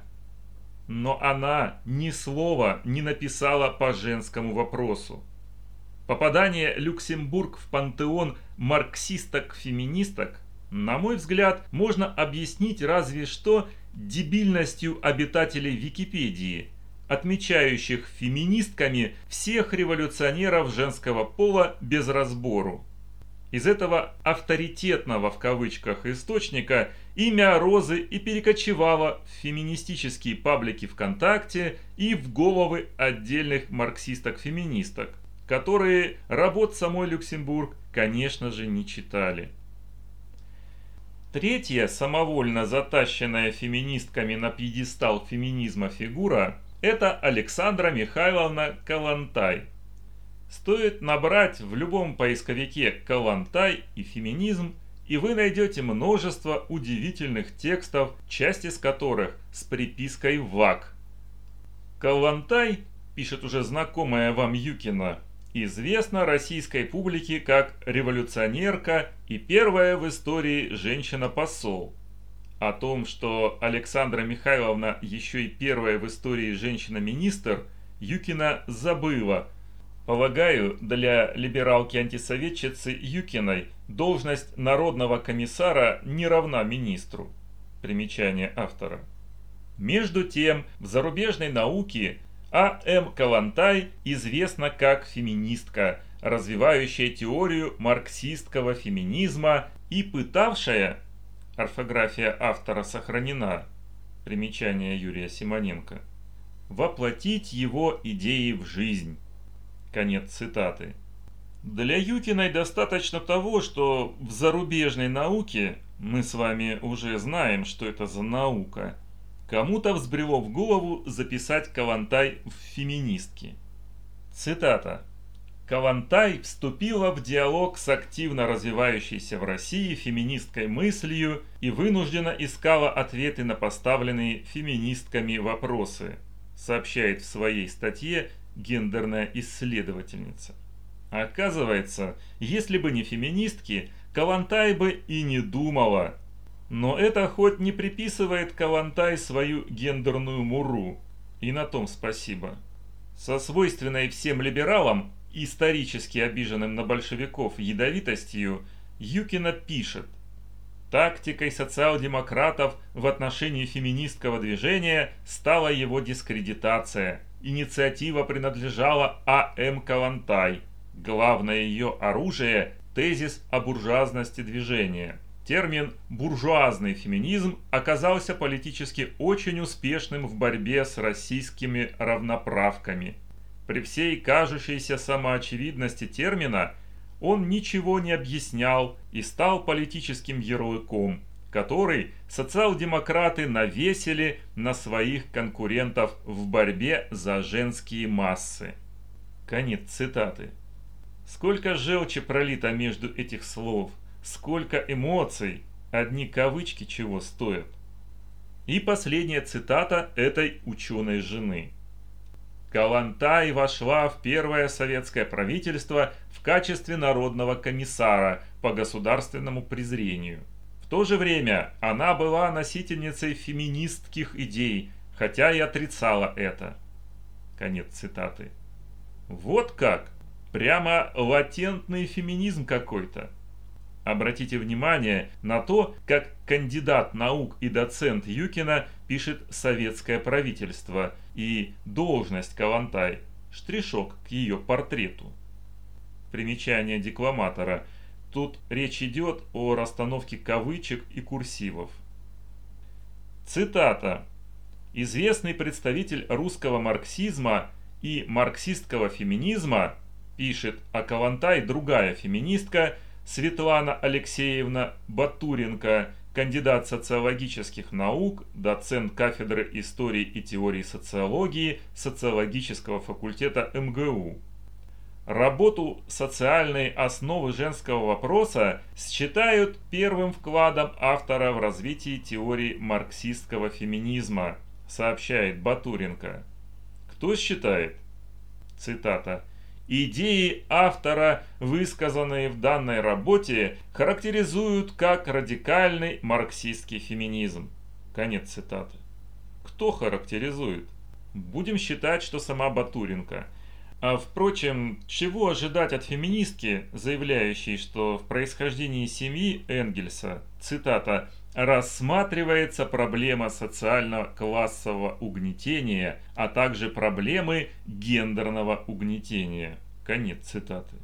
Но она ни слова не написала по женскому вопросу. Попадание Люксембург в пантеон марксисток-феминисток, на мой взгляд, можно объяснить разве что дебильностью обитателей Википедии, отмечающих феминистками всех революционеров женского пола без разбору. Из этого «авторитетного» в кавычках источника имя Розы и перекочевало в феминистические паблики ВКонтакте и в головы отдельных марксисток-феминисток, которые работ самой Люксембург, конечно же, не читали. Третья самовольно затащенная феминистками на пьедестал феминизма фигура – это Александра Михайловна Калантай – стоит набрать в любом поисковике «Калантай» и «Феминизм», и вы найдете множество удивительных текстов, часть из которых с припиской «ВАК». Калантай, пишет уже знакомая вам Юкина, известна российской публике как революционерка и первая в истории женщина-посол. О том, что Александра Михайловна еще и первая в истории женщина-министр, Юкина забыла. Полагаю, для либералки-антисоветчицы Юкиной должность народного комиссара не равна министру. Примечание автора. Между тем, в зарубежной науке а.М. Калантай известна как феминистка, развивающая теорию марксистского феминизма и пытавшая, орфография автора сохранена, примечание Юрия Симоненко, воплотить его идеи в жизнь. Конец цитаты. Для Юкиной достаточно того, что в зарубежной науке, мы с вами уже знаем, что это за наука, Кому-то взбрело в голову записать Кавантай в феминистки. Цитата. Кавантай вступила в диалог с активно развивающейся в России феминисткой мыслью и вынужденно искала ответы на поставленные феминистками вопросы, сообщает в своей статье гендерная исследовательница. Оказывается, если бы не феминистки, Калантай бы и не думала но это хоть не приписывает Калантай свою гендерную муру. И на том спасибо. Со свойственной всем либералам, исторически обиженным на большевиков ядовитостью, Юкина пишет. Тактикой социал-демократов в отношении феминистского движения стала его дискредитация. Инициатива принадлежала А.М. Калантай. Главное ее оружие – тезис о буржуазности движения. Термин «буржуазный феминизм» оказался политически очень успешным в борьбе с российскими равноправками. При всей кажущейся самоочевидности термина он ничего не объяснял и стал политическим ярлыком, который социал-демократы навесили на своих конкурентов в борьбе за женские массы. Конец цитаты. Сколько желчи пролито между этих слов – Сколько эмоций, одни кавычки чего стоят. И последняя цитата этой ученой жены. Калантай вошла в первое советское правительство в качестве народного комиссара по государственному презрению. То же время она была носительницей феминистских идей, хотя и отрицала это. Конец цитаты. Вот как! Прямо латентный феминизм какой-то. Обратите внимание на то, как кандидат наук и доцент Юкина пишет «советское правительство» и «должность Калантай» – штришок к ее портрету. Примечание декламатора. Тут речь идет о расстановке кавычек и курсивов. Цитата. Известный представитель русского марксизма и марксистского феминизма, пишет о Калантай другая феминистка – Светлана Алексеевна Батуренко, кандидат социологических наук, доцент кафедры истории и теории социологии социологического факультета МГУ. Работу «Социальные основы женского вопроса» считают первым вкладом автора в развитии теории марксистского феминизма, сообщает Батуренко. Кто считает? Цитата. Идеи автора, высказанные в данной работе, характеризуют как радикальный марксистский феминизм. Конец цитаты. Кто характеризует? Будем считать, что сама Батуренко. А впрочем, чего ожидать от феминистки, заявляющей, что в происхождении семьи Энгельса, цитата, рассматривается проблема социально-классового угнетения, а также проблемы гендерного угнетения. Конец цитаты.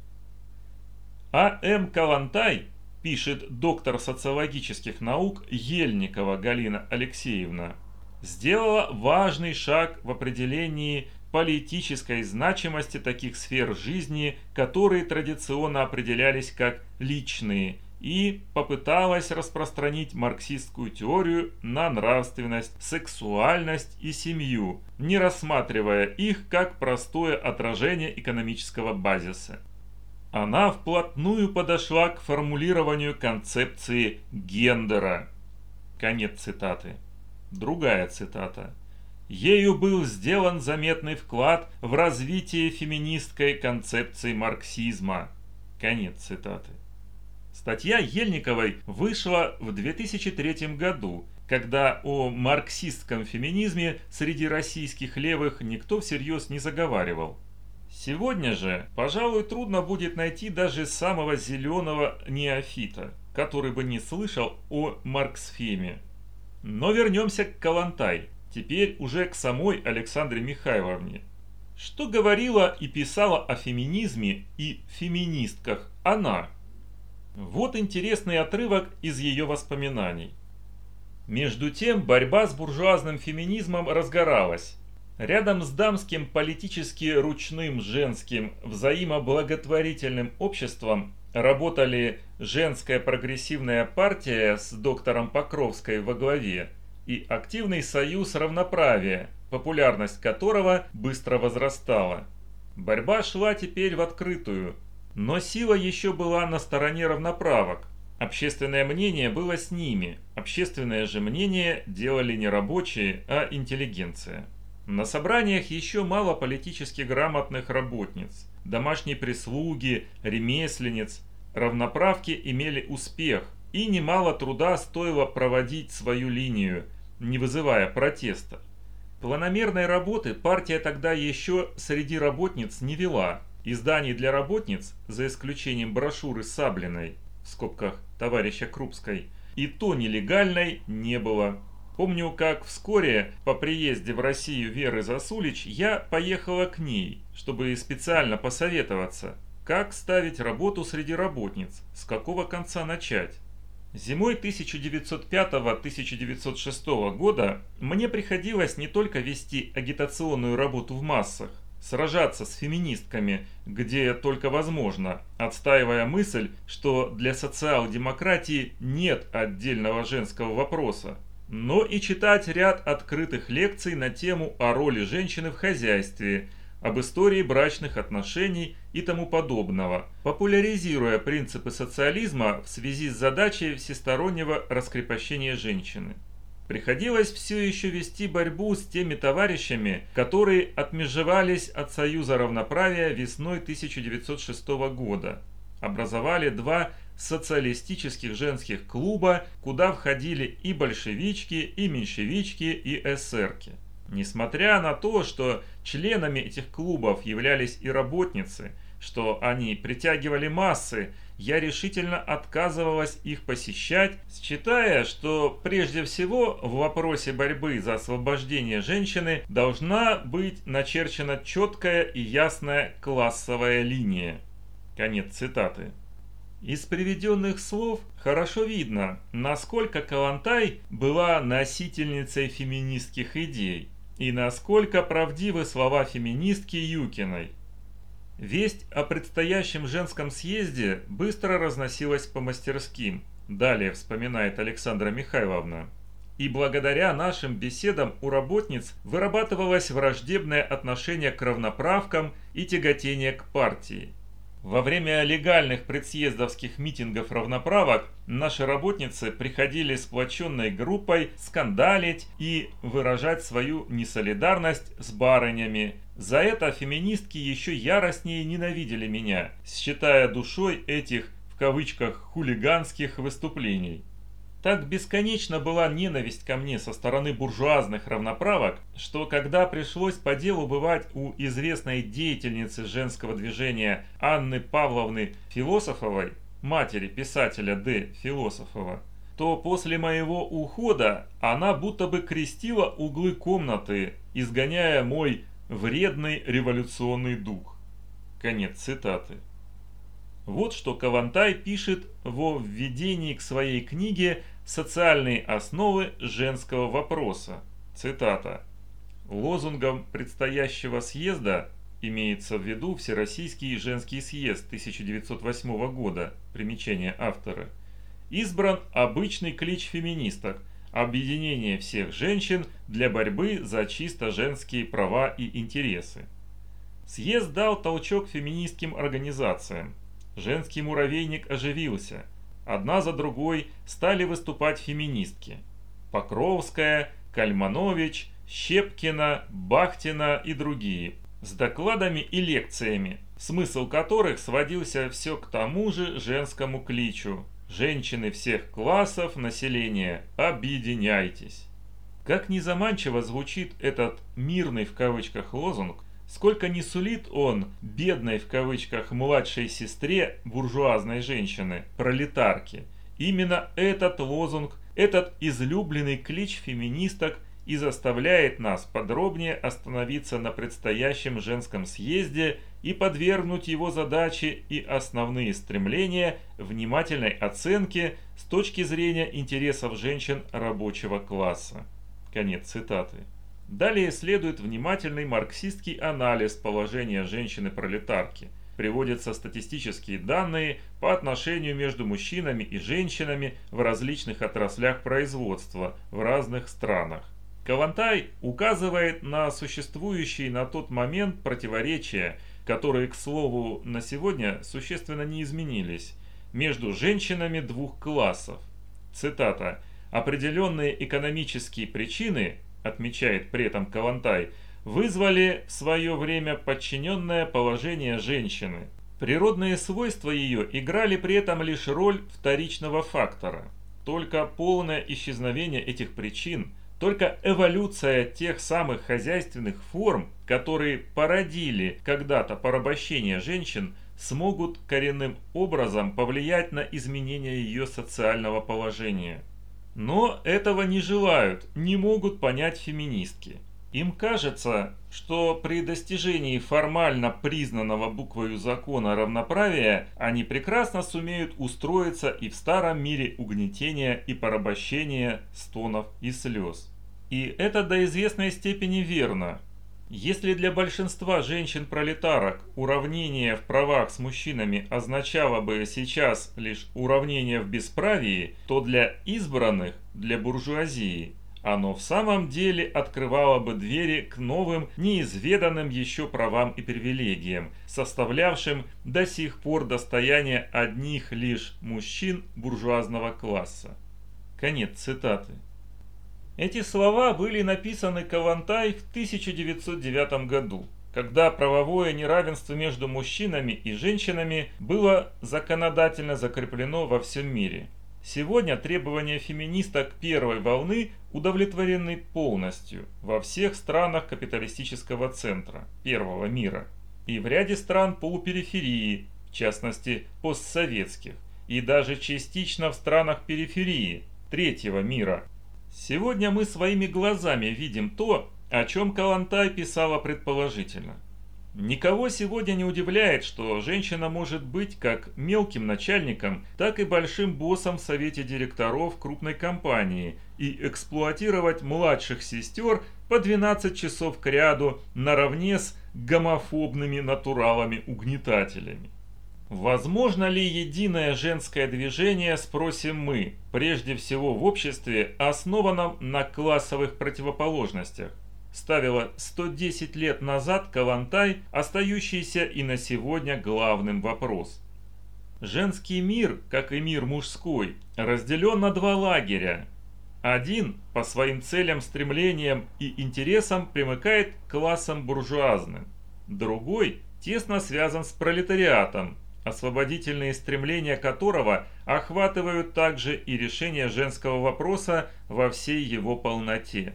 А. М. Калантай, пишет доктор социологических наук Ельникова Галина Алексеевна, сделала важный шаг в определении политической значимости таких сфер жизни, которые традиционно определялись как личные и попыталась распространить марксистскую теорию на нравственность, сексуальность и семью, не рассматривая их как простое отражение экономического базиса. Она вплотную подошла к формулированию концепции гендера. Конец цитаты. Другая цитата. Ею был сделан заметный вклад в развитие феминистской концепции марксизма. Конец цитаты. Статья Ельниковой вышла в 2003 году, когда о марксистском феминизме среди российских левых никто всерьез не заговаривал. Сегодня же, пожалуй, трудно будет найти даже самого зеленого неофита, который бы не слышал о марксфеме. Но вернемся к Калантай, теперь уже к самой Александре Михайловне. Что говорила и писала о феминизме и феминистках она – вот интересный отрывок из ее воспоминаний. Между тем борьба с буржуазным феминизмом разгоралась. Рядом с дамским политически ручным женским взаимоблаготворительным обществом работали женская прогрессивная партия с доктором Покровской во главе и активный союз равноправия, популярность которого быстро возрастала. Борьба шла теперь в открытую – но сила еще была на стороне равноправок. Общественное мнение было с ними. Общественное же мнение делали не рабочие, а интеллигенция. На собраниях еще мало политически грамотных работниц. Домашней прислуги, ремесленниц. Равноправки имели успех. И немало труда стоило проводить свою линию, не вызывая протеста. Планомерной работы партия тогда еще среди работниц не вела, Изданий для работниц, за исключением брошюры Саблиной, в скобках товарища Крупской, и то нелегальной не было. Помню, как вскоре по приезде в Россию Веры Засулич я поехала к ней, чтобы специально посоветоваться, как ставить работу среди работниц, с какого конца начать. Зимой 1905-1906 года мне приходилось не только вести агитационную работу в массах, сражаться с феминистками, где только возможно, отстаивая мысль, что для социал-демократии нет отдельного женского вопроса, но и читать ряд открытых лекций на тему о роли женщины в хозяйстве, об истории брачных отношений и тому подобного, популяризируя принципы социализма в связи с задачей всестороннего раскрепощения женщины. Приходилось все еще вести борьбу с теми товарищами, которые отмежевались от Союза равноправия весной 1906 года. Образовали два социалистических женских клуба, куда входили и большевички, и меньшевички, и эсерки. Несмотря на то, что членами этих клубов являлись и работницы, что они притягивали массы, я решительно отказывалась их посещать, считая, что прежде всего в вопросе борьбы за освобождение женщины должна быть начерчена четкая и ясная классовая линия. Конец цитаты. Из приведенных слов хорошо видно, насколько Калантай была носительницей феминистских идей и насколько правдивы слова феминистки Юкиной – Весть о предстоящем женском съезде быстро разносилась по мастерским, далее вспоминает Александра Михайловна. И благодаря нашим беседам у работниц вырабатывалось враждебное отношение к равноправкам и тяготение к партии. Во время легальных предсъездовских митингов равноправок наши работницы приходили сплоченной группой скандалить и выражать свою несолидарность с барынями. За это феминистки еще яростнее ненавидели меня, считая душой этих в кавычках хулиганских выступлений. Так бесконечно была ненависть ко мне со стороны буржуазных равноправок, что когда пришлось по делу бывать у известной деятельницы женского движения Анны Павловны Философовой, матери писателя Д. Философова, то после моего ухода она будто бы крестила углы комнаты, изгоняя мой вредный революционный дух. Конец цитаты. Вот что Кавантай пишет во введении к своей книге «Социальные основы женского вопроса». Цитата. Лозунгом предстоящего съезда имеется в виду Всероссийский женский съезд 1908 года, примечание автора, избран обычный клич феминисток – объединение всех женщин для борьбы за чисто женские права и интересы. Съезд дал толчок феминистским организациям. Женский муравейник оживился. Одна за другой стали выступать феминистки. Покровская, Кальманович, Щепкина, Бахтина и другие. С докладами и лекциями, смысл которых сводился все к тому же женскому кличу. Женщины всех классов населения, объединяйтесь. Как незаманчиво звучит этот «мирный» в кавычках лозунг, Сколько не сулит он «бедной» в кавычках младшей сестре буржуазной женщины, пролетарки, именно этот лозунг, этот излюбленный клич феминисток и заставляет нас подробнее остановиться на предстоящем женском съезде и подвергнуть его задачи и основные стремления внимательной оценке с точки зрения интересов женщин рабочего класса. Конец цитаты. Далее следует внимательный марксистский анализ положения женщины-пролетарки. Приводятся статистические данные по отношению между мужчинами и женщинами в различных отраслях производства в разных странах. Калантай указывает на существующие на тот момент противоречия, которые, к слову, на сегодня существенно не изменились, между женщинами двух классов. Цитата. «Определенные экономические причины отмечает при этом Калантай, вызвали в свое время подчиненное положение женщины. Природные свойства ее играли при этом лишь роль вторичного фактора. Только полное исчезновение этих причин, только эволюция тех самых хозяйственных форм, которые породили когда-то порабощение женщин, смогут коренным образом повлиять на изменение ее социального положения. Но этого не желают, не могут понять феминистки. Им кажется, что при достижении формально признанного буквою закона равноправия они прекрасно сумеют устроиться и в старом мире угнетения и порабощения стонов и слез. И это до известной степени верно, если для большинства женщин-пролетарок уравнение в правах с мужчинами означало бы сейчас лишь уравнение в бесправии, то для избранных, для буржуазии, оно в самом деле открывало бы двери к новым, неизведанным еще правам и привилегиям, составлявшим до сих пор достояние одних лишь мужчин буржуазного класса. Конец цитаты. Эти слова были написаны Кавантай в 1909 году, когда правовое неравенство между мужчинами и женщинами было законодательно закреплено во всем мире. Сегодня требования феминисток первой волны удовлетворены полностью во всех странах капиталистического центра, первого мира, и в ряде стран полупериферии, в частности постсоветских, и даже частично в странах периферии, третьего мира, Сегодня мы своими глазами видим то, о чем Калантай писала предположительно. Никого сегодня не удивляет, что женщина может быть как мелким начальником, так и большим боссом в совете директоров крупной компании и эксплуатировать младших сестер по 12 часов к ряду наравне с гомофобными натуралами-угнетателями. Возможно ли единое женское движение, спросим мы, прежде всего в обществе, основанном на классовых противоположностях? Ставила 110 лет назад Калантай, остающийся и на сегодня главным вопрос. Женский мир, как и мир мужской, разделен на два лагеря. Один по своим целям, стремлениям и интересам примыкает к классам буржуазным. Другой тесно связан с пролетариатом, освободительные стремления которого охватывают также и решение женского вопроса во всей его полноте.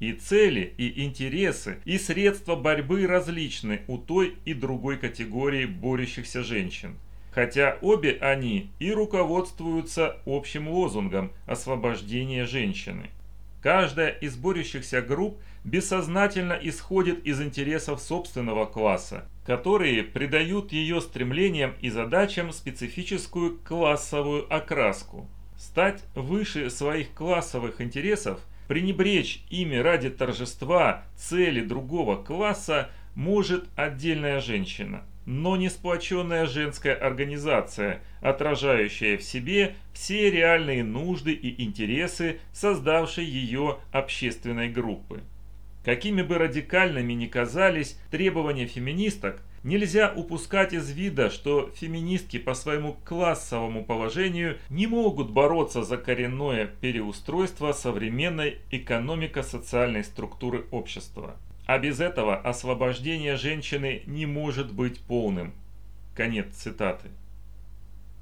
И цели, и интересы, и средства борьбы различны у той и другой категории борющихся женщин. Хотя обе они и руководствуются общим лозунгом освобождения женщины. Каждая из борющихся групп бессознательно исходит из интересов собственного класса, которые придают ее стремлениям и задачам специфическую классовую окраску. Стать выше своих классовых интересов, пренебречь ими ради торжества цели другого класса может отдельная женщина. но не сплоченная женская организация, отражающая в себе все реальные нужды и интересы создавшей ее общественной группы. Какими бы радикальными ни казались требования феминисток, Нельзя упускать из вида, что феминистки по своему классовому положению не могут бороться за коренное переустройство современной экономико-социальной структуры общества. А без этого освобождение женщины не может быть полным. Конец цитаты.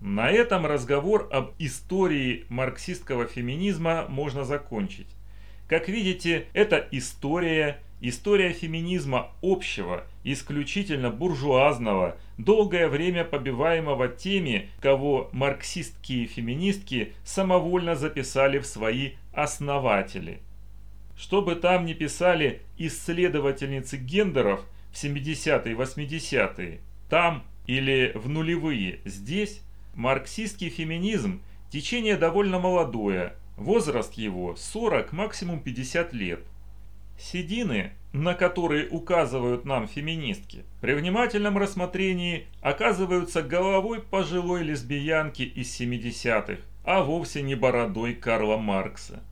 На этом разговор об истории марксистского феминизма можно закончить. Как видите, эта история История феминизма общего, исключительно буржуазного, долгое время побиваемого теми, кого марксистские феминистки самовольно записали в свои основатели. Что бы там ни писали исследовательницы гендеров в 70-е 80-е, там или в нулевые здесь, марксистский феминизм – течение довольно молодое, возраст его 40, максимум 50 лет – Седины, на которые указывают нам феминистки, при внимательном рассмотрении оказываются головой пожилой лесбиянки из 70-х, а вовсе не бородой Карла Маркса.